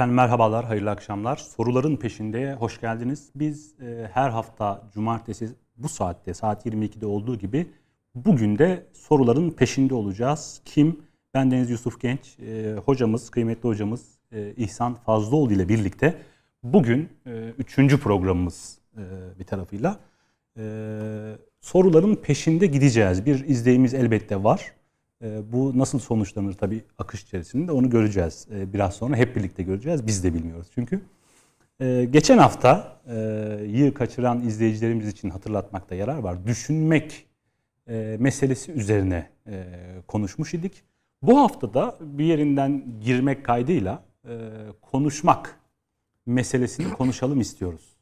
Efendim merhabalar, hayırlı akşamlar. Soruların peşinde hoş geldiniz. Biz e, her hafta cumartesi bu saatte, saat 22'de olduğu gibi bugün de soruların peşinde olacağız. Kim? Ben Deniz Yusuf Genç, e, hocamız, kıymetli hocamız e, İhsan Fazlıoğlu ile birlikte bugün e, üçüncü programımız e, bir tarafıyla e, soruların peşinde gideceğiz. Bir izleyimiz elbette var. E, bu nasıl sonuçlanır tabii akış içerisinde onu göreceğiz. E, biraz sonra hep birlikte göreceğiz. Biz de bilmiyoruz çünkü. E, geçen hafta e, yığı kaçıran izleyicilerimiz için hatırlatmakta yarar var. Düşünmek e, meselesi üzerine konuşmuş idik. Bu haftada bir yerinden girmek kaydıyla konuşmak meselesini konuşalım istiyoruz.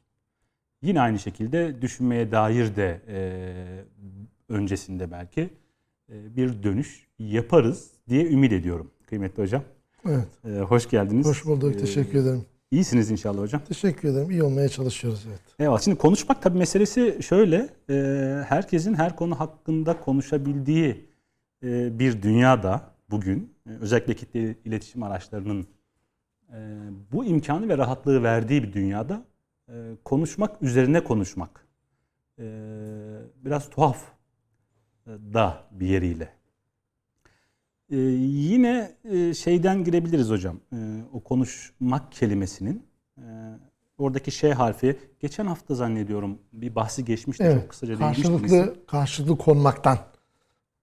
Yine aynı şekilde düşünmeye dair de öncesinde belki bir dönüş yaparız diye ümit ediyorum kıymetli hocam. Evet. E, hoş geldiniz. Hoş bulduk. E, Teşekkür ederim. İyisiniz inşallah hocam. Teşekkür ederim. İyi olmaya çalışıyoruz evet. Eyvallah. Şimdi konuşmak tabii meselesi şöyle. E, herkesin her konu hakkında konuşabildiği e, bir dünyada bugün e, özellikle kitle iletişim araçlarının e, bu imkanı ve rahatlığı verdiği bir dünyada e, konuşmak üzerine konuşmak e, biraz tuhaf e, da bir yeriyle. E, yine e, şeyden girebiliriz hocam. E, o konuşmak kelimesinin e, oradaki şey harfi geçen hafta zannediyorum bir bahsi geçmişti Evet. çok kısaca. Karşılıklı karşılıklı konmaktan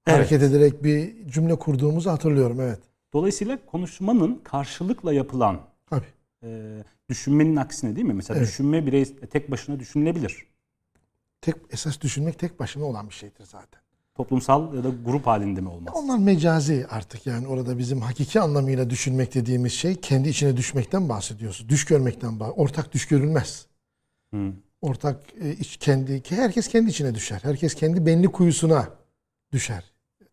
Evet. hareket ederek bir cümle kurduğumuzu hatırlıyorum. Evet. Dolayısıyla konuşmanın karşılıkla yapılan Tabii. e, düşünmenin aksine değil mi? Mesela Evet. düşünme birey tek başına düşünülebilir. Tek esas düşünmek tek başına olan bir şeydir zaten. Toplumsal ya da grup halinde mi olmaz? Onlar mecazi artık yani orada bizim hakiki anlamıyla düşünmek dediğimiz şey kendi içine düşmekten bahsediyoruz. Düş görmekten bah Ortak düş görülmez. Hı. Ortak e, iç kendi herkes kendi içine düşer. Herkes kendi benli kuyusuna düşer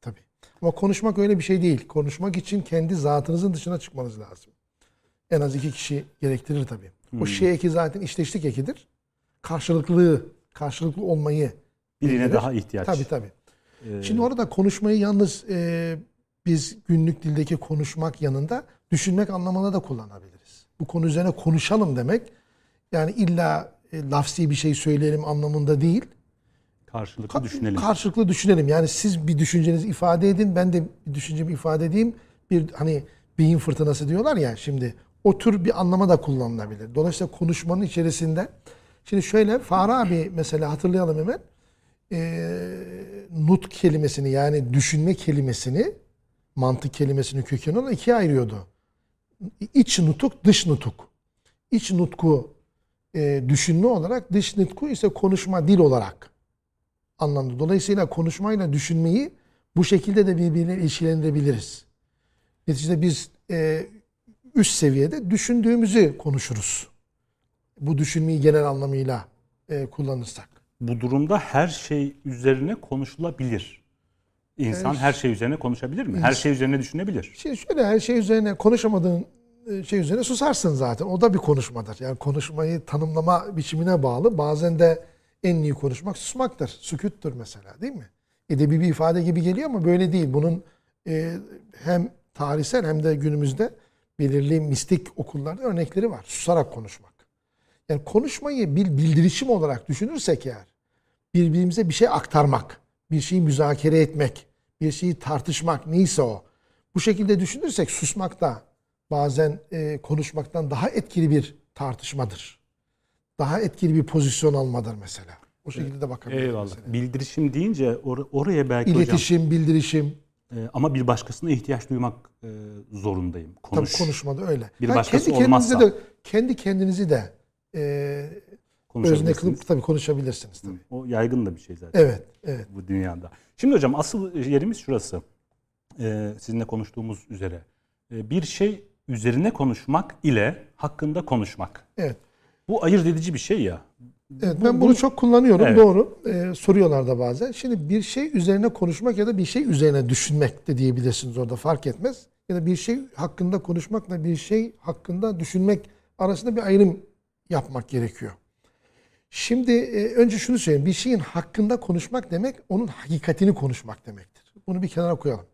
tabii. Ama konuşmak öyle bir şey değil. Konuşmak için kendi zatınızın dışına çıkmanız lazım. En az iki kişi gerektirir tabii. O şey eki zaten işteşlik ekidir. Karşılıklı, karşılıklı olmayı Birine bildirir. daha ihtiyaç. Tabii tabii. Ee, Şimdi orada konuşmayı yalnız e, biz günlük dildeki konuşmak yanında düşünmek anlamına da kullanabiliriz. Bu konu üzerine konuşalım demek yani illa e, lafsi bir şey söyleyelim anlamında değil. karşılıklı Ka- düşünelim. Karşılıklı düşünelim. Yani siz bir düşüncenizi ifade edin, ben de bir düşüncemi ifade edeyim. Bir hani beyin fırtınası diyorlar ya şimdi o tür bir anlama da kullanılabilir. Dolayısıyla konuşmanın içerisinde şimdi şöyle Farabi mesela hatırlayalım hemen. Ee, nut kelimesini yani düşünme kelimesini mantık kelimesini kökeni olan ikiye ayırıyordu. İç nutuk, dış nutuk. İç nutku e, düşünme olarak, dış nutku ise konuşma, dil olarak anlamda. Dolayısıyla konuşmayla düşünmeyi bu şekilde de birbirine ilişkilendirebiliriz. Neticede biz e, üst seviyede düşündüğümüzü konuşuruz. Bu düşünmeyi genel anlamıyla e, kullanırsak. Bu durumda her şey üzerine konuşulabilir. İnsan her şey üzerine konuşabilir mi? Her şey üzerine düşünebilir. Şimdi şöyle her şey üzerine konuşamadığın e, şey üzerine susarsın zaten. O da bir konuşmadır. Yani konuşmayı tanımlama biçimine bağlı. Bazen de en iyi konuşmak susmaktır. Süküttür mesela değil mi? Edebi bir ifade gibi geliyor ama böyle değil. Bunun e, hem tarihsel hem de günümüzde belirli mistik okullarda örnekleri var. Susarak konuşmak. Yani konuşmayı bir bildirişim olarak düşünürsek eğer birbirimize bir şey aktarmak, bir şeyi müzakere etmek, bir şeyi tartışmak neyse o. Bu şekilde düşünürsek susmak da bazen e, konuşmaktan daha etkili bir tartışmadır. Daha etkili bir pozisyon almadır mesela. O şekilde de bakabiliriz. Eyvallah. mesela. Bildirişim deyince or- oraya belki hocam İletişim, bildirişim. e, ama bir başkasına ihtiyaç duymak e, zorundayım. Konuş. Tabii konuşmada öyle. Bir Ha, başkası kendi olmazsa. de kendi kendinizi de e, özne kılıp tabii konuşabilirsiniz tabii. O yaygın da bir şey zaten. Evet, evet. bu dünyada. Şimdi hocam asıl yerimiz şurası. Ee, sizinle konuştuğumuz üzere. Ee, bir şey üzerine konuşmak ile hakkında konuşmak. Evet. Bu ayırt edici bir şey ya. Evet Bu- ben bu- bunu çok kullanıyorum Evet. doğru. Ee, soruyorlar da bazen. Şimdi bir şey üzerine konuşmak ya da bir şey üzerine düşünmek de diyebilirsiniz orada fark etmez. Ya da bir şey hakkında konuşmakla bir şey hakkında düşünmek arasında bir ayrım yapmak gerekiyor. Şimdi e, önce şunu söyleyeyim. Bir şeyin hakkında konuşmak demek onun hakikatini konuşmak demektir. Bunu bir kenara koyalım.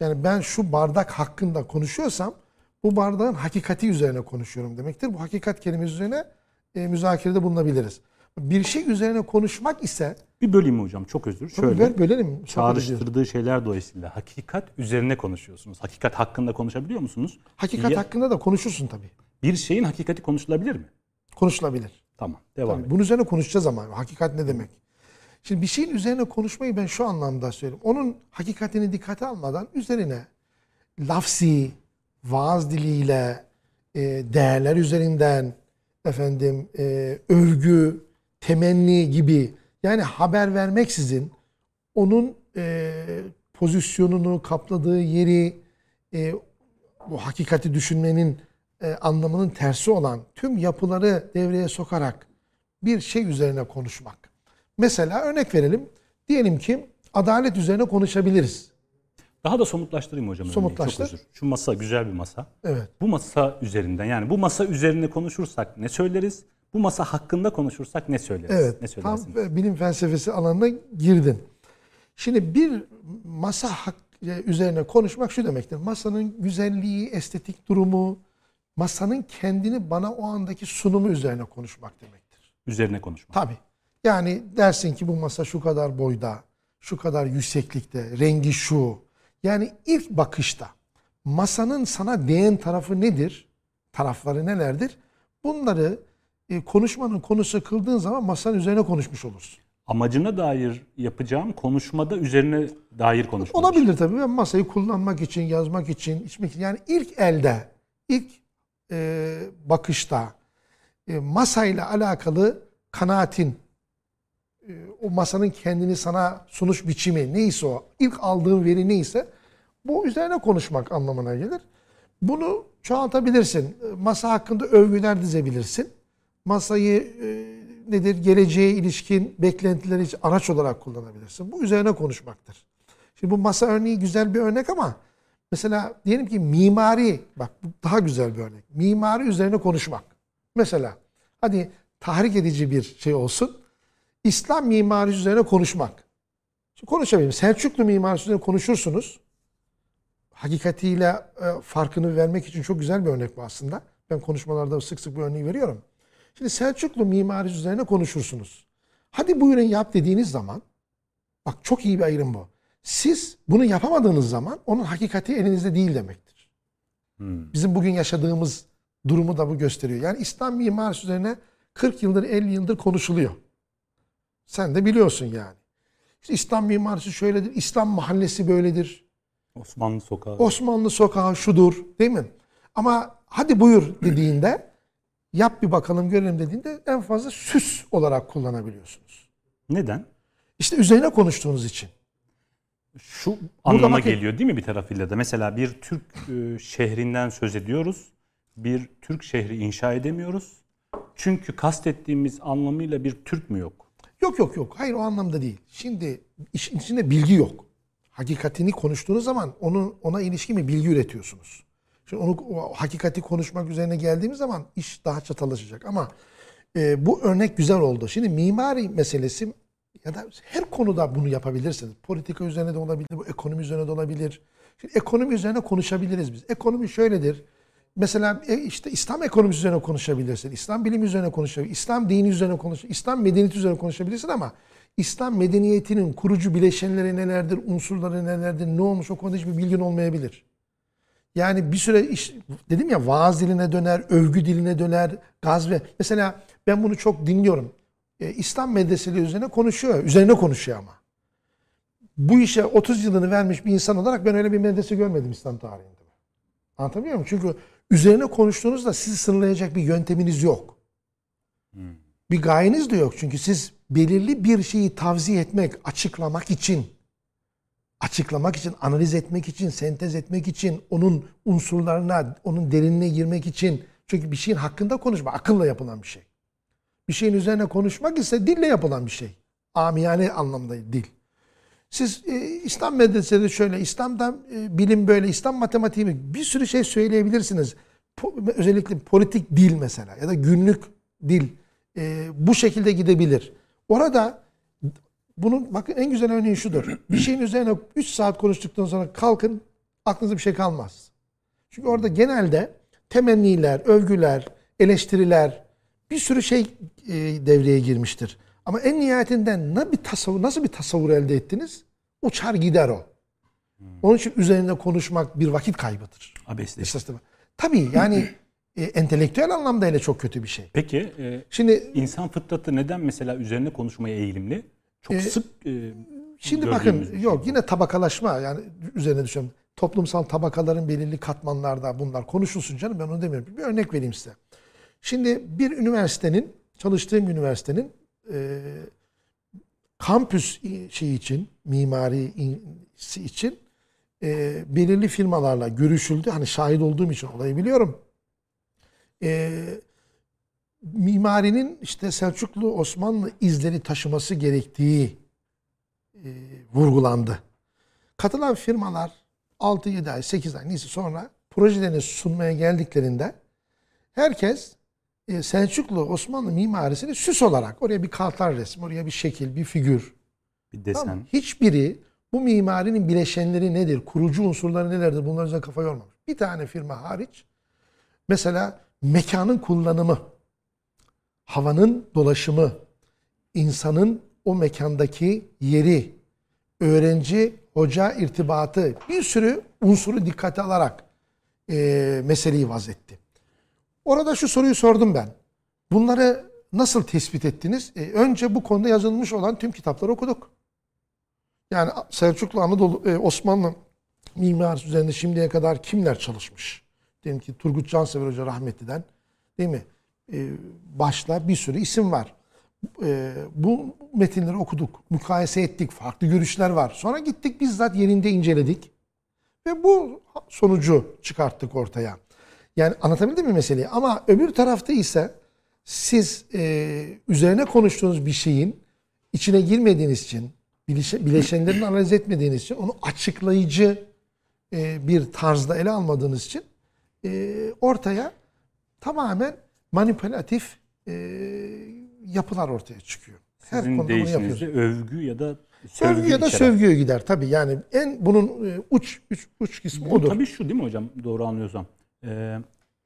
Yani ben şu bardak hakkında konuşuyorsam bu bardağın hakikati üzerine konuşuyorum demektir. Bu hakikat kelimesi üzerine e, müzakerede bulunabiliriz. Bir şey üzerine konuşmak ise Bir böleyim hocam? Çok özür. Şöyle ver bölelim. çağrıştırdığı şeyler dolayısıyla hakikat üzerine konuşuyorsunuz. Hakikat hakkında konuşabiliyor musunuz? Hakikat Ya- hakkında da konuşursun tabii. Bir şeyin hakikati konuşulabilir mi? Konuşulabilir. Tamam. Devam Tabii, bunun üzerine konuşacağız ama hakikat ne demek? Şimdi bir şeyin üzerine konuşmayı ben şu anlamda söyleyeyim. Onun hakikatini dikkate almadan üzerine lafsi, vaaz diliyle, e, değerler üzerinden, efendim e, övgü, temenni gibi yani haber vermeksizin onun e, pozisyonunu, kapladığı yeri, e, bu hakikati düşünmenin e, anlamının tersi olan tüm yapıları devreye sokarak bir şey üzerine konuşmak. Mesela örnek verelim. Diyelim ki adalet üzerine konuşabiliriz. Daha da somutlaştırayım hocam. örneği. Somutlaştır. Çok özür. Şu masa güzel bir masa. Evet. Bu masa üzerinden yani bu masa üzerine konuşursak ne söyleriz? Bu masa hakkında konuşursak ne söyleriz? Evet. Ne tam söylersiniz? e, bilim felsefesi alanına girdin. Şimdi bir masa hak, e, üzerine konuşmak şu demektir. Masanın güzelliği, estetik durumu, masanın kendini bana o andaki sunumu üzerine konuşmak demektir. Üzerine konuşmak. Tabii. Yani dersin ki bu masa şu kadar boyda, şu kadar yükseklikte, rengi şu. Yani ilk bakışta masanın sana değen tarafı nedir? Tarafları nelerdir? Bunları e, konuşmanın konusu kıldığın zaman masanın üzerine konuşmuş olursun. Amacına dair yapacağım konuşmada üzerine dair konuşmak. Olabilir tabii. Ben masayı kullanmak için, yazmak için, içmek için. Yani ilk elde, ilk e, bakışta e, masayla alakalı kanaatin, e, o masanın kendini sana sunuş biçimi neyse o, ilk aldığın veri neyse bu üzerine konuşmak anlamına gelir. Bunu çoğaltabilirsin. E, Masa hakkında övgüler dizebilirsin. Masayı e, nedir geleceğe ilişkin beklentileri araç olarak kullanabilirsin. Bu üzerine konuşmaktır. Şimdi bu masa örneği güzel bir örnek ama mesela diyelim ki mimari bak bu daha güzel bir örnek. Mimari üzerine konuşmak. Mesela hadi tahrik edici bir şey olsun. İslam mimarisi üzerine konuşmak. Şimdi konuşabilirim. Selçuklu mimarisi üzerine konuşursunuz. Hakikatiyle e, farkını vermek için çok güzel bir örnek bu aslında. Ben konuşmalarda sık sık bu örneği veriyorum. Şimdi Selçuklu mimarisi üzerine konuşursunuz. Hadi buyurun yap dediğiniz zaman bak çok iyi bir ayrım bu. Siz bunu yapamadığınız zaman onun hakikati elinizde değil demektir. Hmm. Bizim bugün yaşadığımız durumu da bu gösteriyor. Yani İslam mimarisi üzerine 40 yıldır 50 yıldır konuşuluyor. Sen de biliyorsun yani. İşte İslam mimarisi şöyledir, İslam mahallesi böyledir. Osmanlı sokağı. Osmanlı sokağı şudur değil mi? Ama hadi buyur dediğinde yap bir bakalım görelim dediğinde en fazla süs olarak kullanabiliyorsunuz. Neden? İşte üzerine konuştuğunuz için. Şu anlama geliyor değil mi bir tarafıyla da? Mesela bir Türk e, şehrinden söz ediyoruz. Bir Türk şehri inşa edemiyoruz. Çünkü kastettiğimiz anlamıyla bir Türk mü yok? Yok yok yok. Hayır o anlamda değil. Şimdi işin içinde bilgi yok. Hakikatini konuştuğunuz zaman onun ona ilişkin bir bilgi üretiyorsunuz. Şimdi onu o hakikati konuşmak üzerine geldiğimiz zaman iş daha çatalaşacak ama e, bu örnek güzel oldu. Şimdi mimari meselesi ya da her konuda bunu yapabilirsiniz. Politika üzerine de olabilir, bu ekonomi üzerine de olabilir. Şimdi ekonomi üzerine konuşabiliriz biz. Ekonomi şöyledir. Mesela e, işte İslam ekonomisi üzerine konuşabilirsin. İslam bilimi üzerine konuşabilirsin. İslam dini üzerine konuşabilirsin. İslam medeniyeti üzerine konuşabilirsin ama İslam medeniyetinin kurucu bileşenleri nelerdir, unsurları nelerdir, ne olmuş o konuda hiçbir bilgin olmayabilir. Yani bir süre iş, dedim ya vaaz diline döner, övgü diline döner, gazve. Mesela ben bunu çok dinliyorum. E, İslam medreseleri üzerine konuşuyor. Üzerine konuşuyor ama. Bu işe 30 yılını vermiş bir insan olarak ben öyle bir medrese görmedim İslam tarihinde. Anlatabiliyor muyum? Çünkü üzerine konuştuğunuzda sizi sınırlayacak bir yönteminiz yok. Bir gayeniz de yok. Çünkü siz belirli bir şeyi tavsiye etmek, açıklamak için açıklamak için, analiz etmek için, sentez etmek için, onun unsurlarına, onun derinine girmek için. Çünkü bir şeyin hakkında konuşma, akılla yapılan bir şey. Bir şeyin üzerine konuşmak ise dille yapılan bir şey. Amiyane anlamda dil. Siz e, İslam medreseleri şöyle, İslam'da e, bilim böyle, İslam matematiği bir sürü şey söyleyebilirsiniz. Po- özellikle politik dil mesela ya da günlük dil e, bu şekilde gidebilir. Orada bunun bakın en güzel örneği şudur. Bir şeyin üzerine 3 saat konuştuktan sonra kalkın aklınızda bir şey kalmaz. Çünkü orada genelde temenniler, övgüler, eleştiriler bir sürü şey e, devreye girmiştir. Ama en nihayetinde ne bir tasavvur, nasıl bir tasavvur elde ettiniz? Uçar gider o. Onun için üzerinde konuşmak bir vakit kaybıdır. Abesleşti. Tabii yani e, entelektüel anlamda hele çok kötü bir şey. Peki e, Şimdi insan fıtratı neden mesela üzerine konuşmaya eğilimli? Çok sık e, Şimdi bakın şey yok yine tabakalaşma yani üzerine düşen toplumsal tabakaların belirli katmanlarda bunlar konuşulsun canım ben onu demiyorum. Bir örnek vereyim size. Şimdi bir üniversitenin çalıştığım üniversitenin e, kampüs şey için mimarisi için e, belirli firmalarla görüşüldü. Hani şahit olduğum için olayı biliyorum. E, mimarinin işte Selçuklu Osmanlı izleri taşıması gerektiği e, vurgulandı. Katılan firmalar 6-7 ay, 8 ay neyse sonra projelerini sunmaya geldiklerinde herkes Selçuklu Osmanlı mimarisini süs olarak oraya bir kartal resmi, oraya bir şekil, bir figür. bir desen. Tamam. Hiçbiri bu mimarinin bileşenleri nedir, kurucu unsurları nelerdir bunlar üzerine kafa yormamış. Bir tane firma hariç mesela mekanın kullanımı, havanın dolaşımı, insanın o mekandaki yeri, öğrenci hoca irtibatı bir sürü unsuru dikkate alarak e, meseleyi vazetti. Orada şu soruyu sordum ben. Bunları nasıl tespit ettiniz? E, önce bu konuda yazılmış olan tüm kitapları okuduk. Yani Selçuklu Anadolu e, Osmanlı mimarisi üzerinde şimdiye kadar kimler çalışmış? Diyelim ki Turgut Cansever Hoca rahmetliden değil mi? E, başla bir sürü isim var. E, bu metinleri okuduk, mukayese ettik, farklı görüşler var. Sonra gittik bizzat yerinde inceledik ve bu sonucu çıkarttık ortaya. Yani anlatabildim mi meseleyi? Ama öbür tarafta ise siz e, üzerine konuştuğunuz bir şeyin içine girmediğiniz için, bileşe- bileşenlerini analiz etmediğiniz için, onu açıklayıcı e, bir tarzda ele almadığınız için e, ortaya tamamen manipülatif e, yapılar ortaya çıkıyor. Her Sizin konuda bunu yapıyoruz. övgü ya da sövgü Sövgü ya da içeren. sövgüye gider tabii. Yani en bunun e, uç uç, uç kısmı Bu odur. tabii şu değil mi hocam doğru anlıyorsam? Ee,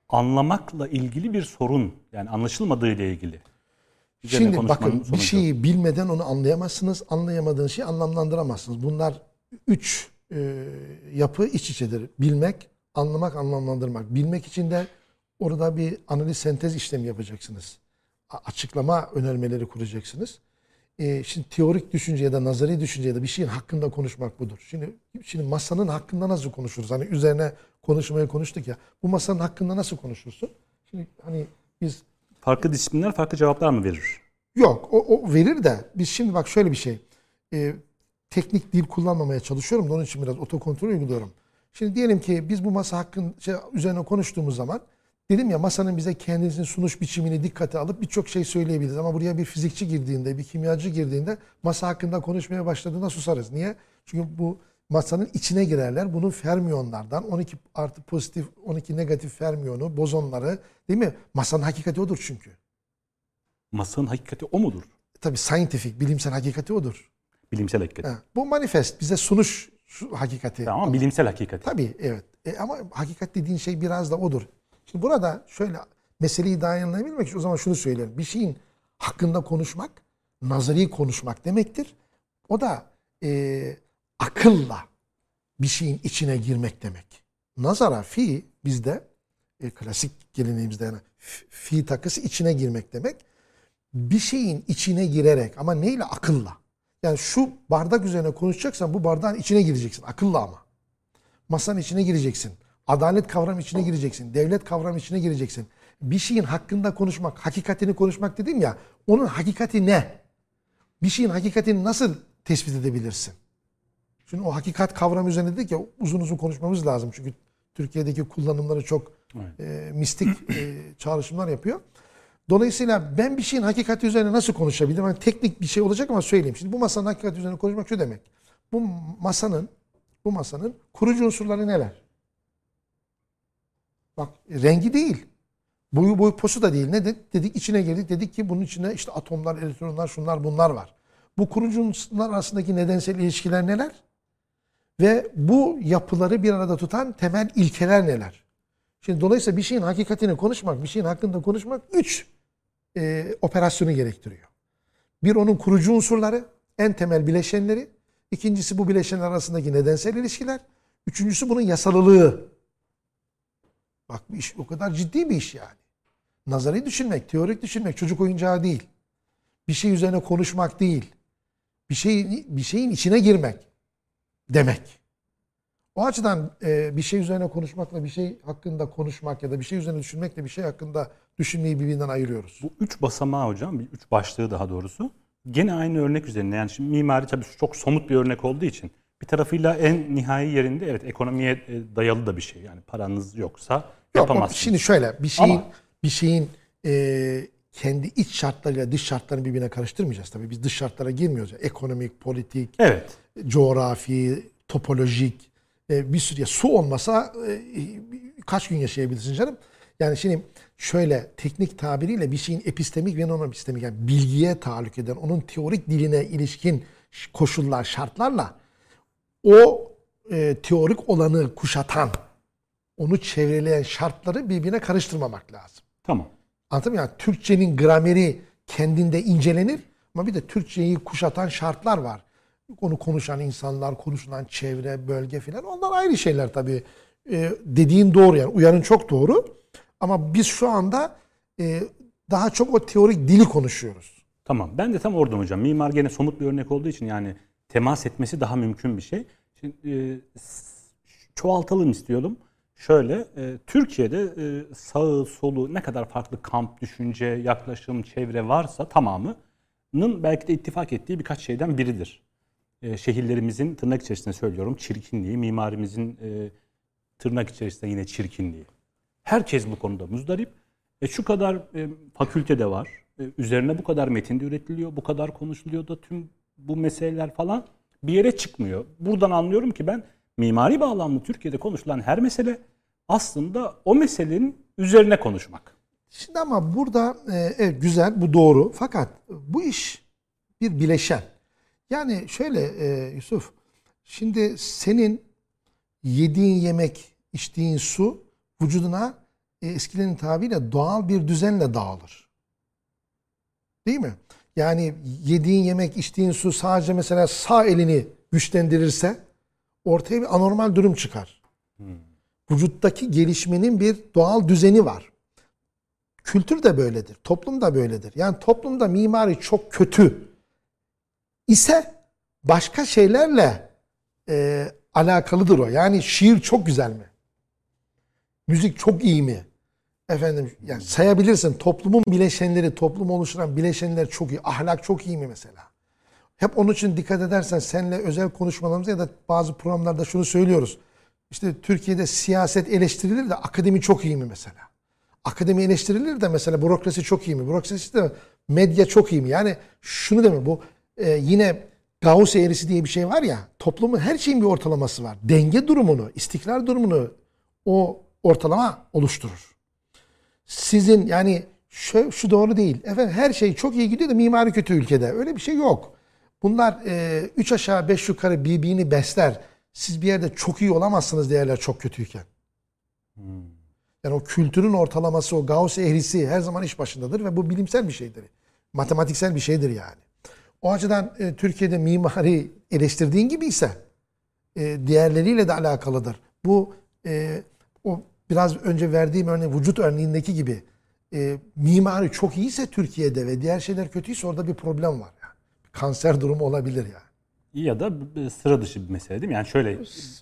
anlamakla ilgili bir sorun yani anlaşılmadığı ile ilgili. Üzerine Şimdi bakın bir sonucu. şeyi bilmeden onu anlayamazsınız. Anlayamadığınız şeyi anlamlandıramazsınız. Bunlar üç e, yapı iç içedir. Bilmek, anlamak, anlamlandırmak. Bilmek için de orada bir analiz sentez işlemi yapacaksınız. A- açıklama önermeleri kuracaksınız. E, şimdi teorik düşünce ya da nazari düşünce ya da bir şeyin hakkında konuşmak budur. Şimdi şimdi masanın hakkında nasıl konuşuruz? Hani üzerine konuşmaya konuştuk ya. Bu masanın hakkında nasıl konuşursun? Şimdi hani biz Farklı disiplinler farklı cevaplar mı verir? Yok o, o verir de biz şimdi bak şöyle bir şey. Ee, teknik dil kullanmamaya çalışıyorum da onun için biraz otokontrol uyguluyorum. Şimdi diyelim ki biz bu masa hakkın şey, üzerine konuştuğumuz zaman dedim ya masanın bize kendisinin sunuş biçimini dikkate alıp birçok şey söyleyebiliriz. Ama buraya bir fizikçi girdiğinde, bir kimyacı girdiğinde masa hakkında konuşmaya başladığında susarız. Niye? Çünkü bu masanın içine girerler. Bunun fermiyonlardan 12 artı pozitif, 12 negatif fermiyonu, bozonları değil mi? Masanın hakikati odur çünkü. Masanın hakikati o mudur? Tabii scientific, bilimsel hakikati odur. Bilimsel hakikati. Ha, Bu manifest, bize sunuş şu hakikati. Tamam ama bilimsel hakikati. Tabii evet. E, ama hakikat dediğin şey biraz da odur. Şimdi burada şöyle meseleyi daha anlayabilmek için o zaman şunu söylerim. Bir şeyin hakkında konuşmak, nazari konuşmak demektir. O da e, akılla bir şeyin içine girmek demek. Nazara fi bizde e, klasik geleneğimizde yani fi takısı içine girmek demek. Bir şeyin içine girerek ama neyle? Akılla. Yani şu bardak üzerine konuşacaksan bu bardağın içine gireceksin. Akılla ama. Masanın içine gireceksin. Adalet kavramı içine gireceksin. Devlet kavramı içine gireceksin. Bir şeyin hakkında konuşmak, hakikatini konuşmak dedim ya. Onun hakikati ne? Bir şeyin hakikatini nasıl tespit edebilirsin? Şimdi o hakikat kavramı üzerine dedik ya uzun uzun konuşmamız lazım. Çünkü Türkiye'deki kullanımları çok Evet. e, mistik e, çağrışımlar yapıyor. Dolayısıyla ben bir şeyin hakikati üzerine nasıl konuşabilirim? Hani teknik bir şey olacak ama söyleyeyim. Şimdi bu masanın hakikati üzerine konuşmak şu demek. Bu masanın bu masanın kurucu unsurları neler? Bak rengi değil. Boyu boyu posu da değil. Ne dedik? Dedik içine girdik. Dedik ki bunun içine işte atomlar, elektronlar, şunlar bunlar var. Bu kurucu unsurlar arasındaki nedensel ilişkiler neler? Ve bu yapıları bir arada tutan temel ilkeler neler? Şimdi dolayısıyla bir şeyin hakikatini konuşmak, bir şeyin hakkında konuşmak üç e, operasyonu gerektiriyor. Bir onun kurucu unsurları, en temel bileşenleri. İkincisi bu bileşenler arasındaki nedensel ilişkiler. Üçüncüsü bunun yasalılığı. Bak bu iş o kadar ciddi bir iş yani. Nazari düşünmek, teorik düşünmek çocuk oyuncağı değil. Bir şey üzerine konuşmak değil. Bir şeyin bir şeyin içine girmek demek. O açıdan e, bir şey üzerine konuşmakla bir şey hakkında konuşmak ya da bir şey üzerine düşünmekle bir şey hakkında düşünmeyi birbirinden ayırıyoruz. Bu üç basamağı hocam, üç başlığı daha doğrusu. Gene aynı örnek üzerine. Yani şimdi mimari tabii çok somut bir örnek olduğu için bir tarafıyla en nihai yerinde evet ekonomiye e, dayalı da bir şey. Yani paranız yoksa Yok, yapamazsınız. Şimdi şöyle bir şeyin Ama- bir şeyin e, kendi iç şartlarıyla dış şartlarını birbirine karıştırmayacağız tabii. Biz dış şartlara girmiyoruz. Ekonomik, politik, Evet. coğrafi, topolojik e, bir sürü ya su olmasa e, kaç gün yaşayabilirsin canım? Yani şimdi şöyle teknik tabiriyle bir şeyin epistemik ve non epistemik yani bilgiye tahallük eden onun teorik diline ilişkin koşullar, şartlarla o e, teorik olanı kuşatan, onu çevreleyen şartları birbirine karıştırmamak lazım. Tamam. Anladın mı? Yani Türkçenin grameri kendinde incelenir ama bir de Türkçeyi kuşatan şartlar var. Onu konuşan insanlar, konuşulan çevre, bölge filan onlar ayrı şeyler tabii. Ee, dediğin doğru yani uyanın çok doğru. Ama biz şu anda e, daha çok o teorik dili konuşuyoruz. Tamam. Ben de tam oradan hocam. Mimar gene somut bir örnek olduğu için yani temas etmesi daha mümkün bir şey. Şimdi e, çoğaltalım istiyorum. Şöyle, e, Türkiye'de e, sağı, solu ne kadar farklı kamp, düşünce, yaklaşım, çevre varsa tamamının belki de ittifak ettiği birkaç şeyden biridir. E, şehirlerimizin tırnak içerisinde söylüyorum çirkinliği, mimarimizin e, tırnak içerisinde yine çirkinliği. Herkes bu konuda muzdarip. E şu kadar e, fakülte de var. E, üzerine bu kadar metin de üretiliyor. Bu kadar konuşuluyor da tüm bu meseleler falan bir yere çıkmıyor. Buradan anlıyorum ki ben mimari bağlamlı Türkiye'de konuşulan her mesele aslında o meselenin üzerine konuşmak. Şimdi ama burada e, evet güzel bu doğru fakat bu iş bir bileşen. Yani şöyle e, Yusuf şimdi senin yediğin yemek içtiğin su vücuduna e, eskilerin tabiriyle doğal bir düzenle dağılır. Değil mi? Yani yediğin yemek içtiğin su sadece mesela sağ elini güçlendirirse ortaya bir anormal durum çıkar. Vücuttaki gelişmenin bir doğal düzeni var. Kültür de böyledir. Toplum da böyledir. Yani toplumda mimari çok kötü ise başka şeylerle e, alakalıdır o. Yani şiir çok güzel mi? Müzik çok iyi mi? Efendim yani sayabilirsin. Toplumun bileşenleri, toplumu oluşturan bileşenler çok iyi. Ahlak çok iyi mi mesela? Hep onun için dikkat edersen seninle özel konuşmalarımızda ya da bazı programlarda şunu söylüyoruz. İşte Türkiye'de siyaset eleştirilir de akademi çok iyi mi mesela? Akademi eleştirilir de mesela bürokrasi çok iyi mi? Bürokrasi de medya çok iyi mi? Yani şunu demek bu e, yine Gauss eğrisi diye bir şey var ya toplumun her şeyin bir ortalaması var. Denge durumunu, istikrar durumunu o ortalama oluşturur. Sizin yani şu, şu doğru değil. Efendim her şey çok iyi gidiyor da mimari kötü ülkede. Öyle bir şey yok. Bunlar e, üç aşağı beş yukarı birbirini besler. Siz bir yerde çok iyi olamazsınız değerler çok kötüyken. Yani o kültürün ortalaması, o Gauss eğrisi her zaman iş başındadır ve bu bilimsel bir şeydir. Matematiksel bir şeydir yani. O açıdan e, Türkiye'de mimari eleştirdiğin gibi ise e, diğerleriyle de alakalıdır. Bu e, o biraz önce verdiğim örneğin vücut örneğindeki gibi e, mimari çok iyiyse Türkiye'de ve diğer şeyler kötüyse orada bir problem var. Kanser durumu olabilir yani. Ya da sıra dışı bir mesele değil mi? Yani şöyle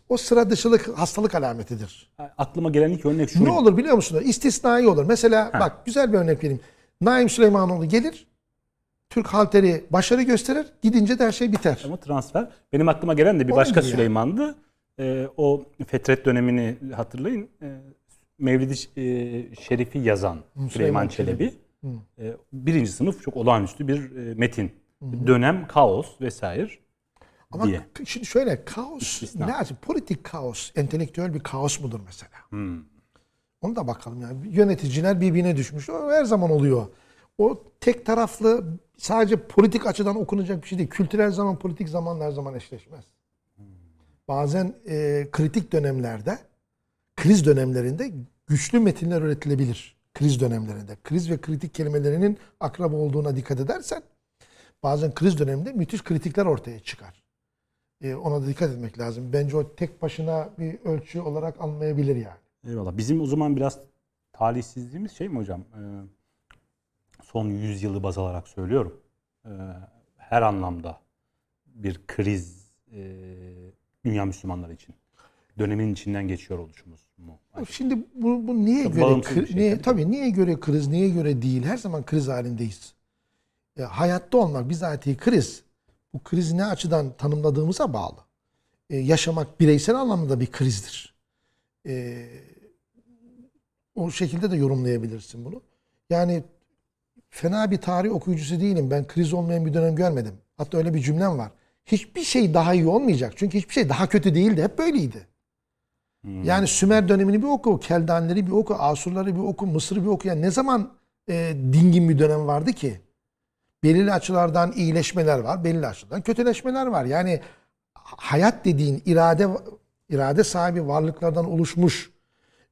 O sıra dışılık hastalık alametidir. aklıma gelen ilk örnek şu. Ne olur biliyor musunuz? İstisnai olur. Mesela Ha. bak güzel bir örnek vereyim. Naim Süleymanoğlu gelir. Türk halteri başarı gösterir. Gidince de her şey biter. Ama transfer. Benim aklıma gelen de bir Onun başka gibi yani. Süleyman'dı. Ee, o Fetret dönemini hatırlayın. Ee, Mevlid-i e, Şerif'i yazan Süleyman, Süleyman Çelebi. Ee, birinci sınıf çok olağanüstü bir e, metin. Dönem, kaos vesaire Ama diye. şimdi şöyle kaos İstisna. ne acı politik kaos, entelektüel bir kaos mudur mesela? Hmm. Onu da bakalım yani. Yöneticiler birbirine düşmüş. O her zaman oluyor. O tek taraflı sadece politik açıdan okunacak bir şey değil. Kültürel zaman, politik zamanla her zaman eşleşmez. Bazen e, kritik dönemlerde, kriz dönemlerinde güçlü metinler üretilebilir kriz dönemlerinde. Kriz ve kritik kelimelerinin akraba olduğuna dikkat edersen bazen kriz döneminde müthiş kritikler ortaya çıkar. E, ona da dikkat etmek lazım. Bence o tek başına bir ölçü olarak almayabilir yani. Eyvallah. Bizim o zaman biraz talihsizliğimiz şey mi hocam? Ee, son 100 yılı baz alarak söylüyorum. Ee, her anlamda bir kriz e, dünya Müslümanları için. Dönemin içinden geçiyor oluşumuz mu? Şimdi bu, bu niye Çok göre kri- şey niye, tabii. tabii niye göre kriz, niye göre değil? Her zaman kriz halindeyiz. E, hayatta olmak bizatihi kriz. Bu krizi ne açıdan tanımladığımıza bağlı. E, yaşamak bireysel anlamda bir krizdir. E, o şekilde de yorumlayabilirsin bunu. Yani fena bir tarih okuyucusu değilim. Ben kriz olmayan bir dönem görmedim. Hatta öyle bir cümlem var. Hiçbir şey daha iyi olmayacak. Çünkü hiçbir şey daha kötü değildi. Hep böyleydi. Yani Sümer dönemini bir oku, Keldanleri bir oku, Asurları bir oku, Mısır'ı bir oku. Yani ne zaman e, dingin bir dönem vardı ki? Belirli açılardan iyileşmeler var, belirli açılardan kötüleşmeler var. Yani hayat dediğin irade irade sahibi varlıklardan oluşmuş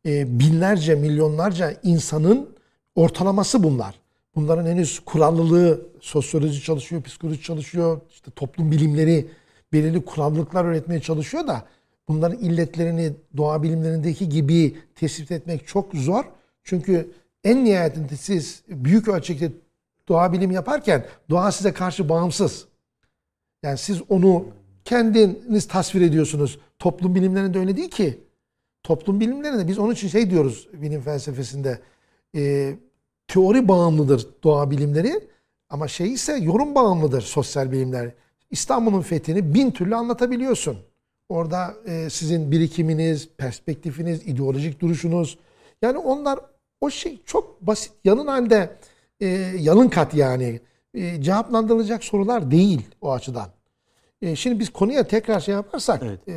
e, binlerce, milyonlarca insanın ortalaması bunlar. Bunların henüz kurallılığı, sosyoloji çalışıyor, psikoloji çalışıyor, işte toplum bilimleri belirli kurallıklar öğretmeye çalışıyor da bunların illetlerini doğa bilimlerindeki gibi tespit etmek çok zor. Çünkü en nihayetinde siz büyük ölçekte doğa bilimi yaparken doğa size karşı bağımsız. Yani siz onu kendiniz tasvir ediyorsunuz. Toplum bilimlerinde öyle değil ki. Toplum bilimlerinde biz onun için şey diyoruz bilim felsefesinde. e, teori bağımlıdır doğa bilimleri ama şey ise yorum bağımlıdır sosyal bilimler. İstanbul'un fethini bin türlü anlatabiliyorsun. Orada e, sizin birikiminiz, perspektifiniz, ideolojik duruşunuz. Yani onlar o şey çok basit. Yanın halde e, yalın kat yani. E, cevaplandırılacak sorular değil o açıdan. E, şimdi biz konuya tekrar şey yaparsak, Evet. e,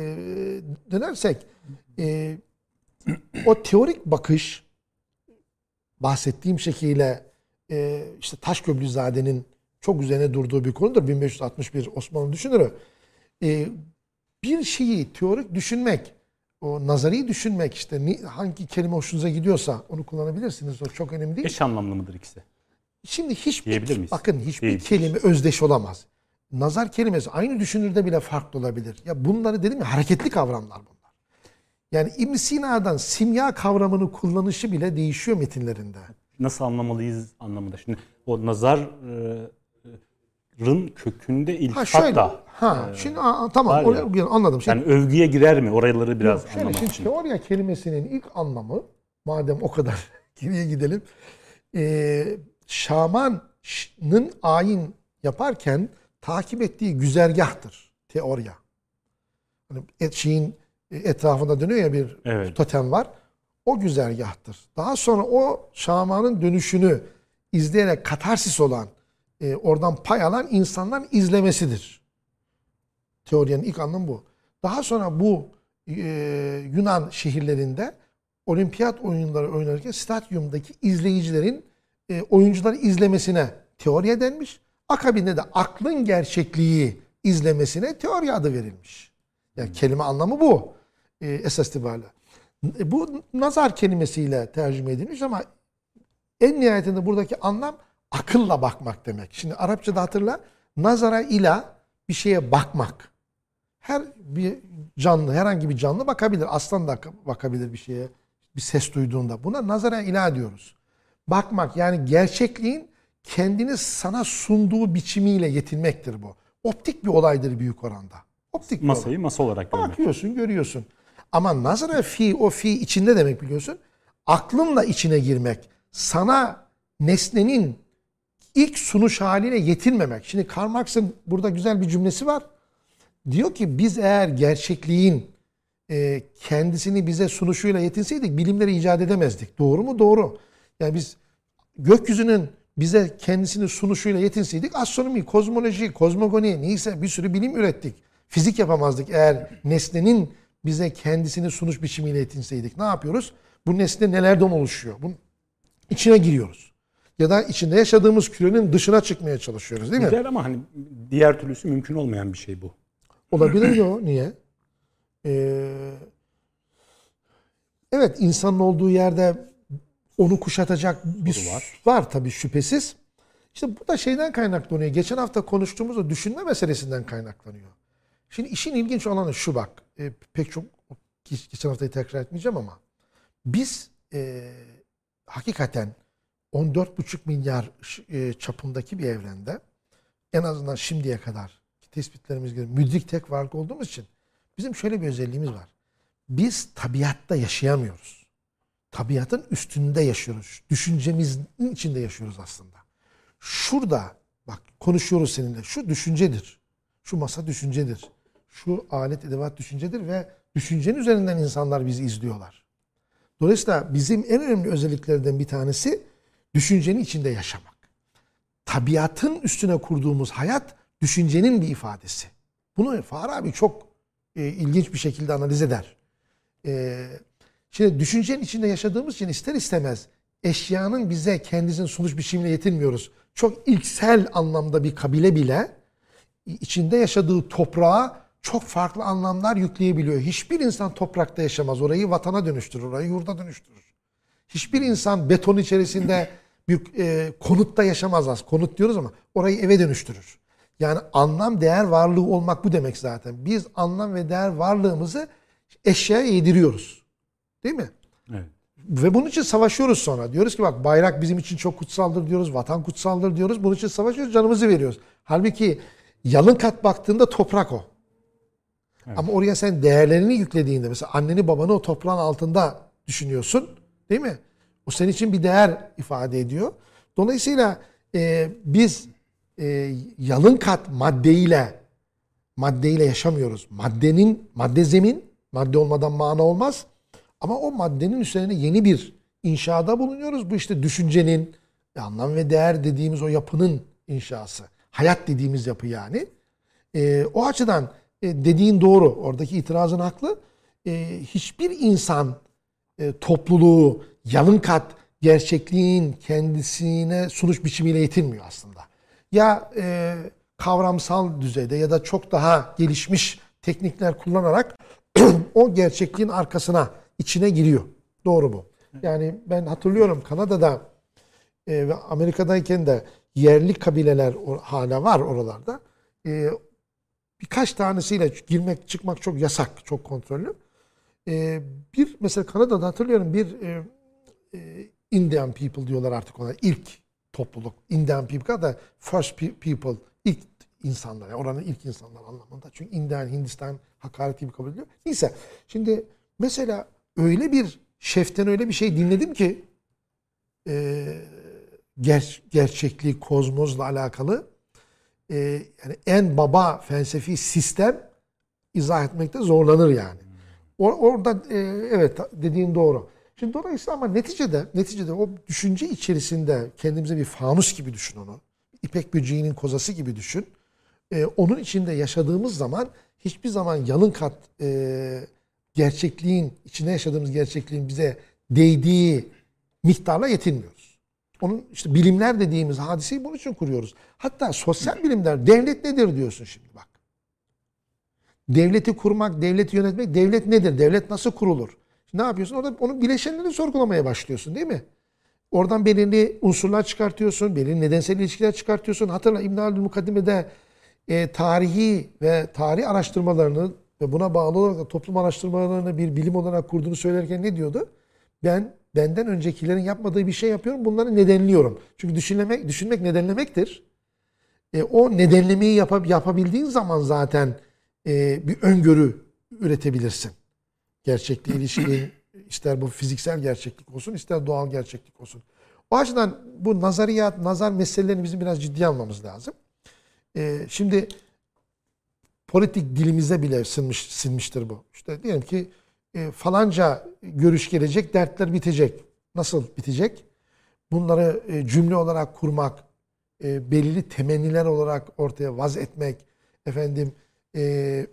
dönersek e, o teorik bakış bahsettiğim şekliyle e, işte Taşköprüzade'nin çok üzerine durduğu bir konudur. 1561 Osmanlı düşünürü. E, bir şeyi teorik düşünmek, o nazari düşünmek işte hangi kelime hoşunuza gidiyorsa onu kullanabilirsiniz. O çok önemli değil. Eş anlamlı mıdır ikisi? Şimdi hiçbir miyiz? bakın hiçbir kelime özdeş olamaz. Nazar kelimesi aynı düşünürde bile farklı olabilir. Ya bunları dedim ya hareketli kavramlar bunlar. Yani İbn Sina'dan simya kavramını kullanışı bile değişiyor metinlerinde. Nasıl anlamalıyız anlamında. Şimdi o nazarın kökünde Ha iltifat şöyle. da. Ha şimdi aa, tamam oraya- ya. anladım. Şimdi, Yani övgüye girer mi? Oraları biraz şöyle, anlamak şimdi için. teorya kelimesinin ilk anlamı madem o kadar geriye gidelim. E, şamanın ayin yaparken takip ettiği güzergahtır teorya. Hani et şeyin etrafında dönüyor ya bir Evet. totem var. O güzergahtır. Daha sonra o şamanın dönüşünü izleyerek katarsis olan, e, oradan pay alan insanların izlemesidir. Teorinin ilk anlamı bu. Daha sonra bu e, Yunan şehirlerinde olimpiyat oyunları oynarken stadyumdaki izleyicilerin e, oyuncuları izlemesine teoriye denmiş. Akabinde de aklın gerçekliği izlemesine teori adı verilmiş. Yani kelime anlamı bu. E, esas itibariyle. E, Bu nazar kelimesiyle tercüme edilmiş ama en nihayetinde buradaki anlam akılla bakmak demek. Şimdi Arapçada hatırla nazara ila bir şeye bakmak. Her bir canlı, herhangi bir canlı bakabilir. Aslan da bakabilir bir şeye. Bir ses duyduğunda. Buna nazara ila diyoruz. Bakmak yani gerçekliğin kendini sana sunduğu biçimiyle yetinmektir bu. Optik bir olaydır büyük oranda. Optik bir olay. Masayı masa olarak görmek. Bakıyorsun, görüyorsun. Ama nazara fi, o fi içinde demek biliyorsun. Aklınla içine girmek. Sana nesnenin ilk sunuş haline yetinmemek. Şimdi Karl Marx'ın burada güzel bir cümlesi var. Diyor ki biz eğer gerçekliğin e, kendisini bize sunuşuyla yetinseydik bilimleri icat edemezdik. Doğru mu? Doğru. Yani biz gökyüzünün bize kendisini sunuşuyla yetinseydik astronomi, kozmoloji, kozmogoni neyse bir sürü bilim ürettik. Fizik yapamazdık eğer nesnenin bize kendisini sunuş biçimiyle yetinseydik. Ne yapıyoruz? Bu nesne nelerden oluşuyor? Bunun içine giriyoruz. Ya da içinde yaşadığımız kürenin dışına çıkmaya çalışıyoruz değil mi? Güzel ama hani diğer türlüsü mümkün olmayan bir şey bu. Olabilir mi o? Niye? Ee, evet insanın olduğu yerde onu kuşatacak bir Soru var. var. tabii şüphesiz. İşte bu da şeyden kaynaklanıyor. Geçen hafta konuştuğumuz o düşünme meselesinden kaynaklanıyor. Şimdi işin ilginç olanı şu bak. e, pek çok geçen haftayı tekrar etmeyeceğim ama biz e, hakikaten 14,5 milyar e, çapındaki bir evrende en azından şimdiye kadar tespitlerimiz gibi müdrik tek varlık olduğumuz için bizim şöyle bir özelliğimiz var. Biz tabiatta yaşayamıyoruz. Tabiatın üstünde yaşıyoruz. Düşüncemizin içinde yaşıyoruz aslında. Şurada bak konuşuyoruz seninle. Şu düşüncedir. Şu masa düşüncedir. Şu alet edevat düşüncedir ve düşüncenin üzerinden insanlar bizi izliyorlar. Dolayısıyla bizim en önemli özelliklerden bir tanesi düşüncenin içinde yaşamak. Tabiatın üstüne kurduğumuz hayat düşüncenin bir ifadesi. Bunu Farabi çok e, ilginç bir şekilde analiz eder. E, şimdi düşüncenin içinde yaşadığımız için ister istemez eşyanın bize kendisinin sunuş biçimine yetinmiyoruz. Çok ilksel anlamda bir kabile bile içinde yaşadığı toprağa çok farklı anlamlar yükleyebiliyor. Hiçbir insan toprakta yaşamaz. Orayı vatana dönüştürür, orayı yurda dönüştürür. Hiçbir insan beton içerisinde bir e, konutta yaşamaz az. Konut diyoruz ama orayı eve dönüştürür. Yani anlam, değer varlığı olmak bu demek zaten. Biz anlam ve değer varlığımızı eşyaya yediriyoruz. Değil mi? Evet. Ve bunun için savaşıyoruz sonra. Diyoruz ki bak bayrak bizim için çok kutsaldır diyoruz. Vatan kutsaldır diyoruz. Bunun için savaşıyoruz. Canımızı veriyoruz. Halbuki yalın kat baktığında toprak o. Evet. Ama oraya sen değerlerini yüklediğinde mesela anneni babanı o toprağın altında düşünüyorsun. Değil mi? O senin için bir değer ifade ediyor. Dolayısıyla e, biz e, yalın kat maddeyle maddeyle yaşamıyoruz. Maddenin madde zemin, madde olmadan mana olmaz. Ama o maddenin üzerine yeni bir inşada bulunuyoruz. Bu işte düşüncenin, anlam ve değer dediğimiz o yapının inşası. Hayat dediğimiz yapı yani. E, o açıdan e, dediğin doğru. Oradaki itirazın haklı. E, hiçbir insan e, topluluğu yalın kat gerçekliğin kendisine sunuş biçimiyle yetinmiyor aslında. Ya e, kavramsal düzeyde ya da çok daha gelişmiş teknikler kullanarak o gerçekliğin arkasına, içine giriyor. Doğru bu. Yani ben hatırlıyorum Kanada'da e, ve Amerika'dayken de yerli kabileler hala var oralarda. E, birkaç tanesiyle girmek çıkmak çok yasak, çok kontrollü. E, bir mesela Kanada'da hatırlıyorum bir e, e, Indian people diyorlar artık ona. ilk topluluk. Indian people da first people. ilk insanlar. Yani oranın ilk insanlar anlamında. Çünkü Indian, Hindistan hakaret gibi kabul ediliyor. Neyse. Şimdi mesela öyle bir şeften öyle bir şey dinledim ki e, ger gerçeklik, kozmosla alakalı e, yani en baba felsefi sistem izah etmekte zorlanır yani. Or orada e, evet dediğin doğru. Şimdi dolayısıyla ama neticede neticede o düşünce içerisinde kendimize bir fanus gibi düşün onu. İpek böceğinin kozası gibi düşün. E, onun içinde yaşadığımız zaman hiçbir zaman yalın kat e, gerçekliğin, içinde yaşadığımız gerçekliğin bize değdiği miktarla yetinmiyoruz. Onun işte bilimler dediğimiz hadiseyi bunun için kuruyoruz. Hatta sosyal bilimler devlet nedir diyorsun şimdi bak. Devleti kurmak, devleti yönetmek, devlet nedir? Devlet nasıl kurulur? Ne yapıyorsun? Orada onun bileşenlerini sorgulamaya başlıyorsun değil mi? Oradan belirli unsurlar çıkartıyorsun, belirli nedensel ilişkiler çıkartıyorsun. Hatırla İbn Haldun Mukaddime'de e, tarihi ve tarih araştırmalarını ve buna bağlı olarak da toplum araştırmalarını bir bilim olarak kurduğunu söylerken ne diyordu? Ben benden öncekilerin yapmadığı bir şey yapıyorum, bunları nedenliyorum. Çünkü düşünmek, düşünmek nedenlemektir. E, o nedenlemeyi yap, yapabildiğin zaman zaten e, bir öngörü üretebilirsin gerçekliğe ilişkin ister bu fiziksel gerçeklik olsun ister doğal gerçeklik olsun. O açıdan bu nazariyat, nazar meselelerini bizim biraz ciddiye almamız lazım. Ee, şimdi politik dilimize bile sinmiş, sinmiştir bu. İşte diyelim ki e, falanca görüş gelecek, dertler bitecek. Nasıl bitecek? Bunları e, cümle olarak kurmak, e, belirli temenniler olarak ortaya vaz etmek, efendim e,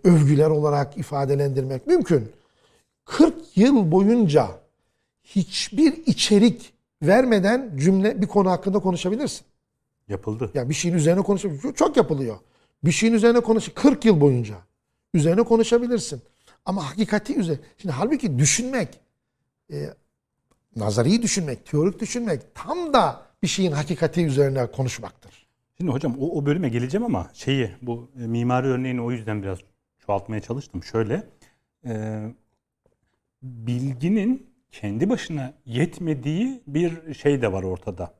övgüler olarak ifadelendirmek mümkün. 40 yıl boyunca hiçbir içerik vermeden cümle bir konu hakkında konuşabilirsin. Yapıldı. Ya bir şeyin üzerine konuşabilirsin. Çok yapılıyor. Bir şeyin üzerine konuş 40 yıl boyunca üzerine konuşabilirsin. Ama hakikati üzerine. Şimdi halbuki düşünmek e, nazari düşünmek, teorik düşünmek tam da bir şeyin hakikati üzerine konuşmaktır. Şimdi hocam o, o bölüme geleceğim ama şeyi bu e, mimari örneğini o yüzden biraz çoğaltmaya çalıştım. Şöyle e, bilginin kendi başına yetmediği bir şey de var ortada.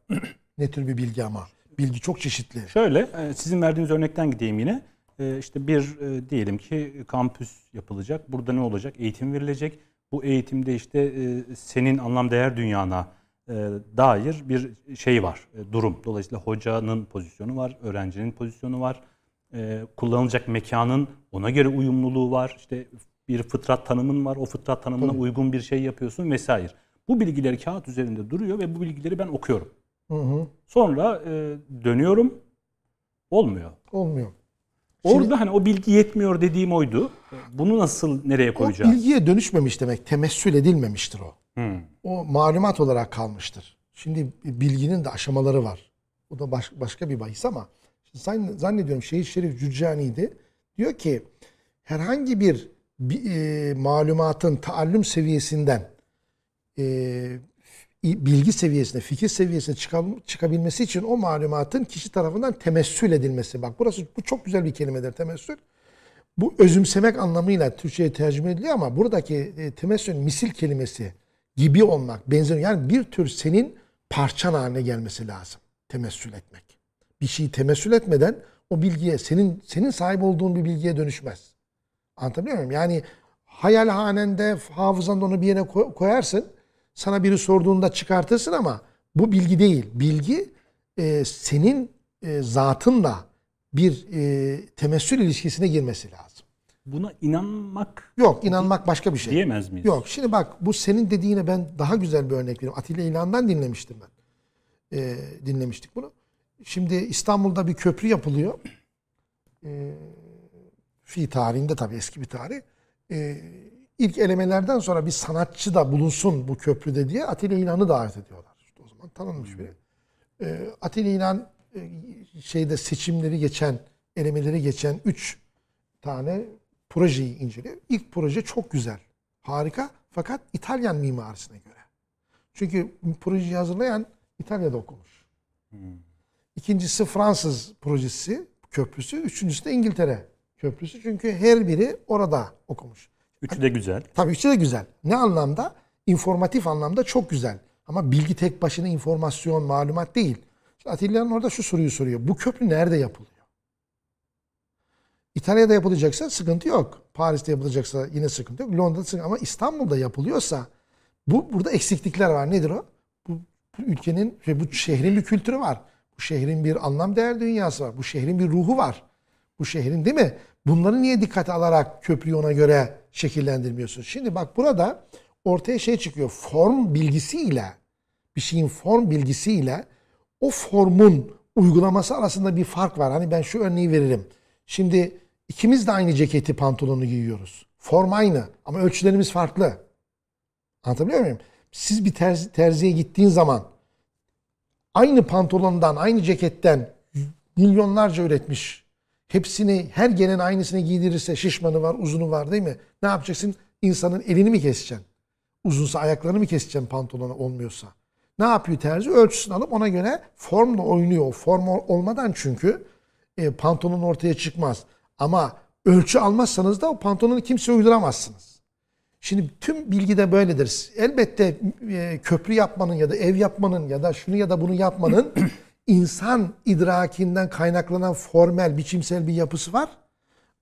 Ne tür bir bilgi ama? Bilgi çok çeşitli. Şöyle e, sizin verdiğiniz örnekten gideyim yine. E, işte bir e, diyelim ki kampüs yapılacak. Burada ne olacak? Eğitim verilecek. Bu eğitimde işte senin anlam değer dünyana dair bir şey var, durum. Dolayısıyla hocanın pozisyonu var, öğrencinin pozisyonu var. Kullanılacak mekanın ona göre uyumluluğu var. İşte bir fıtrat tanımın var. O fıtrat tanımına Tabii. uygun bir şey yapıyorsun vesaire. Bu bilgileri kağıt üzerinde duruyor ve bu bilgileri ben okuyorum. Hı hı. Sonra e, dönüyorum. Olmuyor. Olmuyor. Orada hani o bilgi yetmiyor dediğim oydu. Bunu nasıl nereye O koyacağız? bilgiye dönüşmemiş demek. Temessül edilmemiştir o. Hmm. O malumat olarak kalmıştır. Şimdi bilginin de aşamaları var. O da baş- başka bir bahis ama zann- zannediyorum Şehit Şerif Cürcani'ydi. Diyor ki herhangi bir, bir e, malumatın taallüm seviyesinden e, bilgi seviyesine, fikir seviyesine çıkabilmesi için o malumatın kişi tarafından temessül edilmesi. Bak burası bu çok güzel bir kelimedir temessül. Bu özümsemek anlamıyla Türkçe'ye tercüme ediliyor ama buradaki e, temessül misil kelimesi gibi olmak, benzer yani bir tür senin parçan haline gelmesi lazım. Temessül etmek. Bir şeyi temessül etmeden o bilgiye senin senin sahip olduğun bir bilgiye dönüşmez. Anlatabiliyor muyum? Yani hayalhanende, hafızanda onu bir yere koy- koyarsın. Sana biri sorduğunda çıkartırsın ama bu bilgi değil. Bilgi e, senin e, zatınla bir e, temessül ilişkisine girmesi lazım. Buna inanmak Yok inanmak başka bir şey. diyemez miyiz? Yok şimdi bak bu senin dediğine ben daha güzel bir örnek vereyim. Atilla İlhan'dan dinlemiştim ben. Ee, dinlemiştik bunu. Şimdi İstanbul'da bir köprü yapılıyor. Ee, fi tarihinde tabii eski bir tarih. Ee, ilk elemelerden sonra bir sanatçı da bulunsun bu köprüde diye Atilla İlhan'ı davet ediyorlar. İşte o zaman tanınmış biri. Ee, Atilla İlhan e, şeyde seçimleri geçen, elemeleri geçen 3 tane projeyi inceliyor. İlk proje çok güzel, harika fakat İtalyan mimarisine göre. Çünkü projeyi hazırlayan İtalya'da okumuş. İkincisi Fransız projesi, köprüsü. Üçüncüsü de İngiltere köprüsü. Çünkü her biri orada okumuş. Üçü de güzel. Tabii üçü de güzel. Ne anlamda? İnformatif anlamda çok güzel. Ama bilgi tek başına informasyon, malumat değil. İşte Atilla'nın orada şu soruyu soruyor. Bu köprü nerede yapılıyor? İtalya'da yapılacaksa sıkıntı yok. Paris'te yapılacaksa yine sıkıntı yok. Londra'da sıkıntı ama İstanbul'da yapılıyorsa bu burada eksiklikler var. Nedir o? Bu, bu ülkenin ve bu şehrin bir kültürü var. Bu şehrin bir anlam değer dünyası var. Bu şehrin bir ruhu var. Bu şehrin değil mi? Bunları niye dikkate alarak köprüyü ona göre şekillendirmiyorsun? Şimdi bak burada ortaya şey çıkıyor. Form bilgisiyle bir şeyin form bilgisiyle o formun uygulaması arasında bir fark var. Hani ben şu örneği veririm. Şimdi ikimiz de aynı ceketi, pantolonu giyiyoruz. Form aynı ama ölçülerimiz farklı. Anlatabiliyor muyum? Siz bir terzi, terziye gittiğin zaman aynı pantolondan, aynı ceketten milyonlarca üretmiş. Hepsini her gelen aynısını giydirirse şişmanı var, uzunu var değil mi? Ne yapacaksın? İnsanın elini mi keseceksin? Uzunsa ayaklarını mı keseceksin pantolonu olmuyorsa? Ne yapıyor terzi? Ölçüsünü alıp ona göre formla oynuyor. Form ol- olmadan çünkü e, pantolon ortaya çıkmaz. Ama ölçü almazsanız da o pantolonu kimseye uyduramazsınız. Şimdi tüm bilgi de böyledir. Elbette e, köprü yapmanın ya da ev yapmanın ya da şunu ya da bunu yapmanın insan idrakinden kaynaklanan formel, biçimsel bir yapısı var.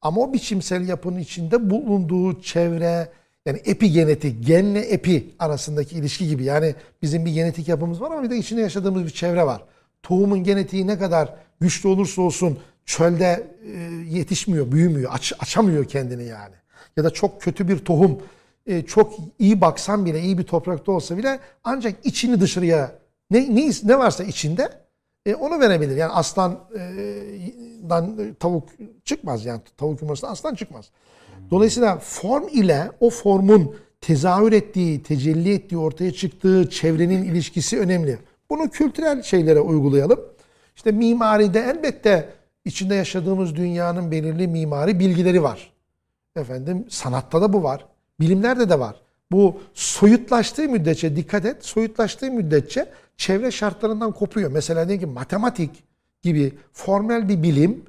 Ama o biçimsel yapının içinde bulunduğu çevre, yani epigenetik, genle epi arasındaki ilişki gibi. Yani bizim bir genetik yapımız var ama bir de içinde yaşadığımız bir çevre var. Tohumun genetiği ne kadar güçlü olursa olsun çölde e, yetişmiyor, büyümüyor, aç- açamıyor kendini yani. Ya da çok kötü bir tohum, e, çok iyi baksan bile, iyi bir toprakta olsa bile ancak içini dışarıya ne, ne, ne varsa içinde e, onu verebilir. Yani aslandan e, tavuk çıkmaz yani tavuk yumurtasından aslan çıkmaz. Dolayısıyla form ile o formun tezahür ettiği, tecelli ettiği, ortaya çıktığı çevrenin ilişkisi önemli. Bunu kültürel şeylere uygulayalım. İşte mimaride elbette içinde yaşadığımız dünyanın belirli mimari bilgileri var. Efendim sanatta da bu var. Bilimlerde de var. Bu soyutlaştığı müddetçe dikkat et. Soyutlaştığı müddetçe çevre şartlarından kopuyor. Mesela diyelim ki matematik gibi formel bir bilim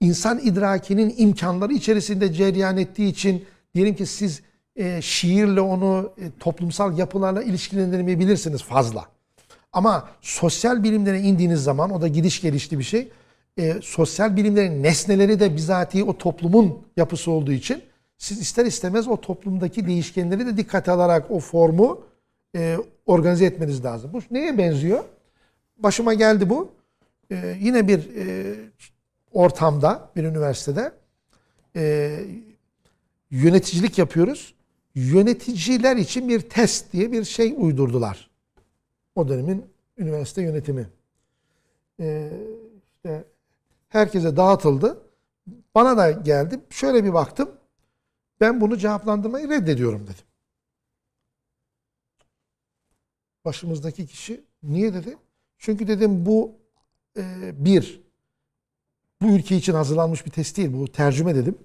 insan idrakinin imkanları içerisinde cereyan ettiği için diyelim ki siz e, şiirle onu e, toplumsal yapılarla ilişkilendiremeyebilirsiniz fazla. Ama sosyal bilimlere indiğiniz zaman o da gidiş gelişli bir şey. E, sosyal bilimlerin nesneleri de bizatihi o toplumun yapısı olduğu için siz ister istemez o toplumdaki değişkenleri de dikkate alarak o formu e, organize etmeniz lazım. Bu neye benziyor? Başıma geldi bu. E, yine bir e, ortamda, bir üniversitede e, yöneticilik yapıyoruz. Yöneticiler için bir test diye bir şey uydurdular. O dönemin üniversite yönetimi. E, işte herkese dağıtıldı. Bana da geldi. Şöyle bir baktım. Ben bunu cevaplandırmayı reddediyorum dedim. Başımızdaki kişi niye dedi? Çünkü dedim bu e, bir bu ülke için hazırlanmış bir test değil. Bu tercüme dedim.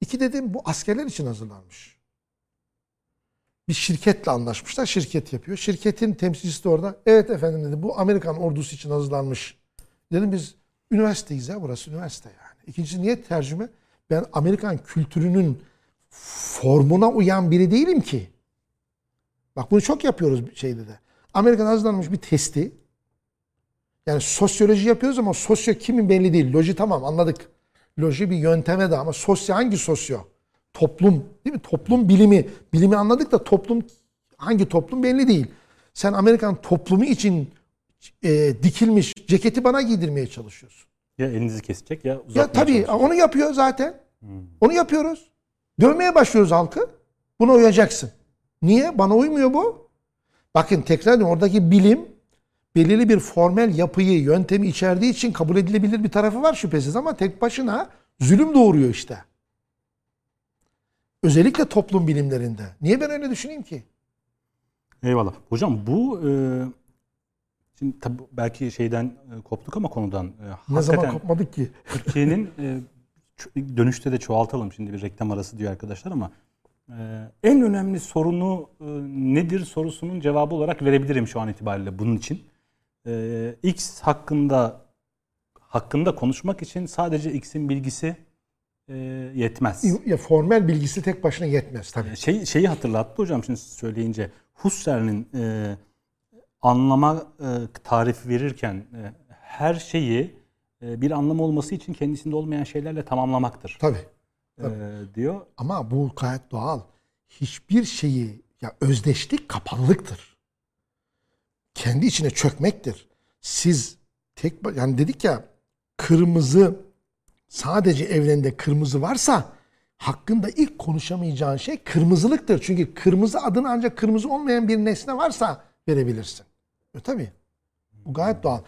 İki dedim bu askerler için hazırlanmış. Bir şirketle anlaşmışlar. Şirket yapıyor. Şirketin temsilcisi de orada. Evet efendim dedi. Bu Amerikan ordusu için hazırlanmış. Dedim biz üniversiteyiz ya burası üniversite yani. İkincisi niye tercüme? Ben Amerikan kültürünün formuna uyan biri değilim ki. Bak bunu çok yapıyoruz şeyde de. Amerika'da hazırlanmış bir testi. Yani sosyoloji yapıyoruz ama sosyo kimin belli değil. Loji tamam anladık. Loji bir yönteme de ama sosyo hangi sosyo? Toplum değil mi? Toplum bilimi. Bilimi anladık da toplum hangi toplum belli değil. Sen Amerikan toplumu için e, dikilmiş ceketi bana giydirmeye çalışıyorsun. Ya elinizi kesecek ya uzatmaya Ya tabii onu yapıyor zaten. Onu yapıyoruz. Dövmeye başlıyoruz halkı. Buna uyacaksın. Niye? Bana uymuyor bu. Bakın tekrar oradaki bilim belirli bir formel yapıyı, yöntemi içerdiği için kabul edilebilir bir tarafı var şüphesiz ama tek başına zulüm doğuruyor işte. Özellikle toplum bilimlerinde. Niye ben öyle düşüneyim ki? Eyvallah. Hocam bu e, şimdi tabii belki şeyden e, koptuk ama konudan. E, Ne zaman kopmadık ki? Türkiye'nin e, dönüşte de çoğaltalım şimdi bir reklam arası diyor arkadaşlar ama en önemli sorunu e, nedir sorusunun cevabı olarak verebilirim şu an itibariyle bunun için. E, X hakkında hakkında konuşmak için sadece X'in bilgisi e, yetmez. Ya formel bilgisi tek başına yetmez tabii. Şey, şeyi hatırlattı hocam şimdi söyleyince. Husserl'in e, anlama e, tarifi verirken e, her şeyi e, bir anlam olması için kendisinde olmayan şeylerle tamamlamaktır Tabii. E, diyor. Ama bu gayet doğal. Hiçbir şeyi ya özdeşlik kapalılıktır. Kendi içine çökmektir. Siz tek yani dedik ya kırmızı sadece evrende kırmızı varsa hakkında ilk konuşamayacağın şey kırmızılıktır. Çünkü kırmızı adını ancak kırmızı olmayan bir nesne varsa verebilirsin. E tabii. Bu gayet doğal.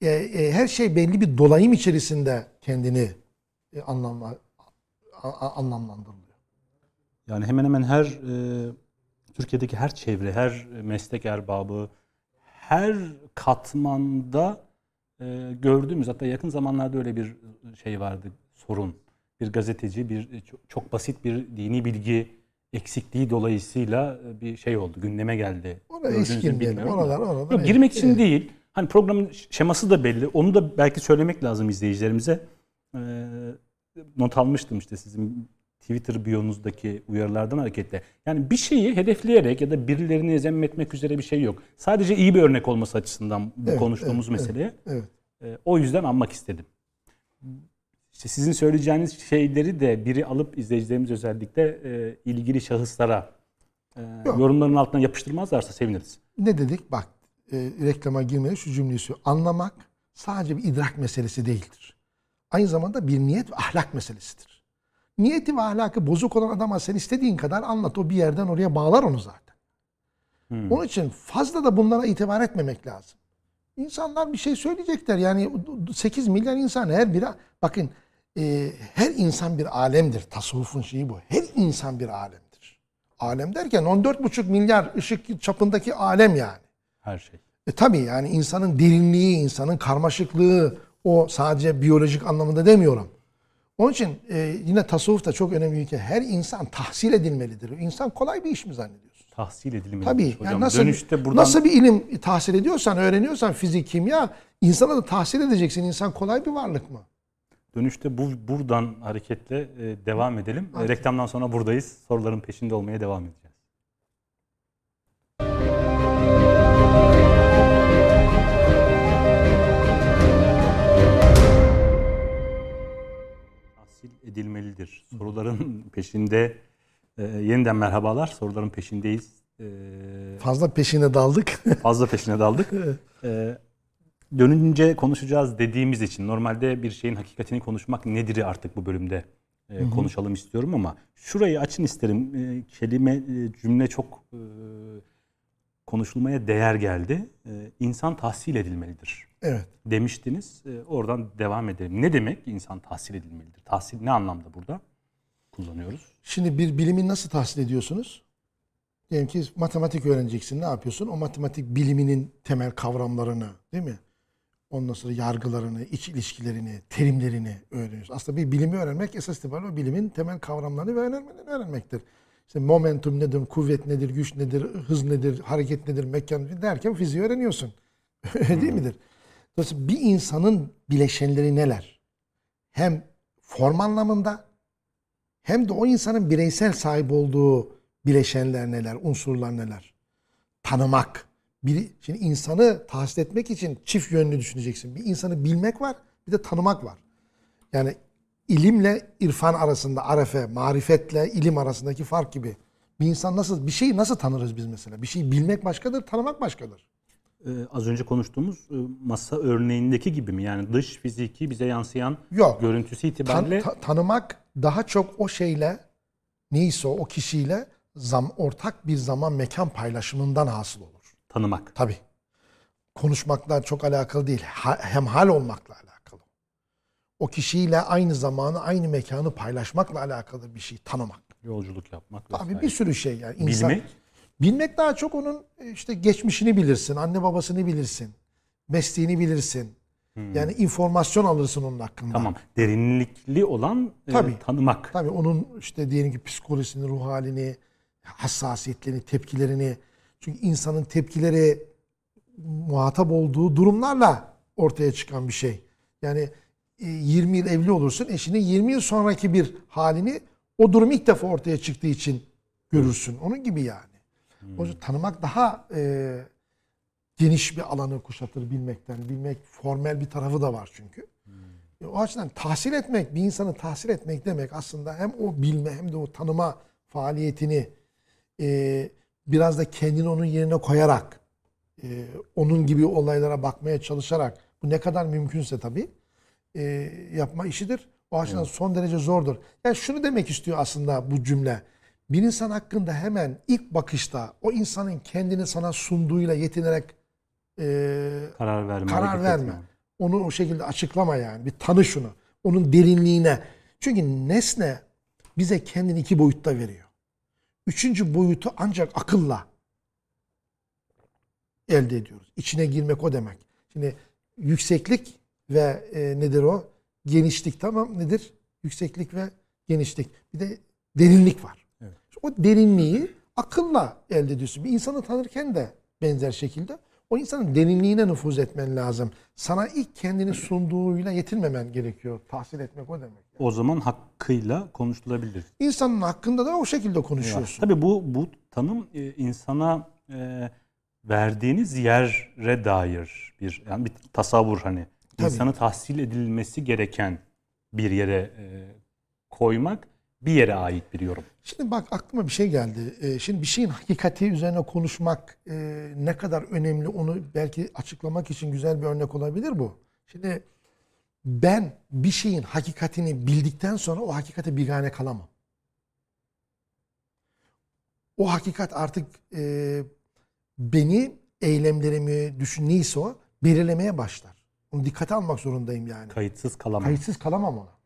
E, e, her şey belli bir dolayım içerisinde kendini e, anlamla, anlamlandırılıyor. Yani hemen hemen her e, Türkiye'deki her çevre, her meslek erbabı, her katmanda e, gördüğümüz hatta yakın zamanlarda öyle bir şey vardı sorun. Bir gazeteci bir çok, çok basit bir dini bilgi eksikliği dolayısıyla e, bir şey oldu. Gündeme geldi. Diyelim. bilmiyorum da. Oralar, oralar. Yok, girmek için değil. Hani programın şeması da belli. Onu da belki söylemek lazım izleyicilerimize. Ee, not almıştım işte sizin Twitter biyonuzdaki uyarılardan hareketle. Yani bir şeyi hedefleyerek ya da birilerini zemmetmek üzere bir şey yok. Sadece iyi bir örnek olması açısından bu Evet, konuştuğumuz evet, meseleye. Evet. Ee, o yüzden anmak istedim. İşte sizin söyleyeceğiniz şeyleri de biri alıp izleyicilerimiz özellikle e, ilgili şahıslara e, Yok. yorumların altına yapıştırmazlarsa seviniriz. Ne dedik? Bak e, reklama girmeden şu cümleyi söylüyor. Anlamak sadece bir idrak meselesi değildir. Aynı zamanda bir niyet ve ahlak meselesidir. Niyeti ve ahlakı bozuk olan adama sen istediğin kadar anlat. O bir yerden oraya bağlar onu zaten. Onun için fazla da bunlara itibar etmemek lazım. İnsanlar bir şey söyleyecekler. Yani 8 milyar insan her biri... Bakın e, her insan bir alemdir. Tasavvufun şeyi bu. Her insan bir alemdir. Alem derken 14,5 milyar ışık çapındaki alem yani. Her şey. E tabii yani insanın derinliği, insanın karmaşıklığı o sadece biyolojik anlamında demiyorum. Onun için e, yine tasavvuf da çok önemli ki her insan tahsil edilmelidir. İnsan kolay bir iş mi zannediyorsun? tahsil edilmelidir Tabii. hocam. Yani nasıl, Dönüşte buradan nasıl bir ilim tahsil ediyorsan, öğreniyorsan fizik, kimya, insana da tahsil edeceksin. İnsan kolay bir varlık mı? dönüşte bu buradan hareketle e, devam edelim. E, reklamdan sonra buradayız. Soruların peşinde olmaya devam edeceğiz. Edilmelidir. Soruların peşinde e, yeniden merhabalar. Soruların peşindeyiz. E, Fazla peşine daldık. fazla peşine daldık. Ee, dönünce konuşacağız dediğimiz için normalde bir şeyin hakikatini konuşmak nedir'i artık bu bölümde e, konuşalım istiyorum ama şurayı açın isterim. E, kelime, e, cümle çok e, konuşulmaya değer geldi. E, insan tahsil edilmelidir evet. demiştiniz. E, oradan devam edelim. Ne demek insan tahsil edilmelidir? Tahsil ne anlamda burada kullanıyoruz? Şimdi bir bilimi nasıl tahsil ediyorsunuz? Diyelim ki matematik öğreneceksin. Ne yapıyorsun? O matematik biliminin temel kavramlarını, değil mi? Ondan sonra yargılarını, iç ilişkilerini, terimlerini öğreniyorsun. Aslında bir bilimi öğrenmek esas itibariyle o bilimin temel kavramlarını ve önermelerini öğrenmektir. İşte momentum nedir, kuvvet nedir, güç nedir, hız nedir, hareket nedir, mekan nedir derken fiziği öğreniyorsun. Öyle değil midir? Dolayısıyla bir insanın bileşenleri neler? Hem form anlamında hem de o insanın bireysel sahip olduğu bileşenler neler, unsurlar neler. Tanımak. Bir, şimdi insanı tahsil etmek için çift yönlü düşüneceksin. Bir insanı bilmek var, bir de tanımak var. Yani ilimle irfan arasında, arefe, marifetle ilim arasındaki fark gibi. Bir insan nasıl, bir şeyi nasıl tanırız biz mesela? Bir şeyi bilmek başkadır, tanımak başkadır. Ee, az önce konuştuğumuz e, masa örneğindeki gibi mi? Yani dış fiziki bize yansıyan Yok. görüntüsü Tan- itibariyle ta- tanımak daha çok o şeyle, neyse o, o kişiyle zam, ortak bir zaman mekan paylaşımından hasıl olur. tanımak. Tabii. Konuşmakla çok alakalı değil. Ha, hemhal olmakla alakalı. O kişiyle aynı zamanı, aynı mekanı paylaşmakla alakalı bir şey tanımak. Yolculuk yapmak. Tabii vesaire. bir sürü şey yani. İnsan, Bilmek. Bilmek daha çok onun e, işte geçmişini bilirsin, anne babasını bilirsin, mesleğini bilirsin. Yani informasyon alırsın onun hakkında. Hmm. Tamam. Derinlikli olan e, Tabii. tanımak. Tabii onun işte diyelim ki psikolojisini, ruh halini, hassasiyetlerini, tepkilerini. Çünkü insanın tepkileri muhatap olduğu durumlarla ortaya çıkan bir şey. Yani e, 20 yıl evli olursun, eşinin 20 yıl sonraki bir halini o durum ilk defa ortaya çıktığı için görürsün. Onun gibi yani. O yüzden tanımak daha e, geniş bir alanı kuşatır bilmekten. Bilmek formel bir tarafı da var çünkü. E, O açıdan tahsil etmek, bir insanı tahsil etmek demek aslında hem o bilme hem de o tanıma faaliyetini e, biraz da kendini onun yerine koyarak, e, onun gibi olaylara bakmaya çalışarak, bu ne kadar mümkünse tabii e, yapma işidir. O açıdan son derece zordur. Yani şunu demek istiyor aslında bu cümle. Bir insan hakkında hemen ilk bakışta o insanın kendini sana sunduğuyla yetinerek e, Karar verme. karar verme. Onu o şekilde açıklama yani. Bir tanı şunu. Onun derinliğine. Çünkü nesne bize kendini iki boyutta veriyor. Üçüncü boyutu ancak akılla elde ediyoruz. İçine girmek o demek. Şimdi yükseklik ve e, nedir o? Genişlik tamam nedir? Yükseklik ve genişlik. Bir de derinlik var. O derinliği akılla elde ediyorsun. Bir insanı tanırken de benzer şekilde o insanın derinliğine nüfuz etmen lazım. Sana ilk kendini sunduğuyla yetinmemen gerekiyor. Tahsil etmek o demek. O zaman hakkıyla konuşulabilir. İnsanın hakkında da o şekilde konuşuyorsun. Tabii bu bu tanım e, insana e, verdiğiniz yere dair bir yani bir tasavvur hani Tabii. insanı tahsil edilmesi gereken bir yere e, koymak bir yere ait bir yorum. Şimdi bak aklıma bir şey geldi. Ee, şimdi bir şeyin hakikati üzerine konuşmak e, ne kadar önemli onu belki açıklamak için güzel bir örnek olabilir bu. Şimdi ben bir şeyin hakikatini bildikten sonra o hakikate bigane kalamam. O hakikat artık e, beni eylemlerimi düşün neyse o belirlemeye başlar. Onu dikkate almak zorundayım yani. Kayıtsız kalamam. Kayıtsız kalamam ona.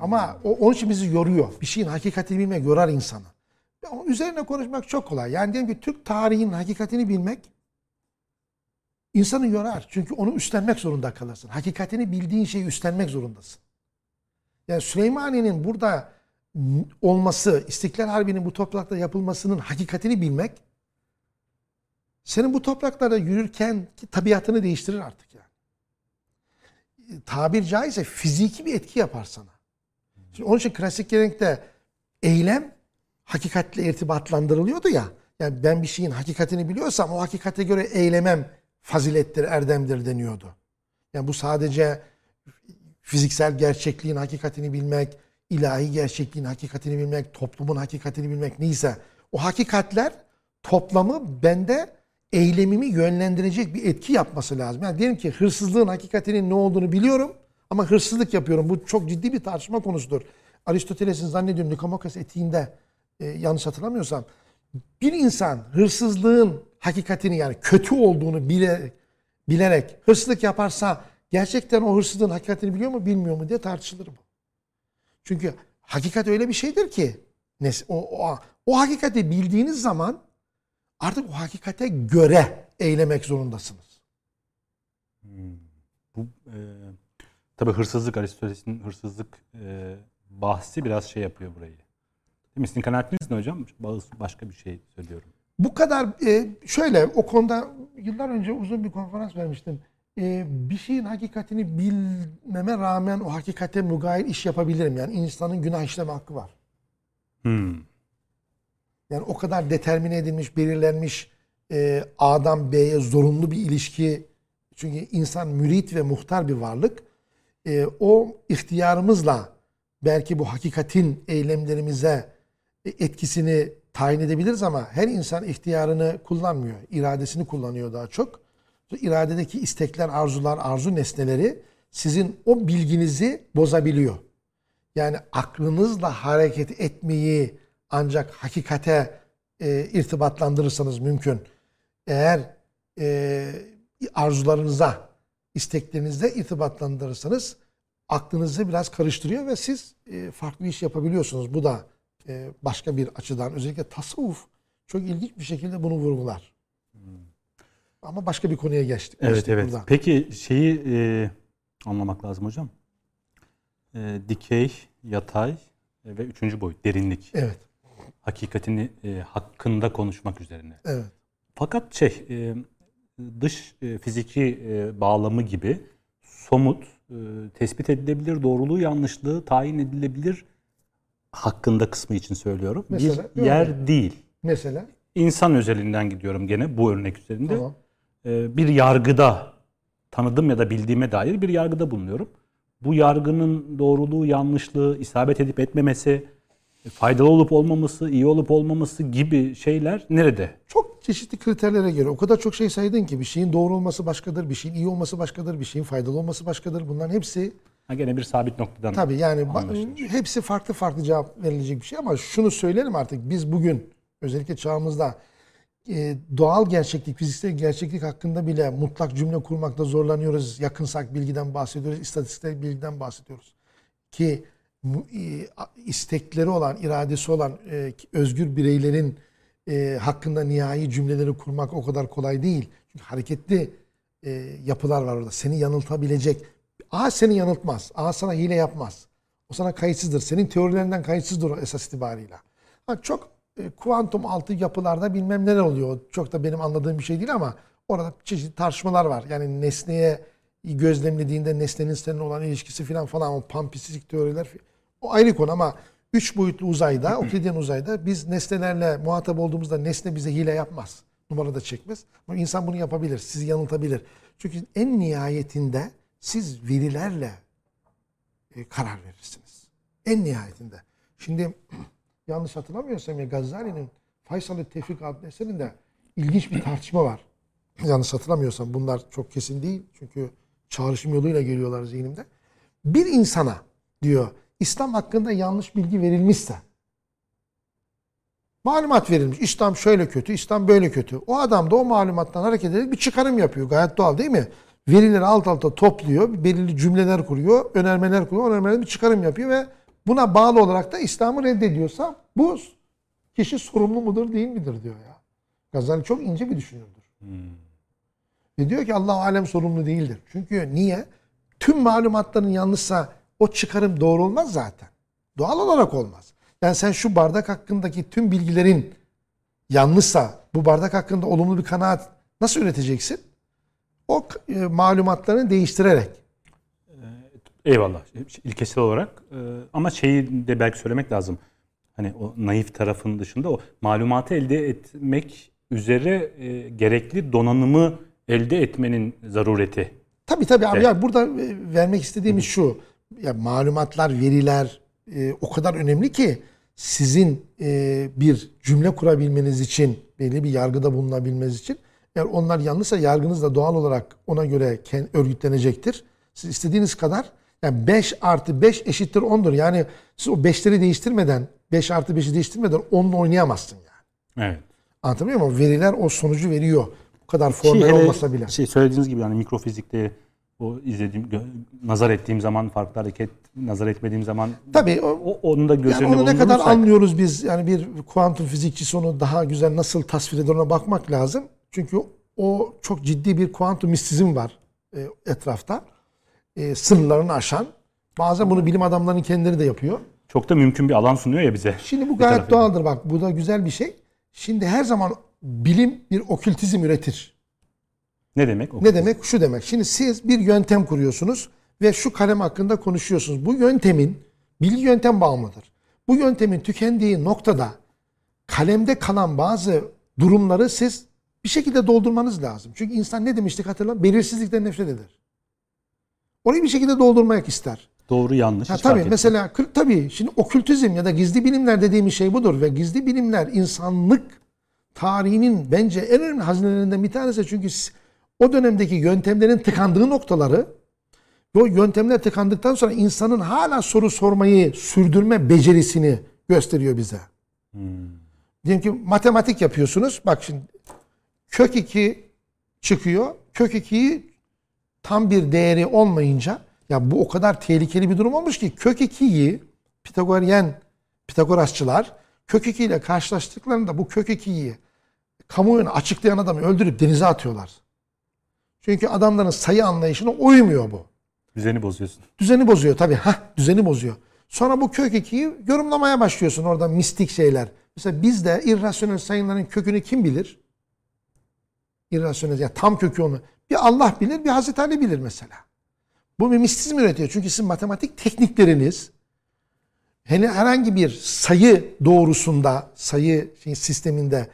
Ama o, onun için bizi yoruyor. Bir şeyin hakikatini bilmek yorar insanı. Ama üzerine konuşmak çok kolay. Yani diyelim ki Türk tarihinin hakikatini bilmek insanı yorar. Çünkü onu üstlenmek zorunda kalırsın. Hakikatini bildiğin şeyi üstlenmek zorundasın. Yani Süleymaniye'nin burada olması, İstiklal Harbi'nin bu toprakta yapılmasının hakikatini bilmek senin bu topraklarda yürürken tabiatını değiştirir artık yani. Tabir caizse fiziki bir etki yapar sana. Şimdi onun için klasik gelenekte eylem hakikatle irtibatlandırılıyordu ya. Yani ben bir şeyin hakikatini biliyorsam o hakikate göre eylemem fazilettir, erdemdir deniyordu. Yani bu sadece fiziksel gerçekliğin hakikatini bilmek, ilahi gerçekliğin hakikatini bilmek, toplumun hakikatini bilmek neyse o hakikatler toplamı bende eylemimi yönlendirecek bir etki yapması lazım. Yani diyelim ki hırsızlığın hakikatinin ne olduğunu biliyorum ama hırsızlık yapıyorum. Bu çok ciddi bir tartışma konusudur. Aristoteles'in zannediyorum Nikomakos etiğinde e, yanlış hatırlamıyorsam bir insan hırsızlığın hakikatini yani kötü olduğunu bile, bilerek hırsızlık yaparsa gerçekten o hırsızlığın hakikatini biliyor mu bilmiyor mu diye tartışılır bu. Çünkü hakikat öyle bir şeydir ki o, o, o hakikati bildiğiniz zaman artık o hakikate göre eylemek zorundasınız. Hmm. Bu e, tabi hırsızlık Aristoteles'in hırsızlık e, bahsi biraz şey yapıyor burayı. Değil mi? Sizin kanaatiniz ne hocam? Başka bir şey söylüyorum. Bu kadar e, şöyle o konuda yıllar önce uzun bir konferans vermiştim. E, bir şeyin hakikatini bilmeme rağmen o hakikate mugayir iş yapabilirim. Yani insanın günah işleme hakkı var. Hmm. Yani o kadar determine edilmiş, belirlenmiş e, A'dan B'ye zorunlu bir ilişki. Çünkü insan mürit ve muhtar bir varlık. E, o ihtiyarımızla belki bu hakikatin eylemlerimize etkisini tayin edebiliriz ama her insan ihtiyarını kullanmıyor. iradesini kullanıyor daha çok. İradedeki istekler, arzular, arzu nesneleri sizin o bilginizi bozabiliyor. Yani aklınızla hareket etmeyi ancak hakikate e, irtibatlandırırsanız mümkün. Eğer e, arzularınıza, isteklerinize irtibatlandırırsanız aklınızı biraz karıştırıyor ve siz e, farklı iş yapabiliyorsunuz. Bu da e, başka bir açıdan özellikle tasavvuf çok ilginç bir şekilde bunu vurgular. Hmm. Ama başka bir konuya geçtik. Evet geçtik evet. Buradan. Peki şeyi e, anlamak lazım hocam. E, dikey, yatay e, ve üçüncü boyut derinlik. Evet. Hakikatini e, hakkında konuşmak üzerine. Evet. Fakat şey e, dış e, fiziki e, bağlamı gibi somut, e, tespit edilebilir, doğruluğu yanlışlığı tayin edilebilir hakkında kısmı için söylüyorum. Mesela, bir yer öyle. değil. Mesela? İnsan özelinden gidiyorum gene bu örnek üzerinde. Tamam. Bir yargıda tanıdım ya da bildiğime dair bir yargıda bulunuyorum. Bu yargının doğruluğu, yanlışlığı, isabet edip etmemesi, faydalı olup olmaması, iyi olup olmaması gibi şeyler nerede? Çok çeşitli kriterlere göre o kadar çok şey saydın ki bir şeyin doğru olması başkadır, bir şeyin iyi olması başkadır, bir şeyin faydalı olması başkadır. Bunların hepsi Ha gene bir sabit noktadan. Tabii yani hepsi farklı farklı cevap verilecek bir şey ama şunu söylerim artık biz bugün özellikle çağımızda e, doğal gerçeklik, fiziksel gerçeklik hakkında bile mutlak cümle kurmakta zorlanıyoruz. Yakınsak bilgiden bahsediyoruz, istatistiksel bilgiden bahsediyoruz. Ki e, istekleri olan, iradesi olan e, özgür bireylerin e, hakkında nihai cümleleri kurmak o kadar kolay değil. Çünkü hareketli e, yapılar var orada. Seni yanıltabilecek, A seni yanıltmaz. A sana hile yapmaz. O sana kayıtsızdır. Senin teorilerinden kayıtsızdır esas itibarıyla. Ha, çok e, kuantum altı yapılarda bilmem neler oluyor. Çok da benim anladığım bir şey değil ama orada çeşitli tartışmalar var. Yani nesneye gözlemlediğinde nesnenin senin olan ilişkisi falan falan o pampisizlik teoriler o ayrı konu ama üç boyutlu uzayda, Oklidyen uzayda biz nesnelerle muhatap olduğumuzda nesne bize hile yapmaz. Numara da çekmez. Ama insan bunu yapabilir, sizi yanıltabilir. Çünkü en nihayetinde siz verilerle e, karar verirsiniz. En nihayetinde. Şimdi yanlış hatırlamıyorsam ya Gazali'nin Faysal-ı Tevfik adlı eserinde ilginç bir tartışma var. Yanlış hatırlamıyorsam bunlar çok kesin değil. Çünkü çağrışım yoluyla geliyorlar zihnimde. Bir insana diyor İslam hakkında yanlış bilgi verilmişse malumat verilmiş. İslam şöyle kötü, İslam böyle kötü. O adam da o malumattan hareket ederek bir çıkarım yapıyor. Gayet doğal değil mi? verileri alt alta topluyor, belirli cümleler kuruyor, önermeler kuruyor, önermeler bir çıkarım yapıyor ve buna bağlı olarak da İslam'ı reddediyorsa bu kişi sorumlu mudur değil midir diyor ya. Gazali çok ince bir düşünürdür. Hmm. Ve diyor ki Allah alem sorumlu değildir. Çünkü niye? Tüm malumatların yanlışsa o çıkarım doğru olmaz zaten. Doğal olarak olmaz. Yani sen şu bardak hakkındaki tüm bilgilerin yanlışsa bu bardak hakkında olumlu bir kanaat nasıl üreteceksin? O e, malumatlarını değiştirerek. Eyvallah. İlkesel olarak. Ee, ama şeyi de belki söylemek lazım. Hani o naif tarafın dışında o malumatı elde etmek üzere e, gerekli donanımı elde etmenin zarureti. Tabii tabii abi Evet. ya burada e, vermek istediğimiz şu. Ya malumatlar, veriler e, o kadar önemli ki sizin e, bir cümle kurabilmeniz için, belli bir yargıda bulunabilmeniz için eğer onlar yanlışsa yargınız da doğal olarak ona göre örgütlenecektir. Siz istediğiniz kadar yani 5 artı 5 eşittir 10'dur. Yani siz o 5'leri değiştirmeden 5 artı 5'i değiştirmeden 10'la oynayamazsın yani. Evet. Anlatabiliyor muyum? Veriler o sonucu veriyor. Bu kadar formel hele olmasa bile. Şey söylediğiniz gibi hani mikrofizikte o izlediğim nazar ettiğim zaman farklı hareket nazar etmediğim zaman Tabii o, onu da göz Yani önünde onu ne kadar anlıyoruz biz? Yani bir kuantum fizikçisi onu daha güzel nasıl tasvir eder ona bakmak lazım. Çünkü o çok ciddi bir kuantum mistizm var e, etrafta. E, sınırlarını aşan. Bazen bunu bilim adamlarının kendileri de yapıyor. çok da mümkün bir alan sunuyor ya bize. Şimdi bu gayet doğaldır bak. Bu da güzel bir şey. Şimdi her zaman bilim bir okültizm üretir. Ne demek? O Ne demek? Şu demek. Şimdi siz bir yöntem kuruyorsunuz ve şu kalem hakkında konuşuyorsunuz. Bu yöntemin bilgi yöntem bağımlıdır. Bu yöntemin tükendiği noktada kalemde kalan bazı durumları siz bir şekilde doldurmanız lazım. Çünkü insan ne demiştik hatırlayın? Belirsizlikten nefret eder. Orayı bir şekilde doldurmak ister. Doğru yanlış. Ha, tabii mesela tabii şimdi okültizm ya da gizli bilimler dediğimiz şey budur ve gizli bilimler insanlık tarihinin bence en önemli hazinelerinden bir tanesi çünkü o dönemdeki yöntemlerin tıkandığı noktaları o yöntemler tıkandıktan sonra insanın hala soru sormayı sürdürme becerisini gösteriyor bize. Diyelim ki matematik yapıyorsunuz. Bak şimdi kök 2 çıkıyor. Kök 2'yi tam bir değeri olmayınca ya bu o kadar tehlikeli bir durum olmuş ki kök 2'yi Pitagoryen Pitagorasçılar kök 2 ile karşılaştıklarında bu kök 2'yi kamuoyuna açıklayan adamı öldürüp denize atıyorlar. Çünkü adamların sayı anlayışına uymuyor bu. Düzeni bozuyorsun. Düzeni bozuyor tabii. Hah, düzeni bozuyor. Sonra bu kök 2'yi yorumlamaya başlıyorsun orada mistik şeyler. Mesela bizde irrasyonel sayıların kökünü kim bilir? İrrasyonel ya tam kökü onu. Bir Allah bilir, bir Hazreti Ali bilir mesela. Bu bir mistizm üretiyor. Çünkü sizin matematik teknikleriniz hele herhangi bir sayı doğrusunda, sayı şey, sisteminde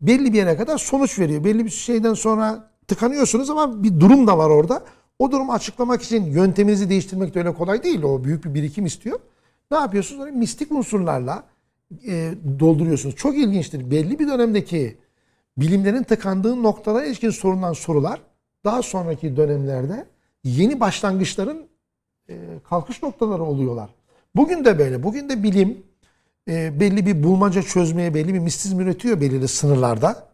belli bir yere kadar sonuç veriyor. Belli bir şeyden sonra tıkanıyorsunuz ama bir durum da var orada. O durumu açıklamak için yönteminizi değiştirmek de öyle kolay değil. O büyük bir birikim istiyor. Ne yapıyorsunuz? Öyle mistik unsurlarla e, dolduruyorsunuz. Çok ilginçtir. Belli bir dönemdeki bilimlerin tıkandığı noktalara ilişkin sorulan sorular daha sonraki dönemlerde yeni başlangıçların e, kalkış noktaları oluyorlar. Bugün de böyle. Bugün de bilim e, belli bir bulmaca çözmeye, belli bir mistizm üretiyor belirli sınırlarda.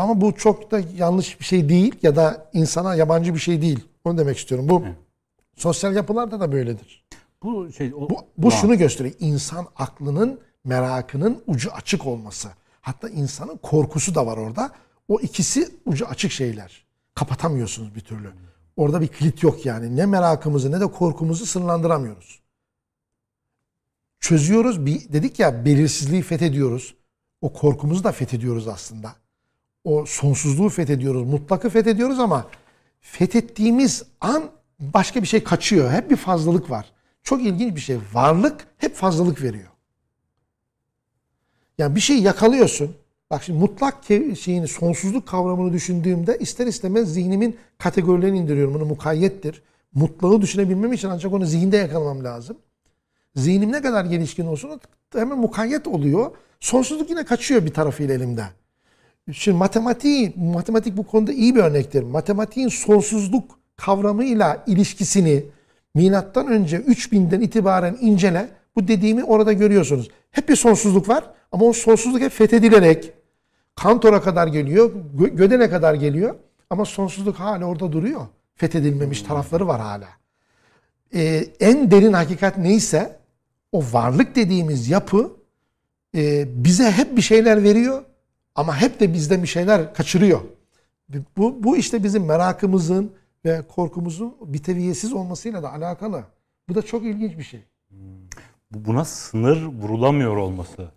Ama bu çok da yanlış bir şey değil ya da insana yabancı bir şey değil. Onu demek istiyorum. Bu sosyal yapılarda da böyledir. Bu şey o, Bu, bu şunu gösteriyor. İnsan aklının merakının ucu açık olması. Hatta insanın korkusu da var orada. O ikisi ucu açık şeyler. Kapatamıyorsunuz bir türlü. Orada bir kilit yok yani. Ne merakımızı ne de korkumuzu sınırlandıramıyoruz. Çözüyoruz. Bir, dedik ya belirsizliği fethediyoruz. O korkumuzu da fethediyoruz aslında. O sonsuzluğu fethediyoruz. Mutlakı fethediyoruz ama fethettiğimiz an başka bir şey kaçıyor. Hep bir fazlalık var. Çok ilginç bir şey. Varlık hep fazlalık veriyor. Yani bir şeyi yakalıyorsun. Bak şimdi mutlak şeyini, sonsuzluk kavramını düşündüğümde ister istemez zihnimin kategorilerini indiriyorum. Bunu mukayyettir. Mutlağı düşünebilmem için ancak onu zihinde yakalamam lazım. Zihnim ne kadar gelişkin olsun hemen mukayyet oluyor. Sonsuzluk yine kaçıyor bir tarafıyla elimde. Şimdi matematiği, matematik bu konuda iyi bir örnektir. Matematiğin sonsuzluk kavramıyla ilişkisini milattan önce 3000'den itibaren incele. Bu dediğimi orada görüyorsunuz. Hep bir sonsuzluk var ama o sonsuzluk hep fethedilerek Kantor'a kadar geliyor, Gö- Gödel'e kadar geliyor ama sonsuzluk hala orada duruyor. Fethedilmemiş tarafları var hala. Ee, en derin hakikat neyse o varlık dediğimiz yapı e, bize hep bir şeyler veriyor ama hep de bizden bir şeyler kaçırıyor. Bu, bu işte bizim merakımızın ve korkumuzun biteviyesiz olmasıyla da alakalı. Bu da çok ilginç bir şey. bu- buna sınır vurulamıyor olması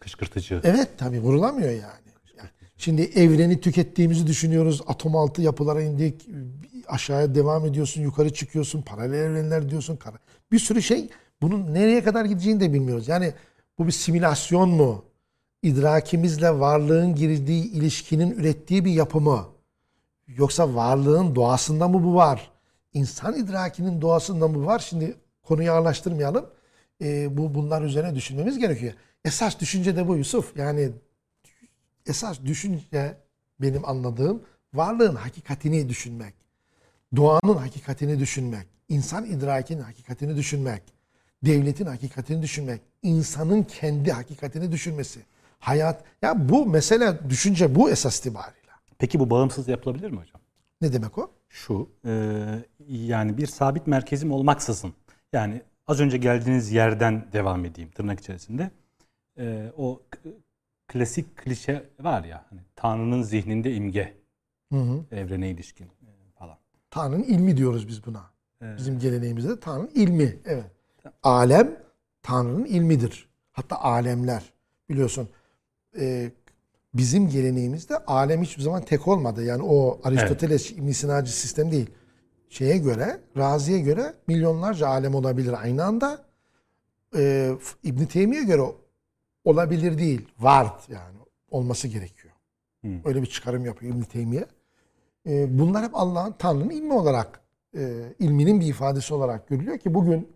kışkırtıcı. Evet tabii vurulamıyor yani. Yani Şimdi evreni tükettiğimizi düşünüyoruz. Atom altı yapılara indik. Aşağıya devam ediyorsun. Yukarı çıkıyorsun. Paralel evrenler diyorsun. Bir sürü şey. Bunun nereye kadar gideceğini de bilmiyoruz. Yani bu bir simülasyon mu? İdrakimizle varlığın girdiği ilişkinin ürettiği bir yapı mı? Yoksa varlığın doğasında mı bu var? İnsan idrakinin doğasında mı bu var? Şimdi konuyu ağırlaştırmayalım. Ee, bu bunlar üzerine düşünmemiz gerekiyor. Esas düşünce de bu Yusuf. Yani esas düşünce benim anladığım varlığın hakikatini düşünmek. Doğanın hakikatini düşünmek. insan idrakinin hakikatini düşünmek. Devletin hakikatini düşünmek. insanın kendi hakikatini düşünmesi. Hayat. Ya bu mesele düşünce bu esas itibariyle. Peki bu bağımsız yapılabilir mi hocam? Ne demek o? Şu, e, yani bir sabit merkezim olmaksızın, yani az önce geldiğiniz yerden devam edeyim tırnak içerisinde. E, o klasik klişe var ya, hani Tanrı'nın zihninde imge, Hı hı. evrene ilişkin e, falan. Tanrı'nın ilmi diyoruz biz buna. Evet. Bizim geleneğimizde de Tanrı'nın ilmi. Evet. Alem Tanrı'nın ilmidir. Hatta alemler. Biliyorsun e, bizim geleneğimizde alem hiçbir zaman tek olmadı. Yani o Aristoteles İbn Sinacı sistem değil. Şeye göre, Razi'ye göre milyonlarca alem olabilir aynı anda. E, İbn Teymiye göre olabilir değil. Var yani olması gerekiyor. Hı. Öyle bir çıkarım yapıyor İbn Teymiye. E, bunlar hep Allah'ın Tanrı'nın ilmi olarak, e, ilminin bir ifadesi olarak görülüyor ki bugün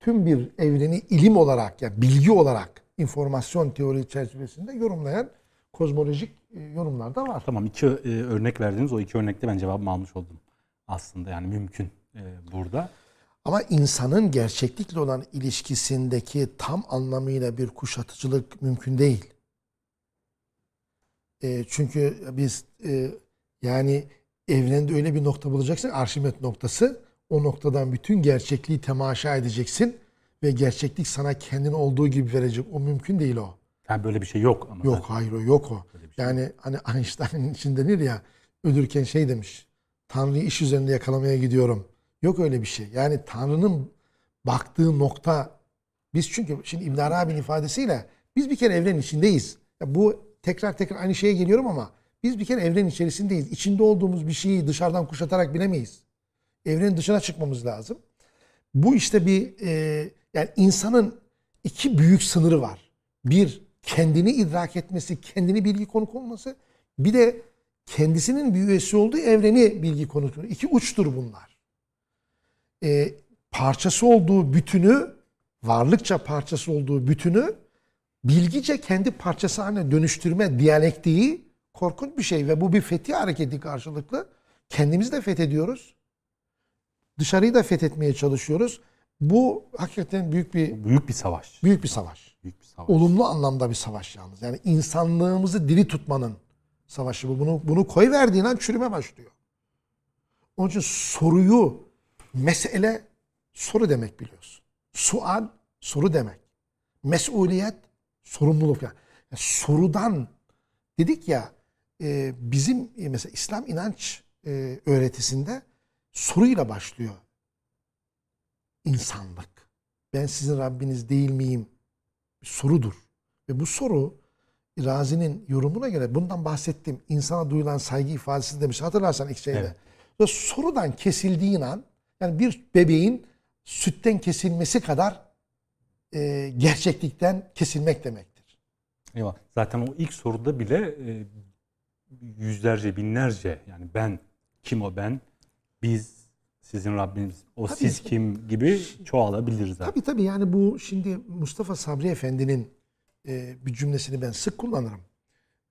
tüm bir evreni ilim olarak, yani bilgi olarak informasyon teori çerçevesinde yorumlayan kozmolojik e, yorumlar da var. Tamam iki e, örnek verdiniz. O iki örnekte ben cevabımı almış oldum. Aslında yani mümkün e, burada. Ama insanın gerçeklikle olan ilişkisindeki tam anlamıyla bir kuşatıcılık mümkün değil. E, çünkü biz e, yani evrende öyle bir nokta bulacaksın, Arşimet noktası. O noktadan bütün gerçekliği temaşa edeceksin ve gerçeklik sana kendin olduğu gibi verecek. O mümkün değil o. Yani böyle bir şey yok ama. Yok hayır o yok o. Şey Yani hani Einstein için denir ya ölürken şey demiş. Tanrı'yı iş üzerinde yakalamaya gidiyorum. Yok öyle bir şey. Yani Tanrı'nın baktığı nokta biz çünkü şimdi İbn Arabi'nin ifadesiyle biz bir kere evrenin içindeyiz. Ya bu tekrar tekrar aynı şeye geliyorum ama biz bir kere evrenin içerisindeyiz. İçinde olduğumuz bir şeyi dışarıdan kuşatarak bilemeyiz. Evrenin dışına çıkmamız lazım. Bu işte bir e, yani insanın iki büyük sınırı var. Bir kendini idrak etmesi, kendini bilgi konuk olması. Bir de kendisinin bir üyesi olduğu evreni bilgi konuk. İki uçtur bunlar. E, parçası olduğu bütünü, varlıkça parçası olduğu bütünü bilgice kendi parçası haline dönüştürme diyalektiği korkunç bir şey ve bu bir fethi hareketi karşılıklı. Kendimizi de fethediyoruz. Dışarıyı da fethetmeye çalışıyoruz. Bu hakikaten büyük bir Büyük bir savaş. büyük bir savaş. Büyük bir savaş. Olumlu anlamda bir savaş yalnız. Yani insanlığımızı diri tutmanın savaşı bu. Bunu bunu koy verdiğin an çürüme başlıyor. Onun için soruyu mesele soru demek biliyorsun. Sual soru demek. Mesuliyet sorumluluk yani. Sorudan dedik ya e, bizim e, mesela İslam inanç e, öğretisinde soruyla başlıyor insanlık. Ben sizin Rabbiniz değil miyim? Bir sorudur. Ve bu soru Razi'nin yorumuna göre bundan bahsettim. İnsana duyulan saygı ifadesi demiş. Hatırlarsan ilk şeyde. Evet. Ve sorudan kesildiğin an yani bir bebeğin sütten kesilmesi kadar e, gerçeklikten kesilmek demektir. Eyvah. Zaten o ilk soruda bile e, yüzlerce, binlerce yani ben, kim o ben, biz, sizin Rabbiniz, o Tabii. siz kim gibi çoğalabilir zaten. Tabii tabii yani bu şimdi Mustafa Sabri Efendi'nin e, bir cümlesini ben sık kullanırım.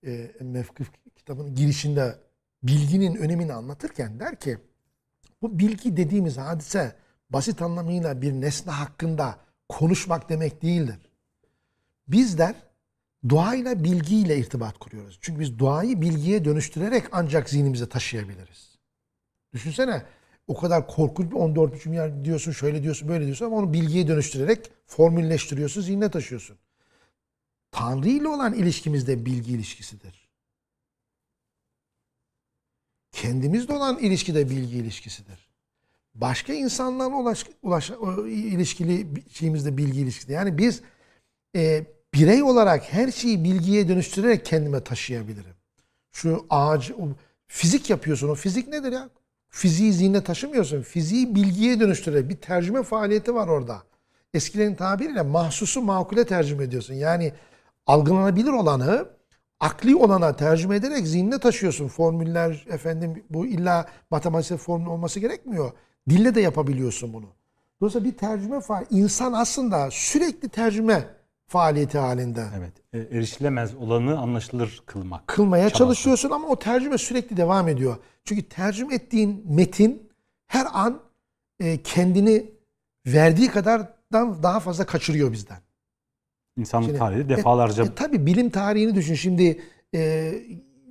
E, Mevkif kitabının girişinde bilginin önemini anlatırken der ki bu bilgi dediğimiz hadise basit anlamıyla bir nesne hakkında konuşmak demek değildir. Bizler doğayla bilgiyle irtibat kuruyoruz. Çünkü biz doğayı bilgiye dönüştürerek ancak zihnimize taşıyabiliriz. Düşünsene o kadar korkunç bir 14 milyar diyorsun, şöyle diyorsun, böyle diyorsun ama onu bilgiye dönüştürerek formülleştiriyorsun, zihnine taşıyorsun. Tanrı ile olan ilişkimiz de bilgi ilişkisidir. Kendimizle olan ilişki de bilgi ilişkisidir. başka insanlarla ulaş, ulaş, o ilişkili bir şeyimizde bilgi ilişkisi. Yani biz e, birey olarak her şeyi bilgiye dönüştürerek kendime taşıyabilirim. Şu ağaç, o, fizik yapıyorsun. O fizik nedir ya? Fiziği zihne taşımıyorsun. Fiziği bilgiye dönüştürerek bir tercüme faaliyeti var orada. Eskilerin tabiriyle mahsusu makule tercüme ediyorsun. Yani algılanabilir olanı akli olana tercüme ederek zihnine taşıyorsun. Formüller efendim bu illa matematiksel formül olması gerekmiyor. Dille de yapabiliyorsun bunu. Dolayısıyla bir tercüme faal insan aslında sürekli tercüme faaliyeti halinde. Evet. E, erişilemez olanı anlaşılır kılmak. Kılmaya çabası. çalışıyorsun ama o tercüme sürekli devam ediyor. Çünkü tercüme ettiğin metin her an e, kendini verdiği kadardan daha fazla kaçırıyor bizden. İnsanlık Şimdi, tarihi defalarca E, tabii bilim tarihini düşün. Şimdi e,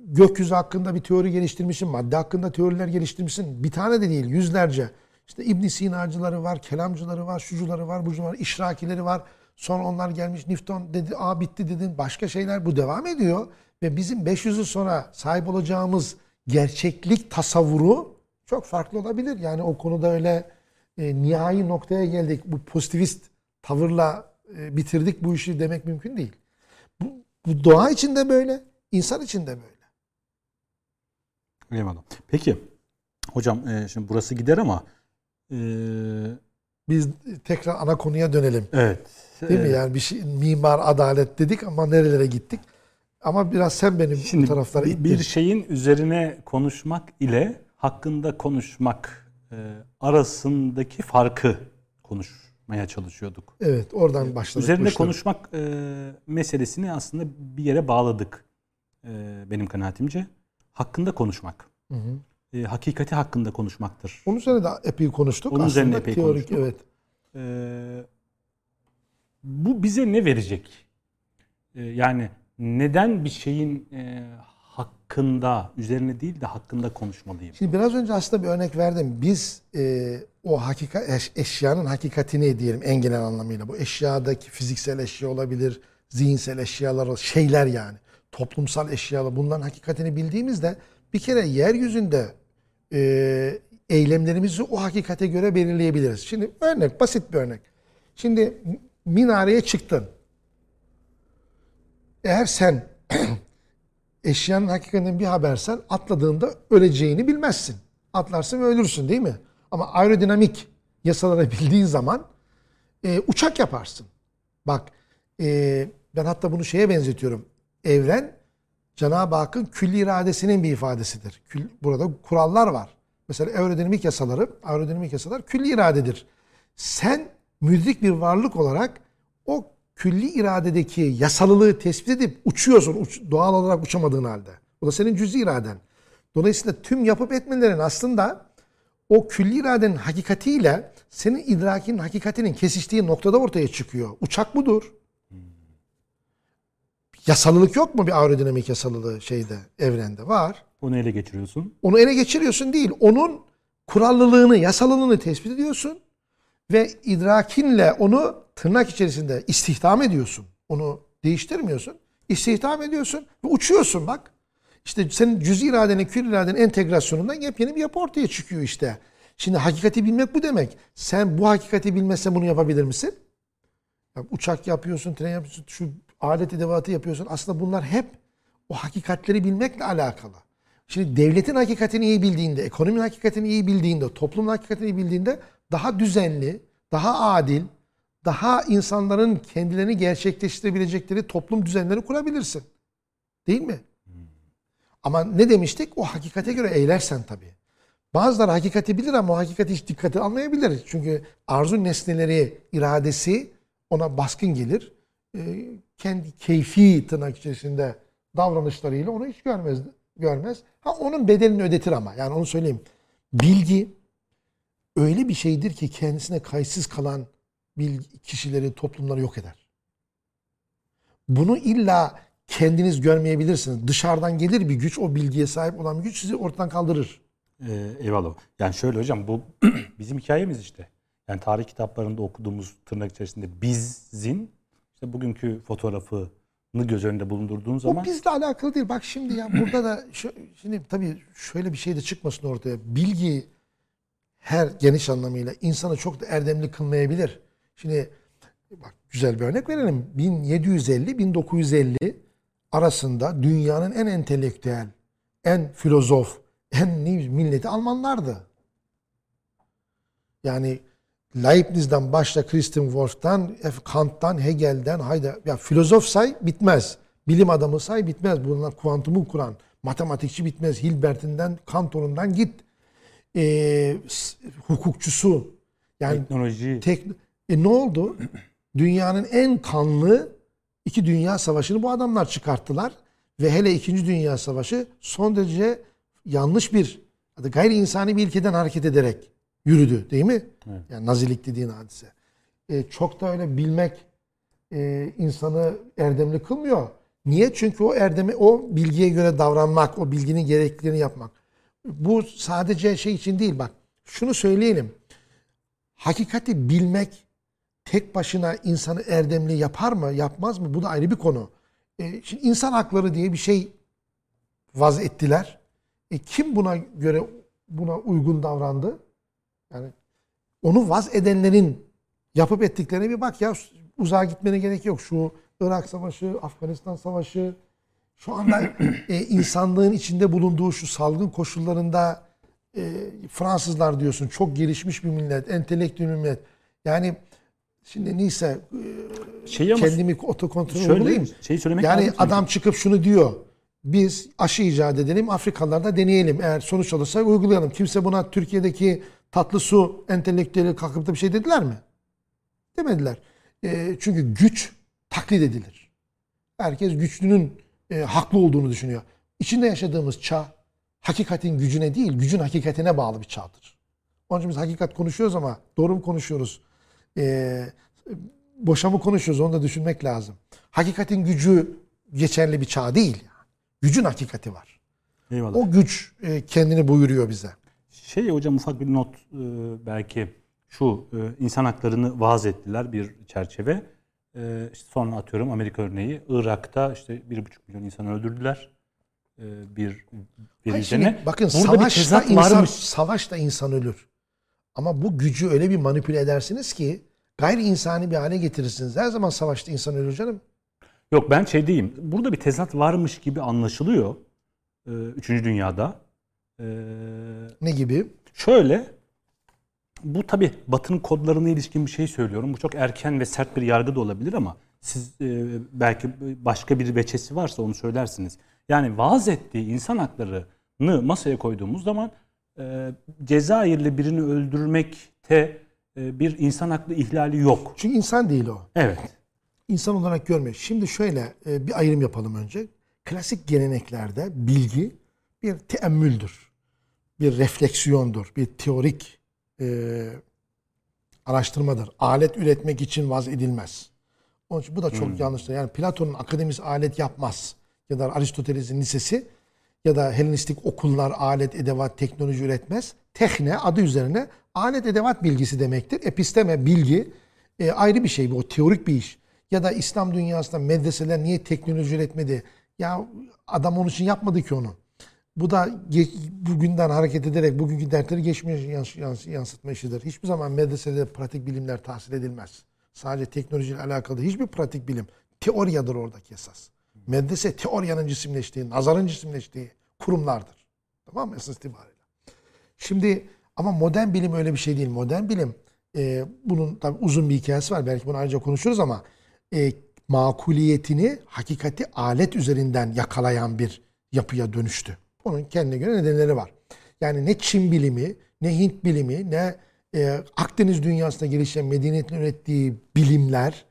gökyüzü hakkında bir teori geliştirmişsin, madde hakkında teoriler geliştirmişsin. Bir tane de değil, yüzlerce. İşte İbn Sina'cıları var, kelamcıları var, şucuları var, bucuları var, işrakileri var. Sonra onlar gelmiş Newton dedi, a bitti dedin. Başka şeyler bu devam ediyor. Ve bizim 500 yıl sonra sahip olacağımız gerçeklik tasavvuru çok farklı olabilir. Yani o konuda öyle e, nihai noktaya geldik. Bu pozitivist tavırla e, bitirdik bu işi demek mümkün değil. Bu, bu doğa için de böyle, insan için de böyle. Eyvallah. Peki hocam e, şimdi burası gider ama e, Biz tekrar ana konuya dönelim. evet. Değil mi? e, Yani bir şey mimar adalet dedik ama nerelere gittik? Ama biraz sen benim Şimdi bu taraflara bir, bir şeyin üzerine konuşmak ile hakkında konuşmak e, arasındaki farkı konuşmaya çalışıyorduk. Evet, oradan başladık. bu Üzerine işlem. konuşmak e, meselesini aslında bir yere bağladık e, benim kanaatimce. Hakkında konuşmak. Hı hı. E, hakikati hakkında konuşmaktır. Onun üzerine de epey konuştuk. Onun Aslında üzerine epey teorik, konuştuk. evet. E, bu bize ne verecek? E, yani neden bir şeyin e, hakkında, üzerine değil de hakkında konuşmalıyım? Şimdi biraz önce aslında bir örnek verdim. Biz e, o hakika, eş- eşyanın hakikatini diyelim en genel anlamıyla. Bu eşyadaki fiziksel eşya olabilir, zihinsel eşyalar, şeyler yani. Toplumsal eşyalar. Bunların hakikatini bildiğimizde bir kere yeryüzünde e, eylemlerimizi o hakikate göre belirleyebiliriz. Şimdi örnek, basit bir örnek. Şimdi minareye çıktın. Eğer sen eşyanın hakikatinden bir habersen atladığında öleceğini bilmezsin. Atlarsın ve ölürsün değil mi? Ama aerodinamik yasaları bildiğin zaman e, uçak yaparsın. Bak e, ben hatta bunu şeye benzetiyorum. Evren Cenab-ı Hakk'ın külli iradesinin bir ifadesidir. Kül- burada kurallar var. Mesela aerodinamik yasaları, aerodinamik yasalar külli iradedir. Sen müdrik bir varlık olarak o külli iradedeki yasalılığı tespit edip uçuyorsun uç- doğal olarak uçamadığın halde. Bu da senin cüzi iraden. Dolayısıyla tüm yapıp etmelerin aslında o külli iradenin hakikatiyle senin idrakinin hakikatinin kesiştiği noktada ortaya çıkıyor. Uçak budur. Yasalılık yok mu bir aerodinamik yasalılığı şeyde, evrende? Var. Onu ele geçiriyorsun. Onu ele geçiriyorsun değil. Onun kurallılığını, yasalılığını tespit ediyorsun ve idrakinle onu tırnak içerisinde istihdam ediyorsun. Onu değiştirmiyorsun. İstihdam ediyorsun ve uçuyorsun bak. İşte senin cüz iradenin, kül iradenin entegrasyonundan yepyeni bir yapı ortaya çıkıyor işte. Şimdi hakikati bilmek bu demek. Sen bu hakikati bilmezsen bunu yapabilir misin? Uçak yapıyorsun, tren yapıyorsun, şu alet edevatı yapıyorsun. Aslında bunlar hep o hakikatleri bilmekle alakalı. Şimdi devletin hakikatini iyi bildiğinde, ekonominin hakikatini iyi bildiğinde, toplumun hakikatini iyi bildiğinde daha düzenli, daha adil, daha insanların kendilerini gerçekleştirebilecekleri toplum düzenleri kurabilirsin. Değil mi? Ama ne demiştik? O hakikate göre eylersen tabii. Bazıları hakikati bilir ama o hakikati hiç dikkate almayabilir. Çünkü arzu nesneleri, iradesi ona baskın gelir. Ee, kendi keyfi tırnak içerisinde davranışlarıyla onu hiç görmez. görmez. Ha onun bedelini ödetir ama. Yani onu söyleyeyim. Bilgi öyle bir şeydir ki kendisine kayıtsız kalan kişileri, toplumları yok eder. Bunu illa kendiniz görmeyebilirsiniz. Dışarıdan gelir bir güç, o bilgiye sahip olan bir güç sizi ortadan kaldırır. Ee, eyvallah. Yani şöyle hocam bu bizim hikayemiz işte. Yani tarih kitaplarında okuduğumuz tırnak içerisinde bizin işte bugünkü fotoğrafını göz önünde bulundurduğun zaman O bizle alakalı değil. Bak şimdi ya burada da şu, şimdi tabii şöyle bir şey de çıkmasın ortaya. Bilgi her geniş anlamıyla insanı çok da erdemli kılmayabilir. Şimdi bak güzel bir örnek verelim. 1750-1950 arasında dünyanın en entelektüel, en filozof, en milleti Almanlardı. Yani Leibniz'den başla Christian Wolff'tan, Kant'tan, Hegel'den, hayda ya filozof say bitmez. Bilim adamı say bitmez. Bunlar kuantumu kuran, matematikçi bitmez. Hilbert'inden, Kantor'undan git. Ee, hukukçusu. Yani teknoloji. Tek, e ne oldu? Dünyanın en kanlı iki dünya savaşını bu adamlar çıkarttılar. Ve hele ikinci dünya savaşı son derece yanlış bir, gayri insani bir ilkeden hareket ederek yürüdü değil mi? Evet. Yani nazilik dediğin hadise. E, çok da öyle bilmek e, insanı erdemli kılmıyor. Niye? Çünkü o erdemi, o bilgiye göre davranmak, o bilginin gereklerini yapmak. Bu sadece şey için değil bak. Şunu söyleyelim. Hakikati bilmek tek başına insanı erdemli yapar mı, yapmaz mı? Bu da ayrı bir konu. E, şimdi insan hakları diye bir şey vaz ettiler. E, kim buna göre buna uygun davrandı? Yani onu vaz edenlerin yapıp ettiklerine bir bak ya uzağa gitmene gerek yok. Şu Irak Savaşı, Afganistan Savaşı, şu anda e, insanlığın içinde bulunduğu şu salgın koşullarında e, Fransızlar diyorsun çok gelişmiş bir millet, entelektüel bir millet. Yani şimdi neyse e, şey kendimi otokontrol uygulayayım. Şey söylemek yani adam çıkıp şunu diyor biz aşı icat edelim, Afrikalılarda deneyelim. Eğer sonuç alırsa uygulayalım. Kimse buna Türkiye'deki tatlı su entelektüeli kalkıp da bir şey dediler mi? Demediler. E, çünkü güç taklit edilir. Herkes güçlünün e, haklı olduğunu düşünüyor. İçinde yaşadığımız çağ hakikatin gücüne değil, gücün hakikatine bağlı bir çağdır. Onun için biz hakikat konuşuyoruz ama doğru mu konuşuyoruz? E, boşa mı konuşuyoruz onu da düşünmek lazım. Hakikatin gücü geçerli bir çağ değil. Yani. Gücün hakikati var. Eyvallah. O güç e, kendini buyuruyor bize. Şey hocam ufak bir not e, belki şu e, insan haklarını vaaz ettiler bir çerçeve. E, işte sonra atıyorum Amerika örneği. Irak'ta işte bir buçuk milyon insan öldürdüler. Bir bir bakın Burada savaşta insan, varmış. savaşta insan ölür. Ama bu gücü öyle bir manipüle edersiniz ki gayri insani bir hale getirirsiniz. Her zaman savaşta insan ölür canım. Yok ben şey diyeyim. Burada bir tezat varmış gibi anlaşılıyor. Üçüncü dünyada. Ee, ne gibi? Şöyle, bu tabi Batı'nın kodlarına ilişkin bir şey söylüyorum. Bu çok erken ve sert bir yargı da olabilir ama siz e, belki başka bir veçesi varsa onu söylersiniz. Yani vaaz ettiği insan haklarını masaya koyduğumuz zaman e, Cezayirli birini öldürmekte e, bir insan haklı ihlali yok. Çünkü insan değil o. Evet. İnsan olarak görmüyor. Şimdi şöyle e, bir ayrım yapalım önce. Klasik geleneklerde bilgi bir teemmüldür bir refleksiyondur, bir teorik e, araştırmadır. Alet üretmek için vaz edilmez. Onun için bu da çok hmm. yanlıştır. Yani Platon'un akademisi alet yapmaz. Ya da Aristoteles'in lisesi ya da Helenistik okullar alet, edevat, teknoloji üretmez. Tekne adı üzerine alet, edevat bilgisi demektir. Episteme, bilgi e, ayrı bir şey bu. O teorik bir iş. Ya da İslam dünyasında medreseler niye teknoloji üretmedi? Ya adam onun için yapmadı ki onu. Bu da bugünden hareket ederek bugünkü dertleri geçmişe yans, yans, yansıtma işidir. Hiçbir zaman medresede pratik bilimler tahsil edilmez. Sadece teknolojiyle alakalı hiçbir pratik bilim. Teoriyadır oradaki esas. Medrese teoriyanın cisimleştiği, nazarın cisimleştiği kurumlardır. Tamam mı esas itibariyle? Şimdi ama modern bilim öyle bir şey değil. Modern bilim e, bunun tabii uzun bir hikayesi var. Belki bunu ayrıca konuşuruz ama e, makuliyetini hakikati alet üzerinden yakalayan bir yapıya dönüştü. Onun kendine göre nedenleri var. Yani ne Çin bilimi, ne Hint bilimi, ne e, Akdeniz dünyasında gelişen medeniyetin ürettiği bilimler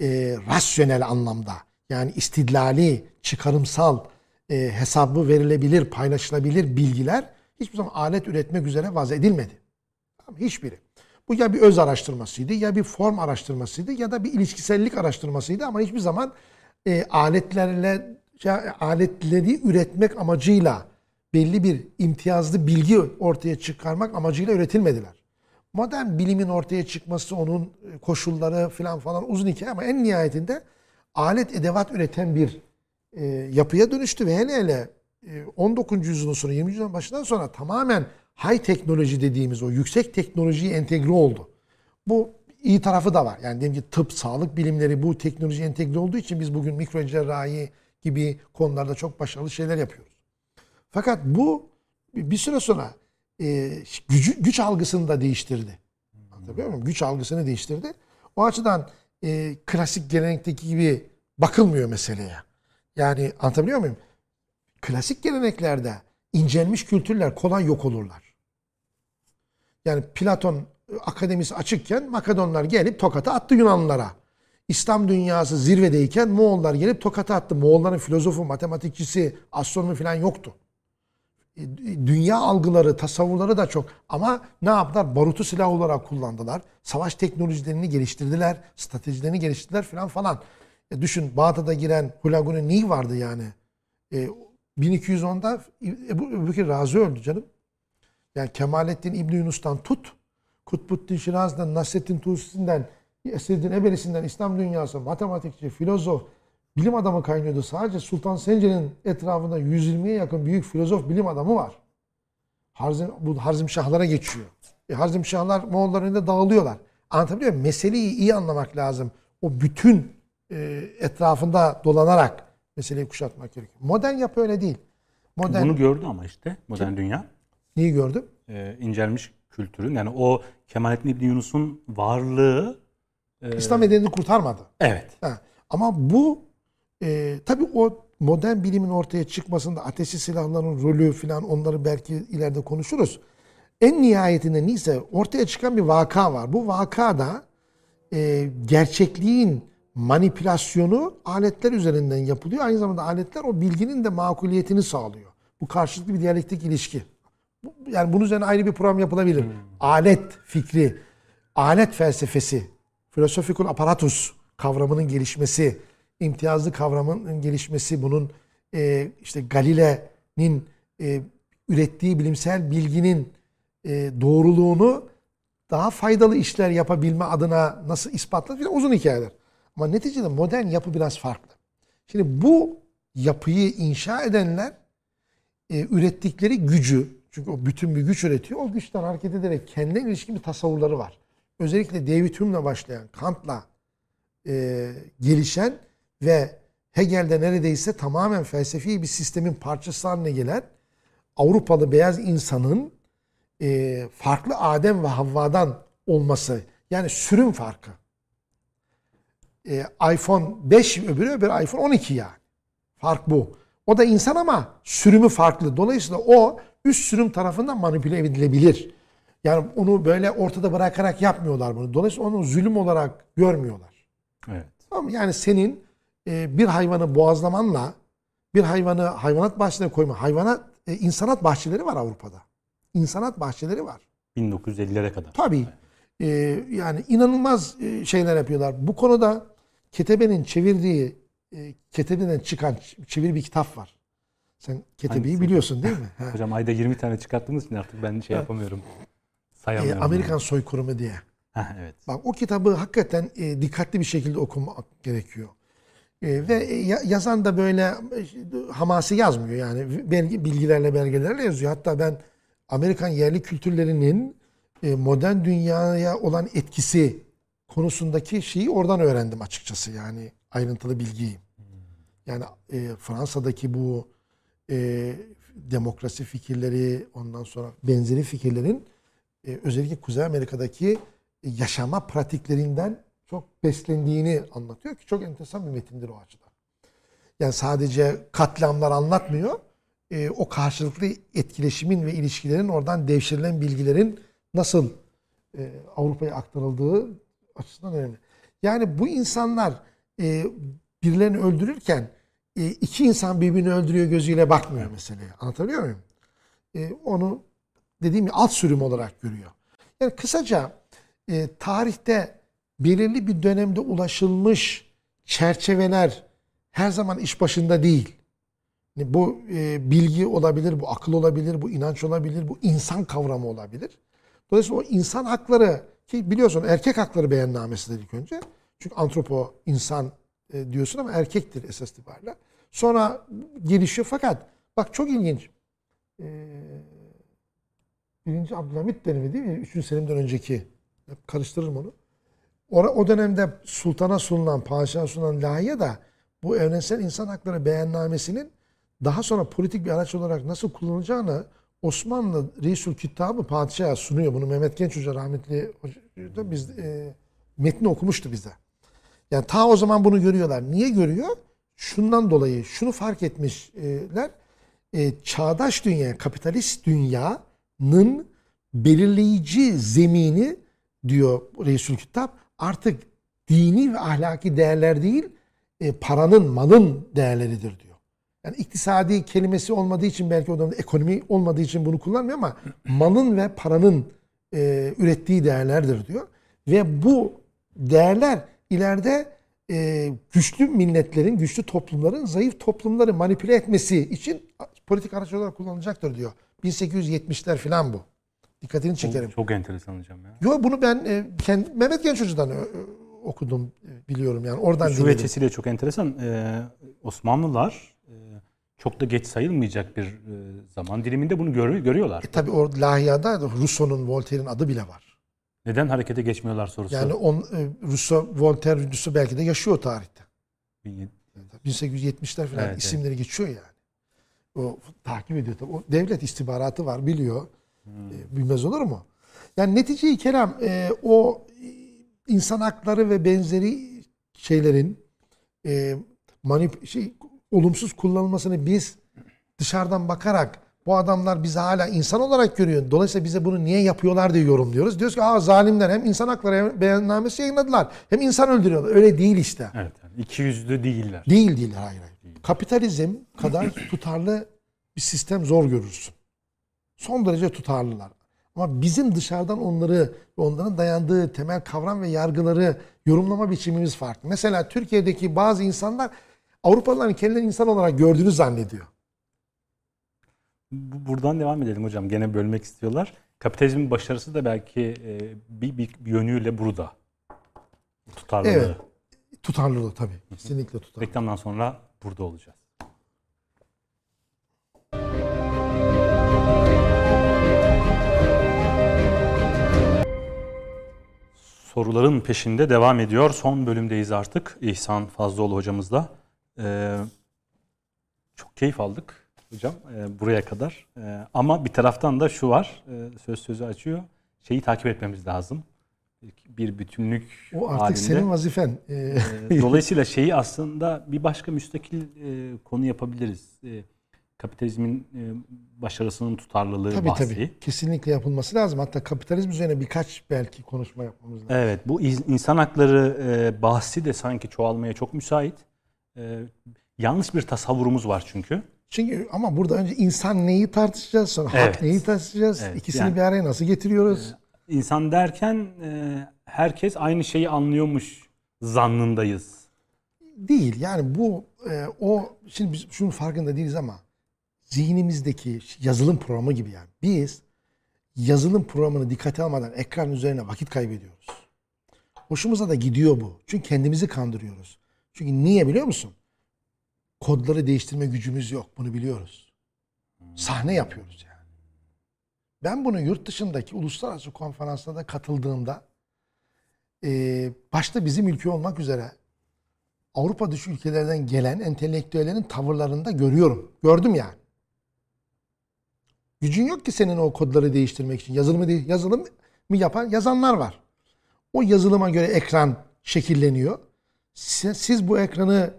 e, rasyonel anlamda yani istidlali, çıkarımsal, e, hesabı verilebilir, paylaşılabilir bilgiler hiçbir zaman alet üretmek üzere vaz edilmedi. Tamam, hiçbiri. Bu ya bir öz araştırmasıydı, ya bir form araştırmasıydı, ya da bir ilişkisellik araştırmasıydı ama hiçbir zaman e, aletlerle aletleri üretmek amacıyla belli bir imtiyazlı bilgi ortaya çıkarmak amacıyla üretilmediler. Modern bilimin ortaya çıkması, onun e, koşulları falan falan uzun hikaye ama en nihayetinde alet edevat üreten bir e, yapıya dönüştü ve hele hele e, 19. yüzyılın sonu 20. yüzyılın başından sonra tamamen high teknoloji dediğimiz o yüksek teknolojiye entegre oldu. Bu iyi tarafı da var. Yani diyelim ki tıp, sağlık bilimleri bu teknoloji entegre olduğu için biz bugün mikro cerrahi gibi konularda çok başarılı şeyler yapıyoruz. Fakat bu bir süre sonra e, gücü, güç algısını da değiştirdi. Anlatabiliyor muyum? Güç algısını değiştirdi. O açıdan e, klasik gelenekteki gibi bakılmıyor meseleye. Yani anlatabiliyor muyum? Klasik geleneklerde incelmiş kültürler kolay yok olurlar. Yani Platon akademisi açıkken Makedonlar gelip tokata attı Yunanlılara. İslam dünyası zirvedeyken Moğollar gelip tokata attı. Moğolların filozofu, matematikçisi, astronomi falan yoktu. E, dünya algıları, tasavvurları da çok. Ama ne yaptılar? Barutu silah olarak kullandılar. Savaş teknolojilerini geliştirdiler. Stratejilerini geliştirdiler falan falan. E düşün Bağdat'a giren Hulagu'nun neyi vardı yani? E, 1210'da Ebu, Bekir Razi öldü canım. Yani Kemalettin İbni Yunus'tan tut, Kutbuddin Şiraz'dan, Nasrettin Tusi'nden, Eseddin Ebelisi'nden İslam dünyası, matematikçi, filozof, bilim adamı kaynıyordu. Sadece Sultan Sencer'in etrafında 120'ye yakın büyük filozof bilim adamı var. Harzim, bu Harzim Şahlara geçiyor. E, Harzim Şahlar Moğolların önünde dağılıyorlar. Anlatabiliyor muyum? Meseleyi iyi anlamak lazım. O bütün e, etrafında dolanarak meseleyi kuşatmak gerekiyor. Modern yapı öyle değil. Modern, Bunu gördü ama işte modern Kim? dünya. Neyi gördüm? Ee, incelmiş kültürün yani o Kemalettin İbni Yunus'un varlığı e... İslam medeniyetini kurtarmadı. Evet. Ha. Ama bu e, tabii o modern bilimin ortaya çıkmasında ateşli silahların rolü falan onları belki ileride konuşuruz. En nihayetinde neyse ortaya çıkan bir vaka var. Bu vakada e, gerçekliğin manipülasyonu aletler üzerinden yapılıyor. Aynı zamanda aletler o bilginin de makuliyetini sağlıyor. Bu karşılıklı bir diyalektik ilişki. Yani bunun üzerine ayrı bir program yapılabilir. Hmm. Alet fikri, alet felsefesi, philosophical apparatus kavramının gelişmesi, imtiyazlı kavramının gelişmesi, bunun e, işte Galile'nin e, ürettiği bilimsel bilginin e, doğruluğunu daha faydalı işler yapabilme adına nasıl ispatlar uzun hikayeler. Ama neticede modern yapı biraz farklı. Şimdi bu yapıyı inşa edenler e, ürettikleri gücü, çünkü o bütün bir güç üretiyor, o güçten hareket ederek kendine ilişkin bir tasavvurları var. Özellikle David Hume'la başlayan, Kant'la e, gelişen ve Hegel'de neredeyse tamamen felsefi bir sistemin parçası haline gelen Avrupalı beyaz insanın e, farklı Adem ve Havva'dan olması. Yani sürüm farkı e, iPhone 5 öbürü öbürü iPhone 12 yani. Fark bu. O da insan ama sürümü farklı. Dolayısıyla o üst sürüm tarafından manipüle edilebilir. Yani onu böyle ortada bırakarak yapmıyorlar bunu. Dolayısıyla onu zulüm olarak görmüyorlar. Evet. Tamam Yani senin e, bir hayvanı boğazlamanla bir hayvanı hayvanat bahçelerine koyma. Hayvanat e, insanat bahçeleri var Avrupa'da. İnsanat bahçeleri var. 1950'lere kadar. Tabii. E, yani inanılmaz e, şeyler yapıyorlar. Bu konuda Ketebe'nin çevirdiği e, Ketebe'den çıkan çevir bir kitap var. Sen Ketebe'yi biliyorsun değil mi? Hocam ayda 20 tane çıkarttığınız için artık ben şey yapamıyorum. Sayamıyorum. E, Amerikan yani. soykırımı diye. Ha, evet. Bak o kitabı hakikaten e, dikkatli bir şekilde okumak gerekiyor. E, ve e, yazan da böyle e, hamasi yazmıyor yani belge, bilgilerle belgelerle yazıyor. Hatta ben Amerikan yerli kültürlerinin e, modern dünyaya olan etkisi konusundaki şeyi oradan öğrendim açıkçası yani ayrıntılı bilgiyi. Yani e, Fransa'daki bu e, demokrasi fikirleri ondan sonra benzeri fikirlerin e, özellikle Kuzey Amerika'daki yaşama pratiklerinden çok beslendiğini anlatıyor ki çok enteresan bir metindir o açıdan. Yani sadece katliamlar anlatmıyor. E, o karşılıklı etkileşimin ve ilişkilerin oradan devşirilen bilgilerin nasıl e, Avrupa'ya aktarıldığı açısından önemli. Yani bu insanlar e, birilerini öldürürken e, iki insan birbirini öldürüyor gözüyle bakmıyor meseleye. Anlatabiliyor muyum? E, onu dediğim gibi alt sürüm olarak görüyor. Yani kısaca e, tarihte belirli bir dönemde ulaşılmış çerçeveler her zaman iş başında değil. Bu e, bilgi olabilir, bu akıl olabilir, bu inanç olabilir, bu insan kavramı olabilir. Dolayısıyla o insan hakları ki biliyorsun erkek hakları beyannamesi dedik önce. Çünkü antropo insan e, diyorsun ama erkektir esas itibariyle. Sonra gelişiyor fakat Bak çok ilginç. Ee, birinci Abdülhamit dönemi değil mi? Üçüncü Selim'den önceki. Hep karıştırırım onu. O, dönemde sultana sunulan, padişaha sunulan lahiye da bu evrensel insan hakları beyannamesinin daha sonra politik bir araç olarak nasıl kullanılacağını Osmanlı Reisul Kitabı padişaha sunuyor. Bunu Mehmet Genç Hoca rahmetli hoca, biz e, metni okumuştu bize. Yani ta o zaman bunu görüyorlar. Niye görüyor? Şundan dolayı şunu fark etmişler. E, çağdaş dünya, kapitalist dünyanın belirleyici zemini diyor Reisul Kitap artık dini ve ahlaki değerler değil e, paranın, malın değerleridir diyor. Yani iktisadi kelimesi olmadığı için belki o dönemde ekonomi olmadığı için bunu kullanmıyor ama malın ve paranın e, ürettiği değerlerdir diyor. Ve bu değerler ileride e, güçlü milletlerin, güçlü toplumların zayıf toplumları manipüle etmesi için politik araç olarak kullanılacaktır diyor. 1870'ler falan bu. Dikkatini çekerim. Çok, çok enteresan hocam ya. Yo bunu ben e, kendi, Mehmet Genç Hoca'dan e, okudum e, biliyorum yani oradan dinledim. veçesiyle çok enteresan. Ee, Osmanlılar e, çok da geç sayılmayacak bir e, zaman diliminde bunu gör, görüyorlar. E tabi o Lahiya'da Rousseau'nun, Voltaire'in adı bile var. Neden harekete geçmiyorlar sorusu. Yani on, e, Rousseau, Voltaire, Rousseau belki de yaşıyor tarihte. 1870'ler falan Evet, isimleri geçiyor yani. O takip ediyor tabii. O devlet istihbaratı var biliyor. Hmm. E, bilmez olur mu? Yani netice-i kelam e, o insan hakları ve benzeri şeylerin e, manip şey olumsuz kullanılmasını biz dışarıdan bakarak bu adamlar bizi hala insan olarak görüyor. Dolayısıyla bize bunu niye yapıyorlar diye yorumluyoruz. Diyoruz ki aa zalimler hem insan hakları beyannamesi yayınladılar hem insan öldürüyorlar. Öyle değil işte. Evet. Yani iki yüzlü değiller. Değil değil hayır hayır. Kapitalizm kadar tutarlı bir sistem zor görürsün. Son derece tutarlılar. Ama bizim dışarıdan onları onların dayandığı temel kavram ve yargıları yorumlama biçimimiz farklı. Mesela Türkiye'deki bazı insanlar Avrupalıların kendilerini insan olarak gördüğünü zannediyor. Buradan devam edelim hocam. Gene bölmek istiyorlar. Kapitalizmin başarısı da belki e, bir, bir yönüyle burada. Tutarlılığı. Evet. Tutarlılığı tabii. Kesinlikle tutarlı. Reklamdan sonra burada olacağız. Soruların peşinde devam ediyor. Son bölümdeyiz artık. İhsan Fazlıoğlu hocamızla. Ee, çok keyif aldık hocam e, buraya kadar. E, ama bir taraftan da şu var. E, söz sözü açıyor. Şeyi takip etmemiz lazım. Bir bütünlük O artık halinde. senin vazifen. E, Dolayısıyla şeyi aslında bir başka müstakil e, konu yapabiliriz. E, kapitalizmin e, başarısının tutarlılığı tabii bahsi. tabii. Kesinlikle yapılması lazım. Hatta kapitalizm üzerine birkaç belki konuşma yapmamız lazım. Evet, bu insan hakları e, bahsi de sanki çoğalmaya çok müsait. E, yanlış bir tasavvurumuz var çünkü. Çünkü ama burada önce insan neyi tartışacağız sonra Evet. hak neyi tartışacağız. Evet, İkisini yani- bir araya nasıl getiriyoruz? İnsan derken herkes aynı şeyi anlıyormuş zannındayız. Değil. Yani bu o şimdi biz şunun farkında değiliz ama zihnimizdeki yazılım programı gibi yani. Biz yazılım programını dikkate almadan ekran üzerine vakit kaybediyoruz. Hoşumuza da gidiyor bu. Çünkü kendimizi kandırıyoruz. Çünkü niye biliyor musun? Kodları değiştirme gücümüz yok. Bunu biliyoruz. Sahne yapıyoruz yani. Ben bunu yurt dışındaki uluslararası konferanslarda katıldığımda e, başta bizim ülke olmak üzere Avrupa dışı ülkelerden gelen entelektüellerin tavırlarında görüyorum. Gördüm yani. Gücün yok ki senin o kodları değiştirmek için. Yazılımı değil, yazılım mı yapan yazanlar var. O yazılıma göre ekran şekilleniyor. Siz, siz bu ekranı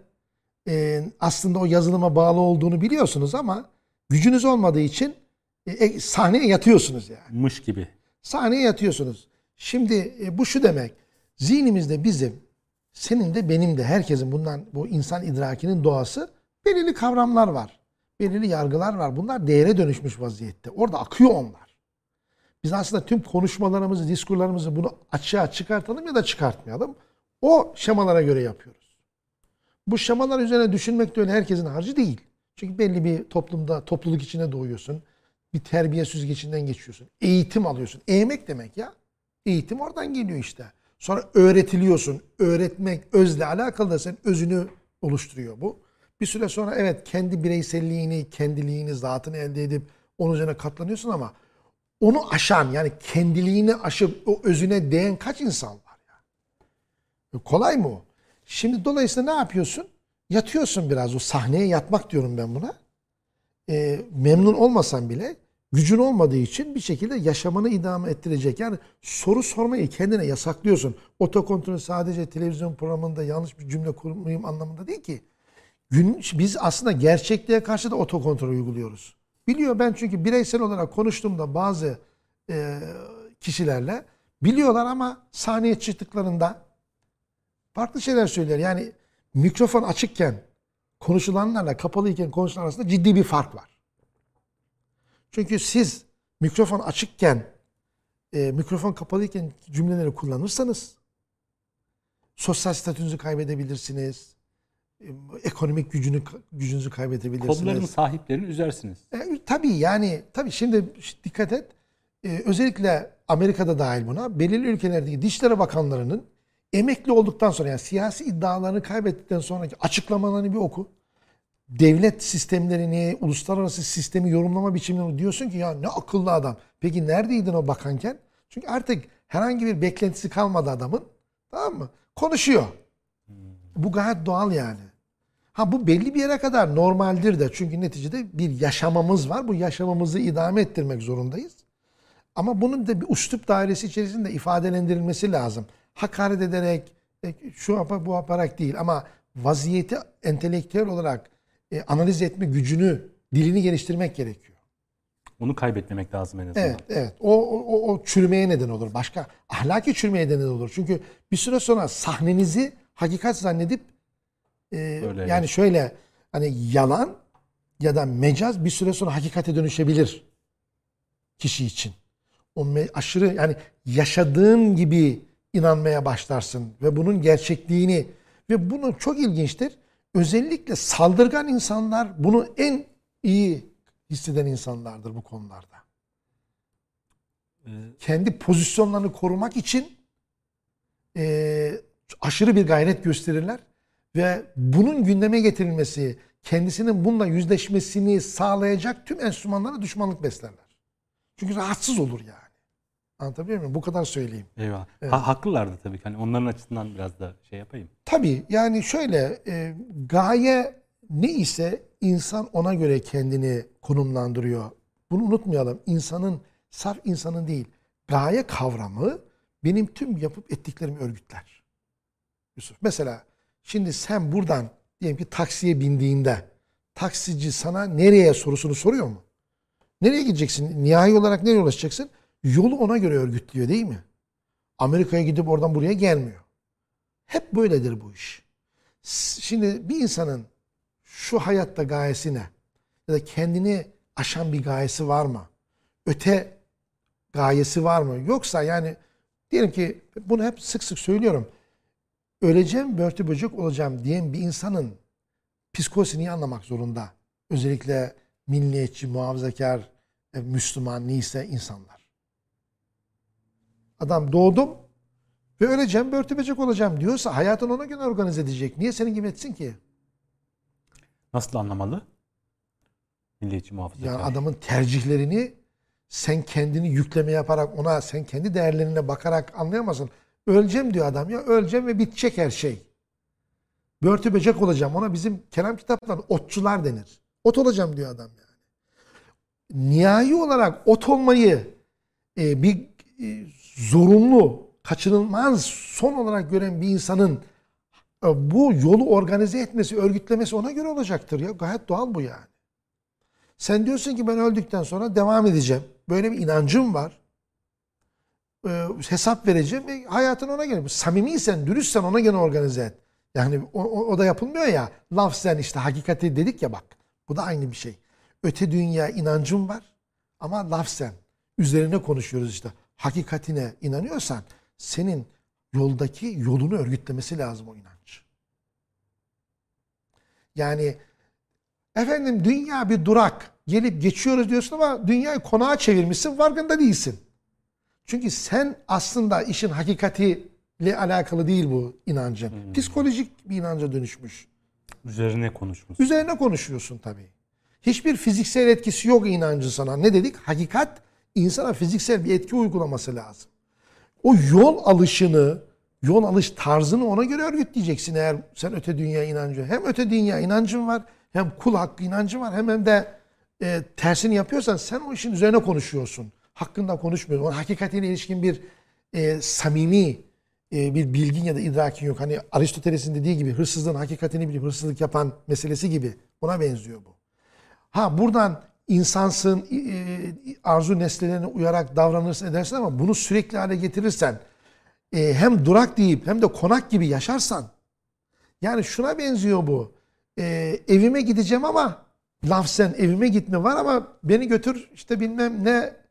e, aslında o yazılıma bağlı olduğunu biliyorsunuz ama gücünüz olmadığı için e, e, sahneye yatıyorsunuz yani. Mış gibi. Sahneye yatıyorsunuz. Şimdi e, bu şu demek. Zihnimizde bizim, senin de benim de herkesin bundan bu insan idrakinin doğası belirli kavramlar var. Belirli yargılar var. Bunlar değere dönüşmüş vaziyette. Orada akıyor onlar. Biz aslında tüm konuşmalarımızı, diskurlarımızı bunu açığa çıkartalım ya da çıkartmayalım. O şemalara göre yapıyoruz. Bu şemalar üzerine düşünmek de öyle herkesin harcı değil. Çünkü belli bir toplumda, topluluk içine doğuyorsun. Bir terbiye süzgecinden geçiyorsun. Eğitim alıyorsun. Eğmek demek ya. Eğitim oradan geliyor işte. Sonra öğretiliyorsun. Öğretmek özle alakalı da senin özünü oluşturuyor bu. Bir süre sonra evet kendi bireyselliğini, kendiliğini, zatını elde edip onun üzerine katlanıyorsun ama onu aşan yani kendiliğini aşıp o özüne değen kaç insan var ya? E, kolay mı o? Şimdi dolayısıyla ne yapıyorsun? Yatıyorsun biraz o sahneye yatmak diyorum ben buna. E, memnun olmasan bile gücün olmadığı için bir şekilde yaşamını idame ettirecek. Yani soru sormayı kendine yasaklıyorsun. Otokontrol sadece televizyon programında yanlış bir cümle kurmayayım anlamında değil ki. Biz aslında gerçekliğe karşı da otokontrol uyguluyoruz. Biliyor ben çünkü bireysel olarak konuştuğumda bazı e, kişilerle biliyorlar ama sahneye çıktıklarında farklı şeyler söyler. Yani mikrofon açıkken konuşulanlarla kapalıyken konuşulan arasında ciddi bir fark var. Çünkü siz mikrofon açıkken e, mikrofon kapalıyken cümleleri kullanırsanız sosyal statünüzü kaybedebilirsiniz. E, ekonomik gücünü gücünüzü kaybedebilirsiniz. Kodların sahiplerini üzersiniz. E, tabii yani tabii şimdi dikkat et. E, özellikle Amerika'da dahil buna belirli ülkelerdeki Dışişleri Bakanlarının emekli olduktan sonra yani siyasi iddialarını kaybettikten sonraki açıklamalarını bir oku. Devlet sistemlerini, uluslararası sistemi yorumlama biçimini diyorsun ki ya ne akıllı adam. Peki neredeydin o bakanken? Çünkü artık herhangi bir beklentisi kalmadı adamın. Tamam mı? Konuşuyor. Bu gayet doğal yani. Ha bu belli bir yere kadar normaldir de çünkü neticede bir yaşamamız var. Bu yaşamamızı idame ettirmek zorundayız. Ama bunun da bir üslup dairesi içerisinde ifadelendirilmesi lazım. Hakaret ederek, e, şu yapar bu yaparak değil ama vaziyeti entelektüel olarak e, analiz etme gücünü, dilini geliştirmek gerekiyor. Onu kaybetmemek lazım en azından. Evet, evet. O, o, o çürümeye neden olur. Başka ahlaki çürümeye neden olur. Çünkü bir süre sonra sahnenizi hakikat zannedip e, yani şöyle hani yalan ya da mecaz bir süre sonra hakikate dönüşebilir kişi için. O aşırı yani yaşadığın gibi inanmaya başlarsın ve bunun gerçekliğini ve bunu çok ilginçtir. Özellikle saldırgan insanlar bunu en iyi hisseden insanlardır bu konularda. Ee, Kendi pozisyonlarını korumak için e, aşırı bir gayret gösterirler ve bunun gündeme getirilmesi, kendisinin bununla yüzleşmesini sağlayacak tüm enstrümanlara düşmanlık beslerler. Çünkü rahatsız olur yani. Anlatabiliyor muyum? Bu kadar söyleyeyim. Eyvallah. Evet. Ha, haklılardı tabii ki. Hani onların açısından biraz da şey yapayım. Tabii yani şöyle e, gaye ne ise insan ona göre kendini konumlandırıyor. Bunu unutmayalım. İnsanın, saf insanın değil, gaye kavramı benim tüm yapıp ettiklerimi örgütler. Yusuf. Mesela şimdi sen buradan diyelim ki taksiye bindiğinde taksici sana nereye sorusunu soruyor mu? Nereye gideceksin? Nihai olarak nereye ulaşacaksın? Yolu ona göre örgütlüyor değil mi? Amerika'ya gidip oradan buraya gelmiyor. Hep böyledir bu iş. Şimdi bir insanın şu hayatta gayesi ne? Ya da kendini aşan bir gayesi var mı? Öte gayesi var mı? Yoksa yani diyelim ki bunu hep sık sık söylüyorum. Öleceğim, börtü böcek olacağım diyen bir insanın psikolojisini anlamak zorunda. Özellikle milliyetçi, muhafazakar, e, Müslüman neyse insanlar. Adam doğdum ve öleceğim, börtü böcek olacağım diyorsa hayatını ona göre organize edecek. Niye senin gibi etsin ki? Nasıl anlamalı? Milliyetçi muhafazakar. Yani adamın tercihlerini sen kendini yükleme yaparak ona sen kendi değerlerine bakarak anlayamazsın. Öleceğim diyor adam ya öleceğim ve bitecek her şey. Börtü böcek olacağım ona bizim kelam kitaplarında otçular denir. Ot olacağım diyor adam yani. Nihai olarak ot olmayı e, bir e, zorunlu, kaçınılmaz son olarak gören bir insanın e, bu yolu organize etmesi, örgütlemesi ona göre olacaktır ya. Gayet doğal bu yani. Sen diyorsun ki ben öldükten sonra devam edeceğim. Böyle bir inancım var. Ee, hesap vereceğim ve hayatın ona göre. Samimiysen, dürüstsen ona göre organize et. Yani o, o, o da yapılmıyor ya. Lafzen işte hakikati dedik ya bak. Bu da aynı bir şey. Öte dünya inancım var ama lafzen. Üzerine konuşuyoruz işte. Hakikatine inanıyorsan senin yoldaki yolunu örgütlemesi lazım o inanç. Yani efendim dünya bir durak. Gelip geçiyoruz diyorsun ama dünyayı konağa çevirmişsin farkında değilsin. Çünkü sen aslında işin hakikatiyle alakalı değil bu inancın. Hmm. Psikolojik bir inanca dönüşmüş. Üzerine konuşmuş. Üzerine konuşuyorsun tabii. Hiçbir fiziksel etkisi yok inancı sana. Ne dedik? Hakikat insana fiziksel bir etki uygulaması lazım. O yol alışını, yol alış tarzını ona göre örgütleyeceksin eğer sen öte dünya inancı. Hem öte dünya inancın var, hem kul hakkı inancın var, hem, hem de e, tersini yapıyorsan sen o işin üzerine konuşuyorsun. Hakkında konuşmuyorsun. Onun hakikatine ilişkin bir e, samimi e, bir bilgin ya da idrakin yok. Hani Aristoteles'in dediği gibi hırsızlığın hakikatini bilip hırsızlık yapan meselesi gibi. Ona benziyor bu. Ha buradan insansın, e, arzu nesnelerine uyarak davranırsın edersin ama bunu sürekli hale getirirsen e, hem durak deyip hem de konak gibi yaşarsan yani şuna benziyor bu. E, evime gideceğim ama lafzen evime gitme var ama beni götür işte bilmem ne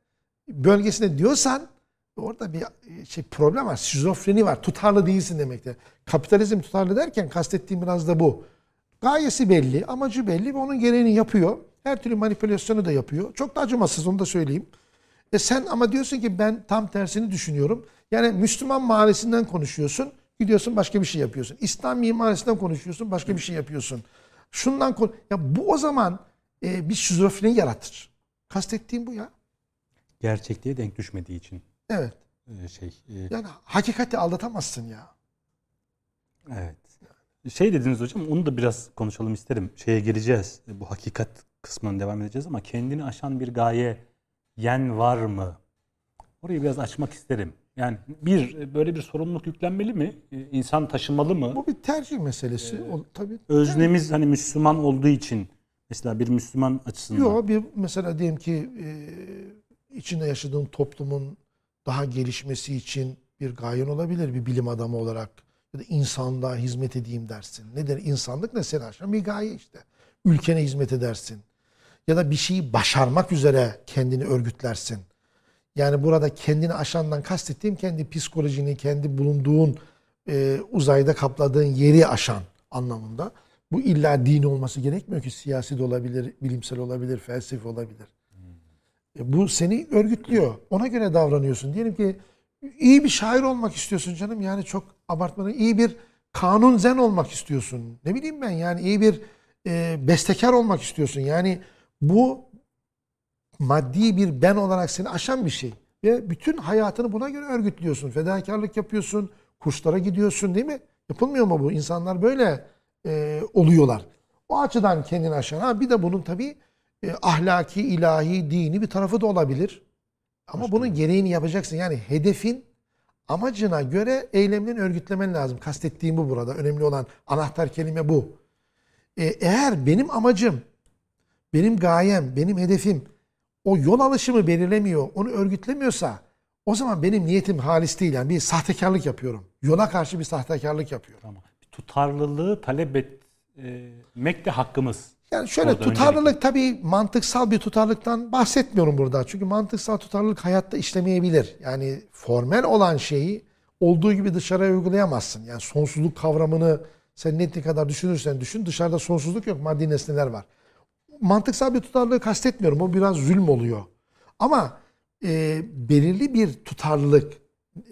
bölgesine diyorsan orada bir şey problem var. Şizofreni var. Tutarlı değilsin demektir. Kapitalizm tutarlı derken kastettiğim biraz da bu. Gayesi belli, amacı belli ve onun gereğini yapıyor. Her türlü manipülasyonu da yapıyor. Çok da acımasız onu da söyleyeyim. E sen ama diyorsun ki ben tam tersini düşünüyorum. Yani Müslüman mahallesinden konuşuyorsun. Gidiyorsun başka bir şey yapıyorsun. İslam mimarisinden konuşuyorsun. Başka bir şey yapıyorsun. Şundan konu ya bu o zaman e, bir şizofreni yaratır. Kastettiğim bu ya. Gerçekliğe denk düşmediği için. Evet. e, şey. e, Yani hakikati aldatamazsın ya. Evet. Şey dediniz hocam onu da biraz konuşalım isterim. Şeye gireceğiz. Bu hakikat kısmına devam edeceğiz ama kendini aşan bir gaye yen var mı? Orayı biraz açmak isterim. Yani bir böyle bir sorumluluk yüklenmeli mi? Ee, İnsan taşımalı mı? Bu bir tercih meselesi. O, tabii. Öznemiz hani Müslüman olduğu için mesela bir Müslüman açısından. Yok bir mesela diyelim ki e, içinde yaşadığın toplumun daha gelişmesi için bir gayen olabilir bir bilim adamı olarak. Ya da insanlığa hizmet edeyim dersin. Nedir insanlık ne seni aşan bir gaye işte. Ülkene hizmet edersin. Ya da bir şeyi başarmak üzere kendini örgütlersin. Yani burada kendini aşandan kastettiğim kendi psikolojini, kendi bulunduğun e, uzayda kapladığın yeri aşan anlamında. Bu illa din olması gerekmiyor ki siyasi de olabilir, bilimsel olabilir, felsefi olabilir. E, bu seni örgütlüyor. Ona göre davranıyorsun. Diyelim ki iyi bir şair olmak istiyorsun canım. Yani çok abartmanın iyi bir kanun zen olmak istiyorsun. Ne bileyim ben yani iyi bir e, bestekar olmak istiyorsun. Yani bu maddi bir ben olarak seni aşan bir şey. Ve bütün hayatını buna göre örgütlüyorsun. Fedakarlık yapıyorsun. Kurslara gidiyorsun değil mi? Yapılmıyor mu bu? İnsanlar böyle e, oluyorlar. O açıdan kendini aşan. Ha bir de bunun tabii e, ahlaki, ilahi, dini bir tarafı da olabilir. Ama Başka bunun gereğini yapacaksın. Yani hedefin amacına göre eylemlerini örgütlemen lazım. Kastettiğim bu burada. Önemli olan anahtar kelime bu. E, eğer benim amacım, benim gayem, benim hedefim o yol alışımı belirlemiyor, onu örgütlemiyorsa o zaman benim niyetim halis değil. Yani bir sahtekarlık yapıyorum. Yola karşı bir sahtekarlık yapıyorum. Tamam. Tutarlılığı talep etmek de hakkımız. Yani şöyle Orada tutarlılık tabii mantıksal bir tutarlılıktan bahsetmiyorum burada. Çünkü mantıksal tutarlılık hayatta işlemeyebilir. Yani formel olan şeyi olduğu gibi dışarıya uygulayamazsın. Yani sonsuzluk kavramını sen ne kadar düşünürsen düşün dışarıda sonsuzluk yok maddi nesneler var. Mantıksal bir tutarlılığı kastetmiyorum. O biraz zulm oluyor. Ama e, belirli bir tutarlılık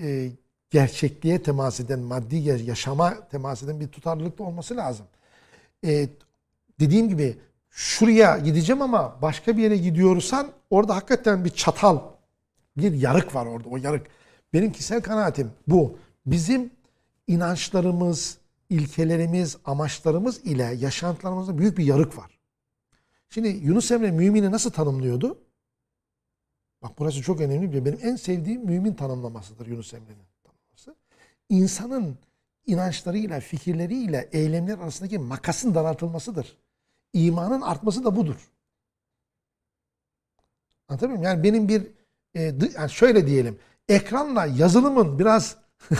e, gerçekliğe temas eden, maddi yaşama temas eden bir tutarlılık da olması lazım. E, dediğim gibi şuraya gideceğim ama başka bir yere gidiyorsan orada hakikaten bir çatal, bir yarık var orada. O yarık. Benim kişisel kanaatim bu. Bizim inançlarımız, ilkelerimiz, amaçlarımız ile yaşantılarımızda büyük bir yarık var. Şimdi Yunus Emre mümini nasıl tanımlıyordu? Bak burası çok önemli bir Benim en sevdiğim mümin tanımlamasıdır Yunus Emre'nin tanımlaması. İnsanın inançlarıyla, fikirleriyle eylemler arasındaki makasın daraltılmasıdır. İmanın artması da budur. Anlatabiliyor muyum? Yani benim bir e, yani şöyle diyelim. Ekranla yazılımın biraz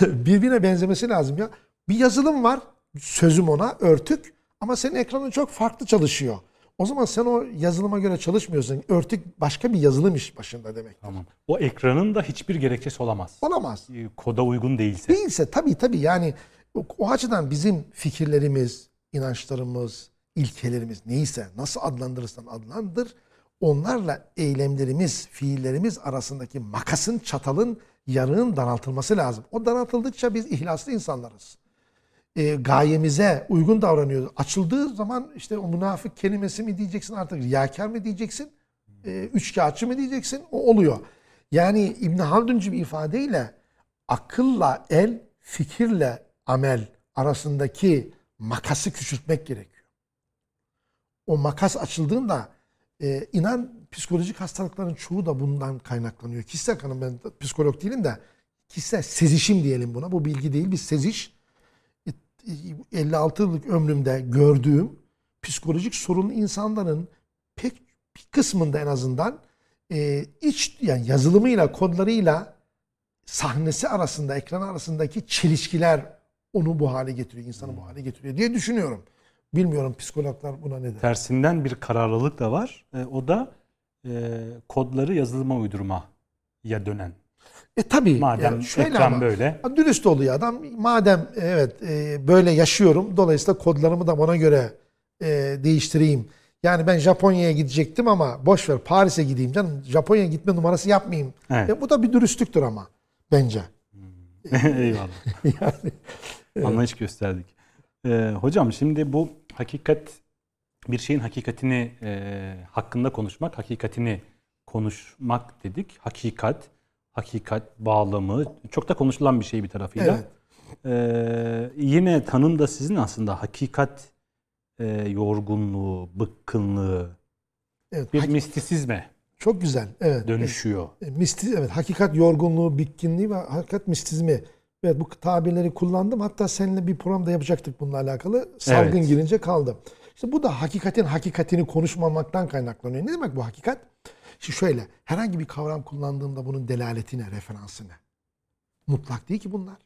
birbirine benzemesi lazım ya. Bir yazılım var. Sözüm ona örtük ama senin ekranın çok farklı çalışıyor. O zaman sen o yazılıma göre çalışmıyorsun. Örtük başka bir yazılım iş başında demek. Tamam. O ekranın da hiçbir gerekçesi olamaz. Olamaz. E, Koda uygun değilse. Değilse tabii tabii yani o, o açıdan bizim fikirlerimiz, inançlarımız, ilkelerimiz neyse nasıl adlandırırsan adlandır onlarla eylemlerimiz, fiillerimiz arasındaki makasın, çatalın, yarığın daraltılması lazım. O daraltıldıkça biz ihlaslı insanlarız. e, gayemize uygun davranıyoruz. Açıldığı zaman işte o münafık kelimesi mi diyeceksin artık riyakar mı diyeceksin? E, üçkağıtçı mı diyeceksin? O oluyor. Yani İbn Halduncu bir ifadeyle akılla el, fikirle amel arasındaki makası küçültmek gerekiyor. O makas açıldığında e, inan psikolojik hastalıkların çoğu da bundan kaynaklanıyor. Kişisel kanım ben psikolog değilim de kişisel sezişim diyelim buna. Bu bilgi değil bir seziş. 56 yıllık ömrümde gördüğüm psikolojik sorunlu insanların pek bir kısmında en azından e, iç yani yazılımıyla kodlarıyla sahnesi arasında ekran arasındaki çelişkiler onu bu hale getiriyor, insanı bu hale getiriyor diye düşünüyorum. Bilmiyorum psikologlar buna ne der. Tersinden bir kararlılık da var. E, o da e, kodları yazılıma uydurma ya dönen. E tabii. Madem yani şöyle ekran ama, böyle. Dürüst oluyor adam. Madem evet e, böyle yaşıyorum. Dolayısıyla kodlarımı da ona göre e, değiştireyim. Yani ben Japonya'ya gidecektim ama boş ver Paris'e gideyim canım. Japonya'ya gitme numarası yapmayayım. Evet. E, bu da bir dürüstlüktür ama bence. Eyvallah. yani Anlayış gösterdik. Ee, hocam şimdi bu hakikat bir şeyin hakikatini e, hakkında konuşmak, hakikatini konuşmak dedik. Hakikat, hakikat bağlamı çok da konuşulan bir şey bir tarafıyla. Evet. Ee, yine tanım da sizin aslında hakikat e, yorgunluğu, bıkkınlığı, evet, bir mistisizme çok güzel. Evet. dönüşüyor. E, Misti, evet, hakikat yorgunluğu, bitkinliği ve hakikat mistizmi. Evet bu tabirleri kullandım. Hatta seninle bir programda yapacaktık bununla alakalı. Salgın Evet. girince kaldı. İşte bu da hakikatin hakikatini konuşmamaktan kaynaklanıyor. Ne demek bu hakikat? Şimdi şöyle, herhangi bir kavram kullandığımda bunun delaletine, referansına. Mutlak değil ki bunlar.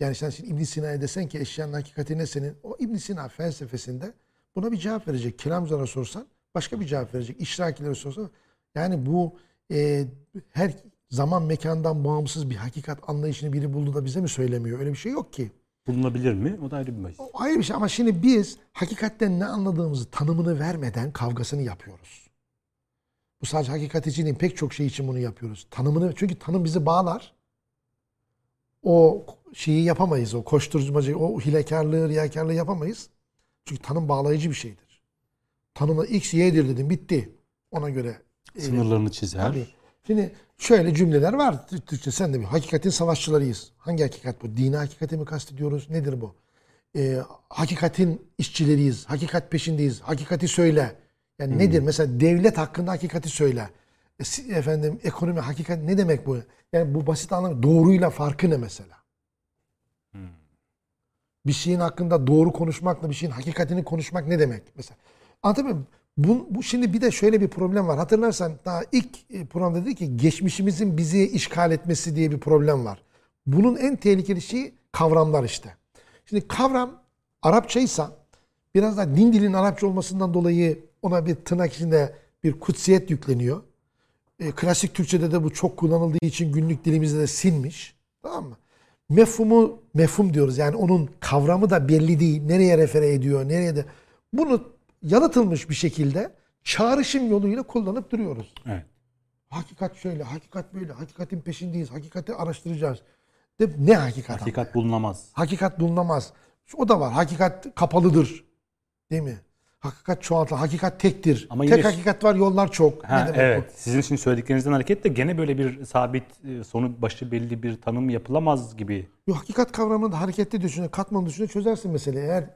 Yani sen şimdi İbn Sina'ya desen ki eşyanın hakikati ne senin? O İbn Sina felsefesinde buna bir cevap verecek. Kelamcılara sorsan başka bir cevap verecek. İşrakilere sorsan. Yani bu e, her zaman mekandan bağımsız bir hakikat anlayışını biri buldu da bize mi söylemiyor? Öyle bir şey yok ki. Bulunabilir mi? O da ayrı bir bahis. O ayrı bir şey ama şimdi biz hakikatten ne anladığımızı tanımını vermeden kavgasını yapıyoruz. Bu sadece hakikat için değil, pek çok şey için bunu yapıyoruz. Tanımını çünkü tanım bizi bağlar. O şeyi yapamayız, o koşturmacayı, o hilekarlığı, riyakarlığı yapamayız. Çünkü tanım bağlayıcı bir şeydir. Tanımla X, Y'dir dedim, bitti. Ona göre Sınırlarını çizer. Tabii. Şimdi şöyle cümleler var. Tü- Türkçe sen de bir hakikatin savaşçılarıyız. Hangi hakikat bu? Dini hakikati mi kastediyoruz? Nedir bu? Ee, hakikatin işçileriyiz. Hakikat peşindeyiz. Hakikati söyle. Yani nedir? Mesela devlet hakkında hakikati söyle. E, efendim ekonomi hakikat ne demek bu? Yani bu basit anlamda doğruyla farkı ne mesela? Bir şeyin hakkında doğru konuşmakla bir şeyin hakikatini konuşmak ne demek? Mesela anlatabiliyor muyum? Bu, bu şimdi bir de şöyle bir problem var. Hatırlarsan daha ilk e, programda dedi ki geçmişimizin bizi işgal etmesi diye bir problem var. Bunun en tehlikeli şeyi kavramlar işte. Şimdi kavram Arapçaysa biraz da din dilinin Arapça olmasından dolayı ona bir tırnak içinde bir kutsiyet yükleniyor. E, klasik Türkçe'de de bu çok kullanıldığı için günlük dilimizde de sinmiş. Tamam mı? Mefhumu mefhum diyoruz. Yani onun kavramı da belli değil. Nereye refere ediyor, nereye de. Bunu yalıtılmış bir şekilde çağrışım yoluyla kullanıp duruyoruz. Evet. Hakikat şöyle, hakikat böyle, hakikatin peşindeyiz, hakikati araştıracağız. De, ne hakikat? Hakikat bulunamaz. Hakikat bulunamaz. O da var. Hakikat kapalıdır. Değil mi? Hakikat çoğaltı. Hakikat tektir. Ama Tek yine- hakikat var, yollar çok. Ha, evet. bu? Sizin şimdi söylediklerinizden hareketle gene böyle bir sabit e, sonu başı belli bir tanım yapılamaz gibi. Yok, hakikat kavramını da hareketli düşüne, katmanlı düşüne çözersin meseleyi. Eğer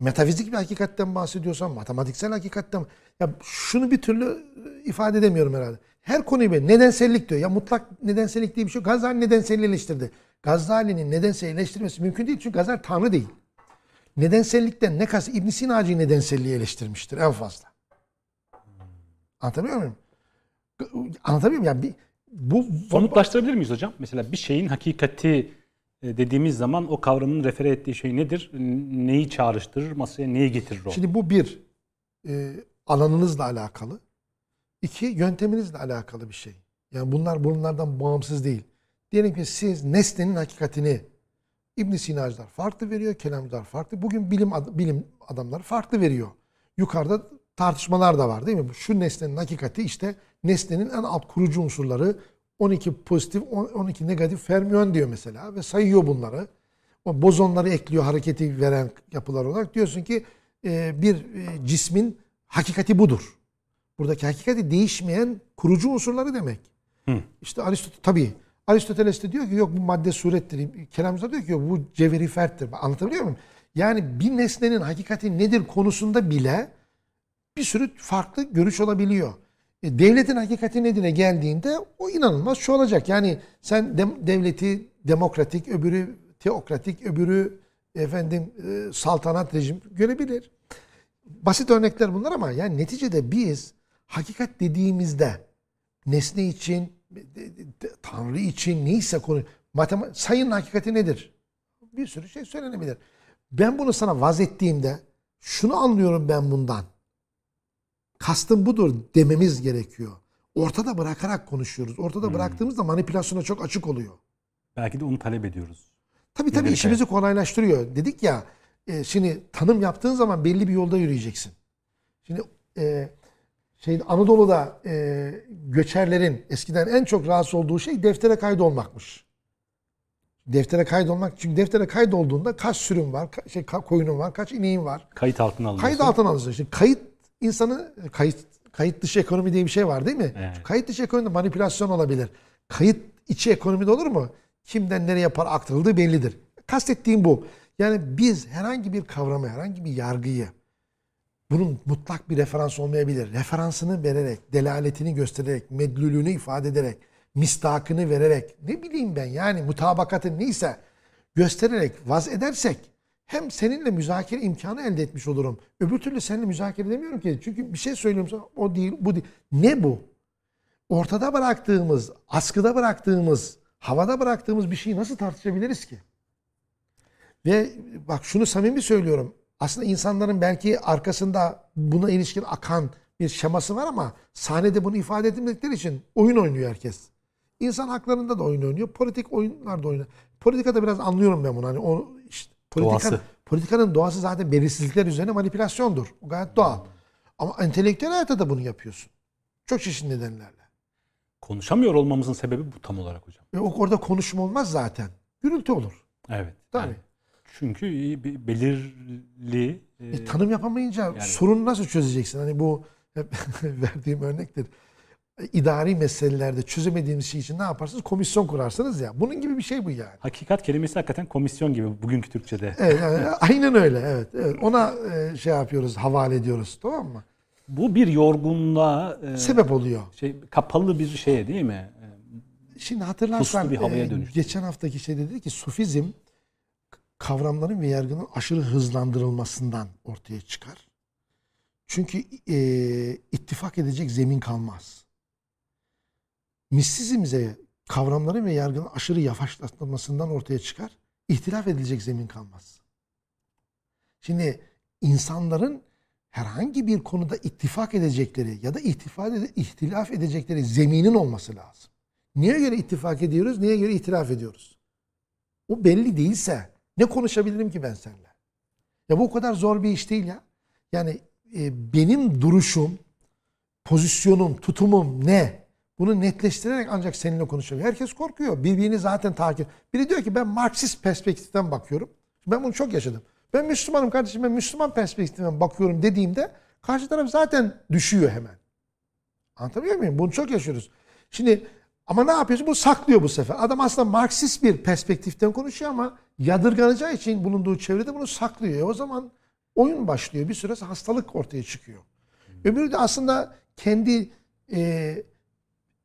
metafizik bir hakikatten bahsediyorsan, matematiksel hakikatten... Ya şunu bir türlü e, ifade edemiyorum herhalde. Her konuyu böyle nedensellik diyor. Ya mutlak nedensellik diye bir şey yok. Gazali nedenselliği eleştirdi. Gazali'nin nedenselliği eleştirmesi mümkün değil. Çünkü Gazali tanrı değil. Nedensellikten ne kast İbn Sina'cı nedenselliği eleştirmiştir en fazla. Anlatabiliyor muyum? Anlatabiliyor muyum? Yani bir, bu Somutlaştırabilir miyiz hocam? Mesela bir şeyin hakikati dediğimiz zaman o kavramın refere ettiği şey nedir? Neyi çağrıştırır, masaya neyi getirir o? Şimdi bu bir e, alanınızla alakalı. iki yönteminizle alakalı bir şey. Yani bunlar bunlardan bağımsız değil. Diyelim ki siz nesnenin hakikatini İbn Sina'cılar farklı veriyor, kelamcılar farklı. Bugün bilim ad- bilim adamları farklı veriyor. Yukarıda tartışmalar da var değil mi? Şu nesnenin hakikati işte nesnenin en alt kurucu unsurları 12 pozitif, 12 negatif fermiyon diyor mesela ve sayıyor bunları. o bozonları ekliyor hareketi veren yapılar olarak. Diyorsun ki e, bir e, cismin hakikati budur. Buradaki hakikati değişmeyen kurucu unsurları demek. Hı. İşte Aristoteles tabii Aristoteles de diyor ki yok bu madde surettir. Kelamcılar diyor ki yok bu cevheri ferttir. Anlatabiliyor muyum? Yani bir nesnenin hakikati nedir konusunda bile bir sürü farklı görüş olabiliyor. E, devletin hakikati nedir'e geldiğinde o inanılmaz çoğalacak. Yani sen devleti demokratik, öbürü teokratik, öbürü efendim e, saltanat rejim görebilir. Basit örnekler bunlar ama yani neticede biz hakikat dediğimizde nesne için, de- de- tanrı için neyse konu matematik sayının hakikati nedir? Bir sürü şey söylenebilir. Ben bunu sana vaz ettiğimde şunu anlıyorum ben bundan. Kastım budur dememiz gerekiyor. Ortada bırakarak konuşuyoruz. Ortada bıraktığımızda manipülasyona çok açık oluyor. Belki de onu talep ediyoruz. Tabii tabii işimizi kolaylaştırıyor. Dedik ya e, şimdi tanım yaptığın zaman belli bir yolda yürüyeceksin. Şimdi e, şey Anadolu'da e, göçerlerin eskiden en çok rahatsız olduğu şey deftere kaydolmakmış. Deftere kaydolmak çünkü deftere kaydolduğunda kaç sürüm var, ka- şey ka- koyunun var, kaç ineğin var. Kayıt altına alınıyorsun. Kayıt altına alıyorsun. Şimdi kayıt insanı kayıt kayıt dışı ekonomi diye bir şey var değil mi? Evet. Kayıt dışı ekonomide manipülasyon olabilir. Kayıt içi ekonomide olur mu? Kimden nereye para aktarıldığı bellidir. Kastettiğim bu. Yani biz herhangi bir kavramı, herhangi bir yargıyı bunun mutlak bir referans olmayabilir. Referansını vererek, delaletini göstererek, medlülünü ifade ederek, mistakını vererek, ne bileyim ben yani mutabakatın neyse göstererek vaz edersek hem seninle müzakere imkanı elde etmiş olurum. Öbür türlü seninle müzakere edemiyorum ki. Çünkü bir şey söylüyorum sana o değil, bu değil. Ne bu? Ortada bıraktığımız, askıda bıraktığımız, havada bıraktığımız bir şeyi nasıl tartışabiliriz ki? Ve bak şunu samimi söylüyorum. Aslında insanların belki arkasında buna ilişkin akan bir şeması var ama sahnede bunu ifade edemedikleri için oyun oynuyor herkes. İnsan haklarında da oyun oynuyor. Politik oyunlar da oynuyor. Politikada biraz anlıyorum ben bunu. Hani o işte politika, Doğası. Politikanın doğası zaten belirsizlikler üzerine manipülasyondur. O gayet doğal. Ama entelektüel hayatta da bunu yapıyorsun. Çok çeşitli nedenlerle. Konuşamıyor olmamızın sebebi bu tam olarak hocam. O- orada konuşma olmaz zaten. Gürültü olur. Evet. Tabii. Yani çünkü belirli e, E, tanım yapamayınca sorunu nasıl çözeceksin? Hani bu hep verdiğim örnektir. İdari meselelerde çözemediğiniz şey için ne yaparsınız? Komisyon kurarsınız ya. Bunun gibi bir şey bu yani. hakikat kelimesi hakikaten komisyon gibi bugünkü Türkçe'de. Evet, yani aynen öyle. Evet, evet. Ona e, şey yapıyoruz, havale ediyoruz. Tamam mı? Bu bir yorgunluğa e, Sebep oluyor. şey kapalı bir şeye değil mi? E, Şimdi hatırlarsan bir havaya dönüştü. geçen haftaki şey dedi ki sufizm kavramların ve yargının aşırı hızlandırılmasından ortaya çıkar. Çünkü e, ittifak edecek zemin kalmaz. Mistizmze kavramların ve yargının aşırı yavaşlatılmasından ortaya çıkar. İhtilaf edilecek zemin kalmaz. Şimdi insanların herhangi bir konuda ittifak edecekleri ya da ihtilaf edecekleri zeminin olması lazım. Neye göre ittifak ediyoruz, neye göre ihtilaf ediyoruz? O belli değilse ne konuşabilirim ki ben seninle? Ya bu o kadar zor bir iş değil ya. Yani e, benim duruşum, pozisyonum, tutumum ne? Bunu netleştirerek ancak seninle konuşabilirim. Herkes korkuyor. Birbirini zaten takip. Biri diyor ki ben Marksist perspektiften bakıyorum. Ben bunu çok yaşadım. Ben Müslümanım kardeşim ben Müslüman perspektiften bakıyorum dediğimde karşı taraf zaten düşüyor hemen. Anlatabiliyor muyum? Bunu çok yaşıyoruz. Şimdi ama ne yapıyorsun? Bu saklıyor bu sefer. Adam aslında Marksist bir perspektiften konuşuyor ama yadırganacağı için bulunduğu çevrede bunu saklıyor. E o zaman oyun başlıyor. Bir süresi hastalık ortaya çıkıyor. Öbürü de aslında kendi e,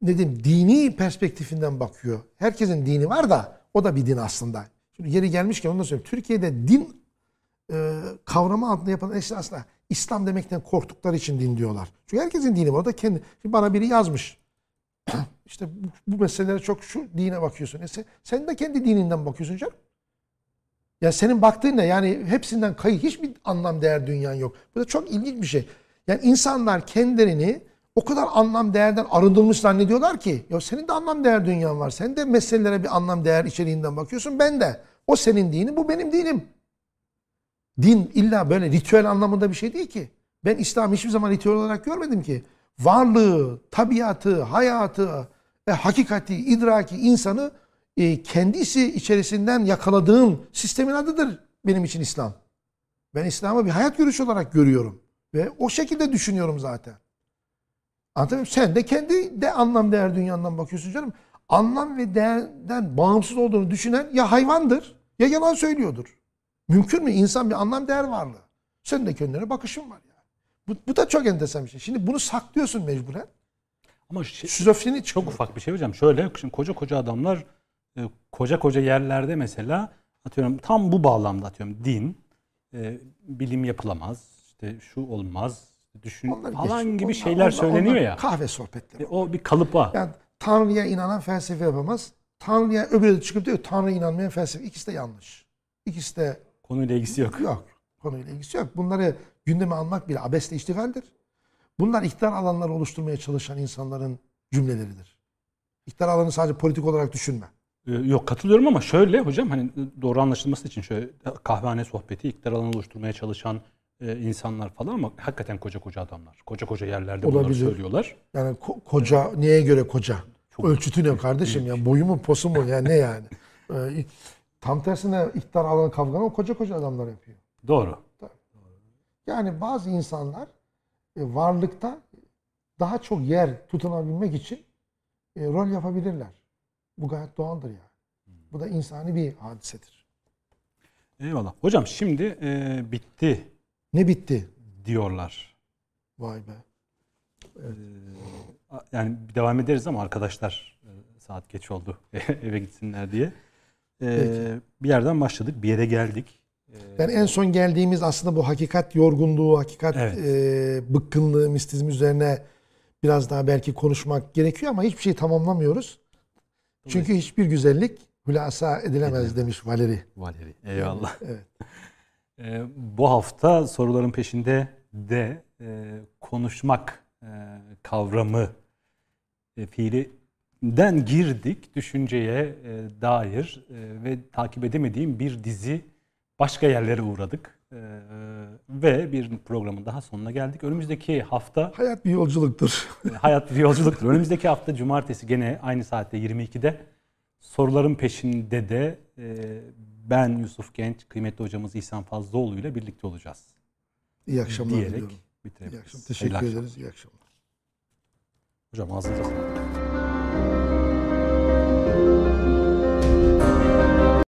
ne diyeyim dini perspektifinden bakıyor. Herkesin dini var da o da bir din aslında. Şimdi yeri gelmişken onu da söyleyeyim. Türkiye'de din e, kavramı altında yapılan aslında İslam demekten korktukları için din diyorlar. Çünkü herkesin dini var. O da kendi. Şimdi bana biri yazmış. işte bu, bu meselelere çok şu dine bakıyorsun. E sen, de kendi dininden bakıyorsun canım. Ya senin baktığın ne? Yani hepsinden kayıp hiçbir anlam değer dünyan yok. Bu da çok ilginç bir şey. Yani insanlar kendilerini o kadar anlam değerden arındırılmış zannediyorlar ki ya senin de anlam değer dünyan var. Sen de meselelere bir anlam değer içeriğinden bakıyorsun. Ben de. O senin dinin, bu benim dinim. Din illa böyle ritüel anlamında bir şey değil ki. Ben İslam hiçbir zaman ritüel olarak görmedim ki. Varlığı, tabiatı, hayatı, e, hakikati, idraki, insanı e, kendisi içerisinden yakaladığım sistemin adıdır benim için İslam. Ben İslam'ı bir hayat görüşü olarak görüyorum. Ve o şekilde düşünüyorum zaten. Anlatabiliyor? Sen de kendi de anlam değer dünyandan bakıyorsun canım. Anlam ve değerden bağımsız olduğunu düşünen ya hayvandır ya yalan söylüyordur. Mümkün mü? İnsan bir anlam değer varlığı. Senin de kendine bakışın var yani. Bu, bu da çok enteresan bir şey. Şimdi bunu saklıyorsun mecburen. Ama şey- Şizofreni çok çıkıyor. ufak bir şey hocam. Şöyle şimdi koca koca adamlar e, koca koca yerlerde mesela atıyorum tam bu bağlamda atıyorum din, e, bilim yapılamaz, işte şu olmaz, düşün Onlar falan geç. gibi Onlar- şeyler onlar- söyleniyor onlar ya. Kahve sohbetleri. E, o bir kalıba. Yani Tanrı'ya inanan felsefe yapamaz. Tanrı'ya öbürü de çıkıp diyor Tanrı'ya inanmayan felsefe. İkisi de yanlış. İkisi de Konuyla ilgisi yok. yok. Konuyla ilgisi yok. Bunları gündeme almak bile abesle iştigaldir. Bunlar iktidar alanları oluşturmaya çalışan insanların cümleleridir. İktidar alanı sadece politik olarak düşünme. E, Yok katılıyorum ama şöyle hocam hani doğru anlaşılması için şöyle kahvehane sohbeti iktidar alanı oluşturmaya çalışan e, insanlar falan ama hakikaten koca koca adamlar. Koca koca yerlerde bunları Olabilir. söylüyorlar. Yani ko- koca neye göre koca? Çok Ölçütü ne kardeşim ya? Boyu mu posu mu ya ne yani? Ee, tam tersine iktidar alanı kavganı o koca koca adamlar yapıyor. Doğru. Yani bazı insanlar e, varlıkta daha çok yer tutunabilmek için e, rol yapabilirler. Bu gayet doğaldır yani. Bu da insani bir hadisedir. Eyvallah. Hocam şimdi e, bitti Ne bitti? diyorlar. Vay be. Yani devam ederiz ama arkadaşlar e, saat geç oldu eve gitsinler diye. E, Peki. bir yerden başladık, bir yere geldik. Yani en son geldiğimiz aslında bu hakikat yorgunluğu, hakikat Evet. e, bıkkınlığı, mistizm üzerine biraz daha belki konuşmak gerekiyor ama hiçbir şey tamamlamıyoruz. Çünkü hiçbir güzellik hülasa edilemez demiş Valeri. Valeri. Eyvallah. Evet. E, bu hafta soruların peşinde de e, konuşmak e, kavramı e, fiilinden girdik düşünceye e, dair e, ve takip edemediğim bir dizi başka yerlere uğradık. E, ve bir programın daha sonuna geldik. Önümüzdeki hafta Hayat bir yolculuktur. e, hayat bir yolculuktur. Önümüzdeki hafta cumartesi gene aynı saatte 22'de soruların peşinde de e, ben Yusuf Genç, kıymetli hocamız İhsan Fazlıoğlu ile birlikte olacağız. İyi akşamlar diyerek diliyorum. İyi bitirebiliriz. akşamlar. Teşekkür Hayırlı akşamlar. ederiz. İyi akşamlar. Hocam ağzınıza sağlık.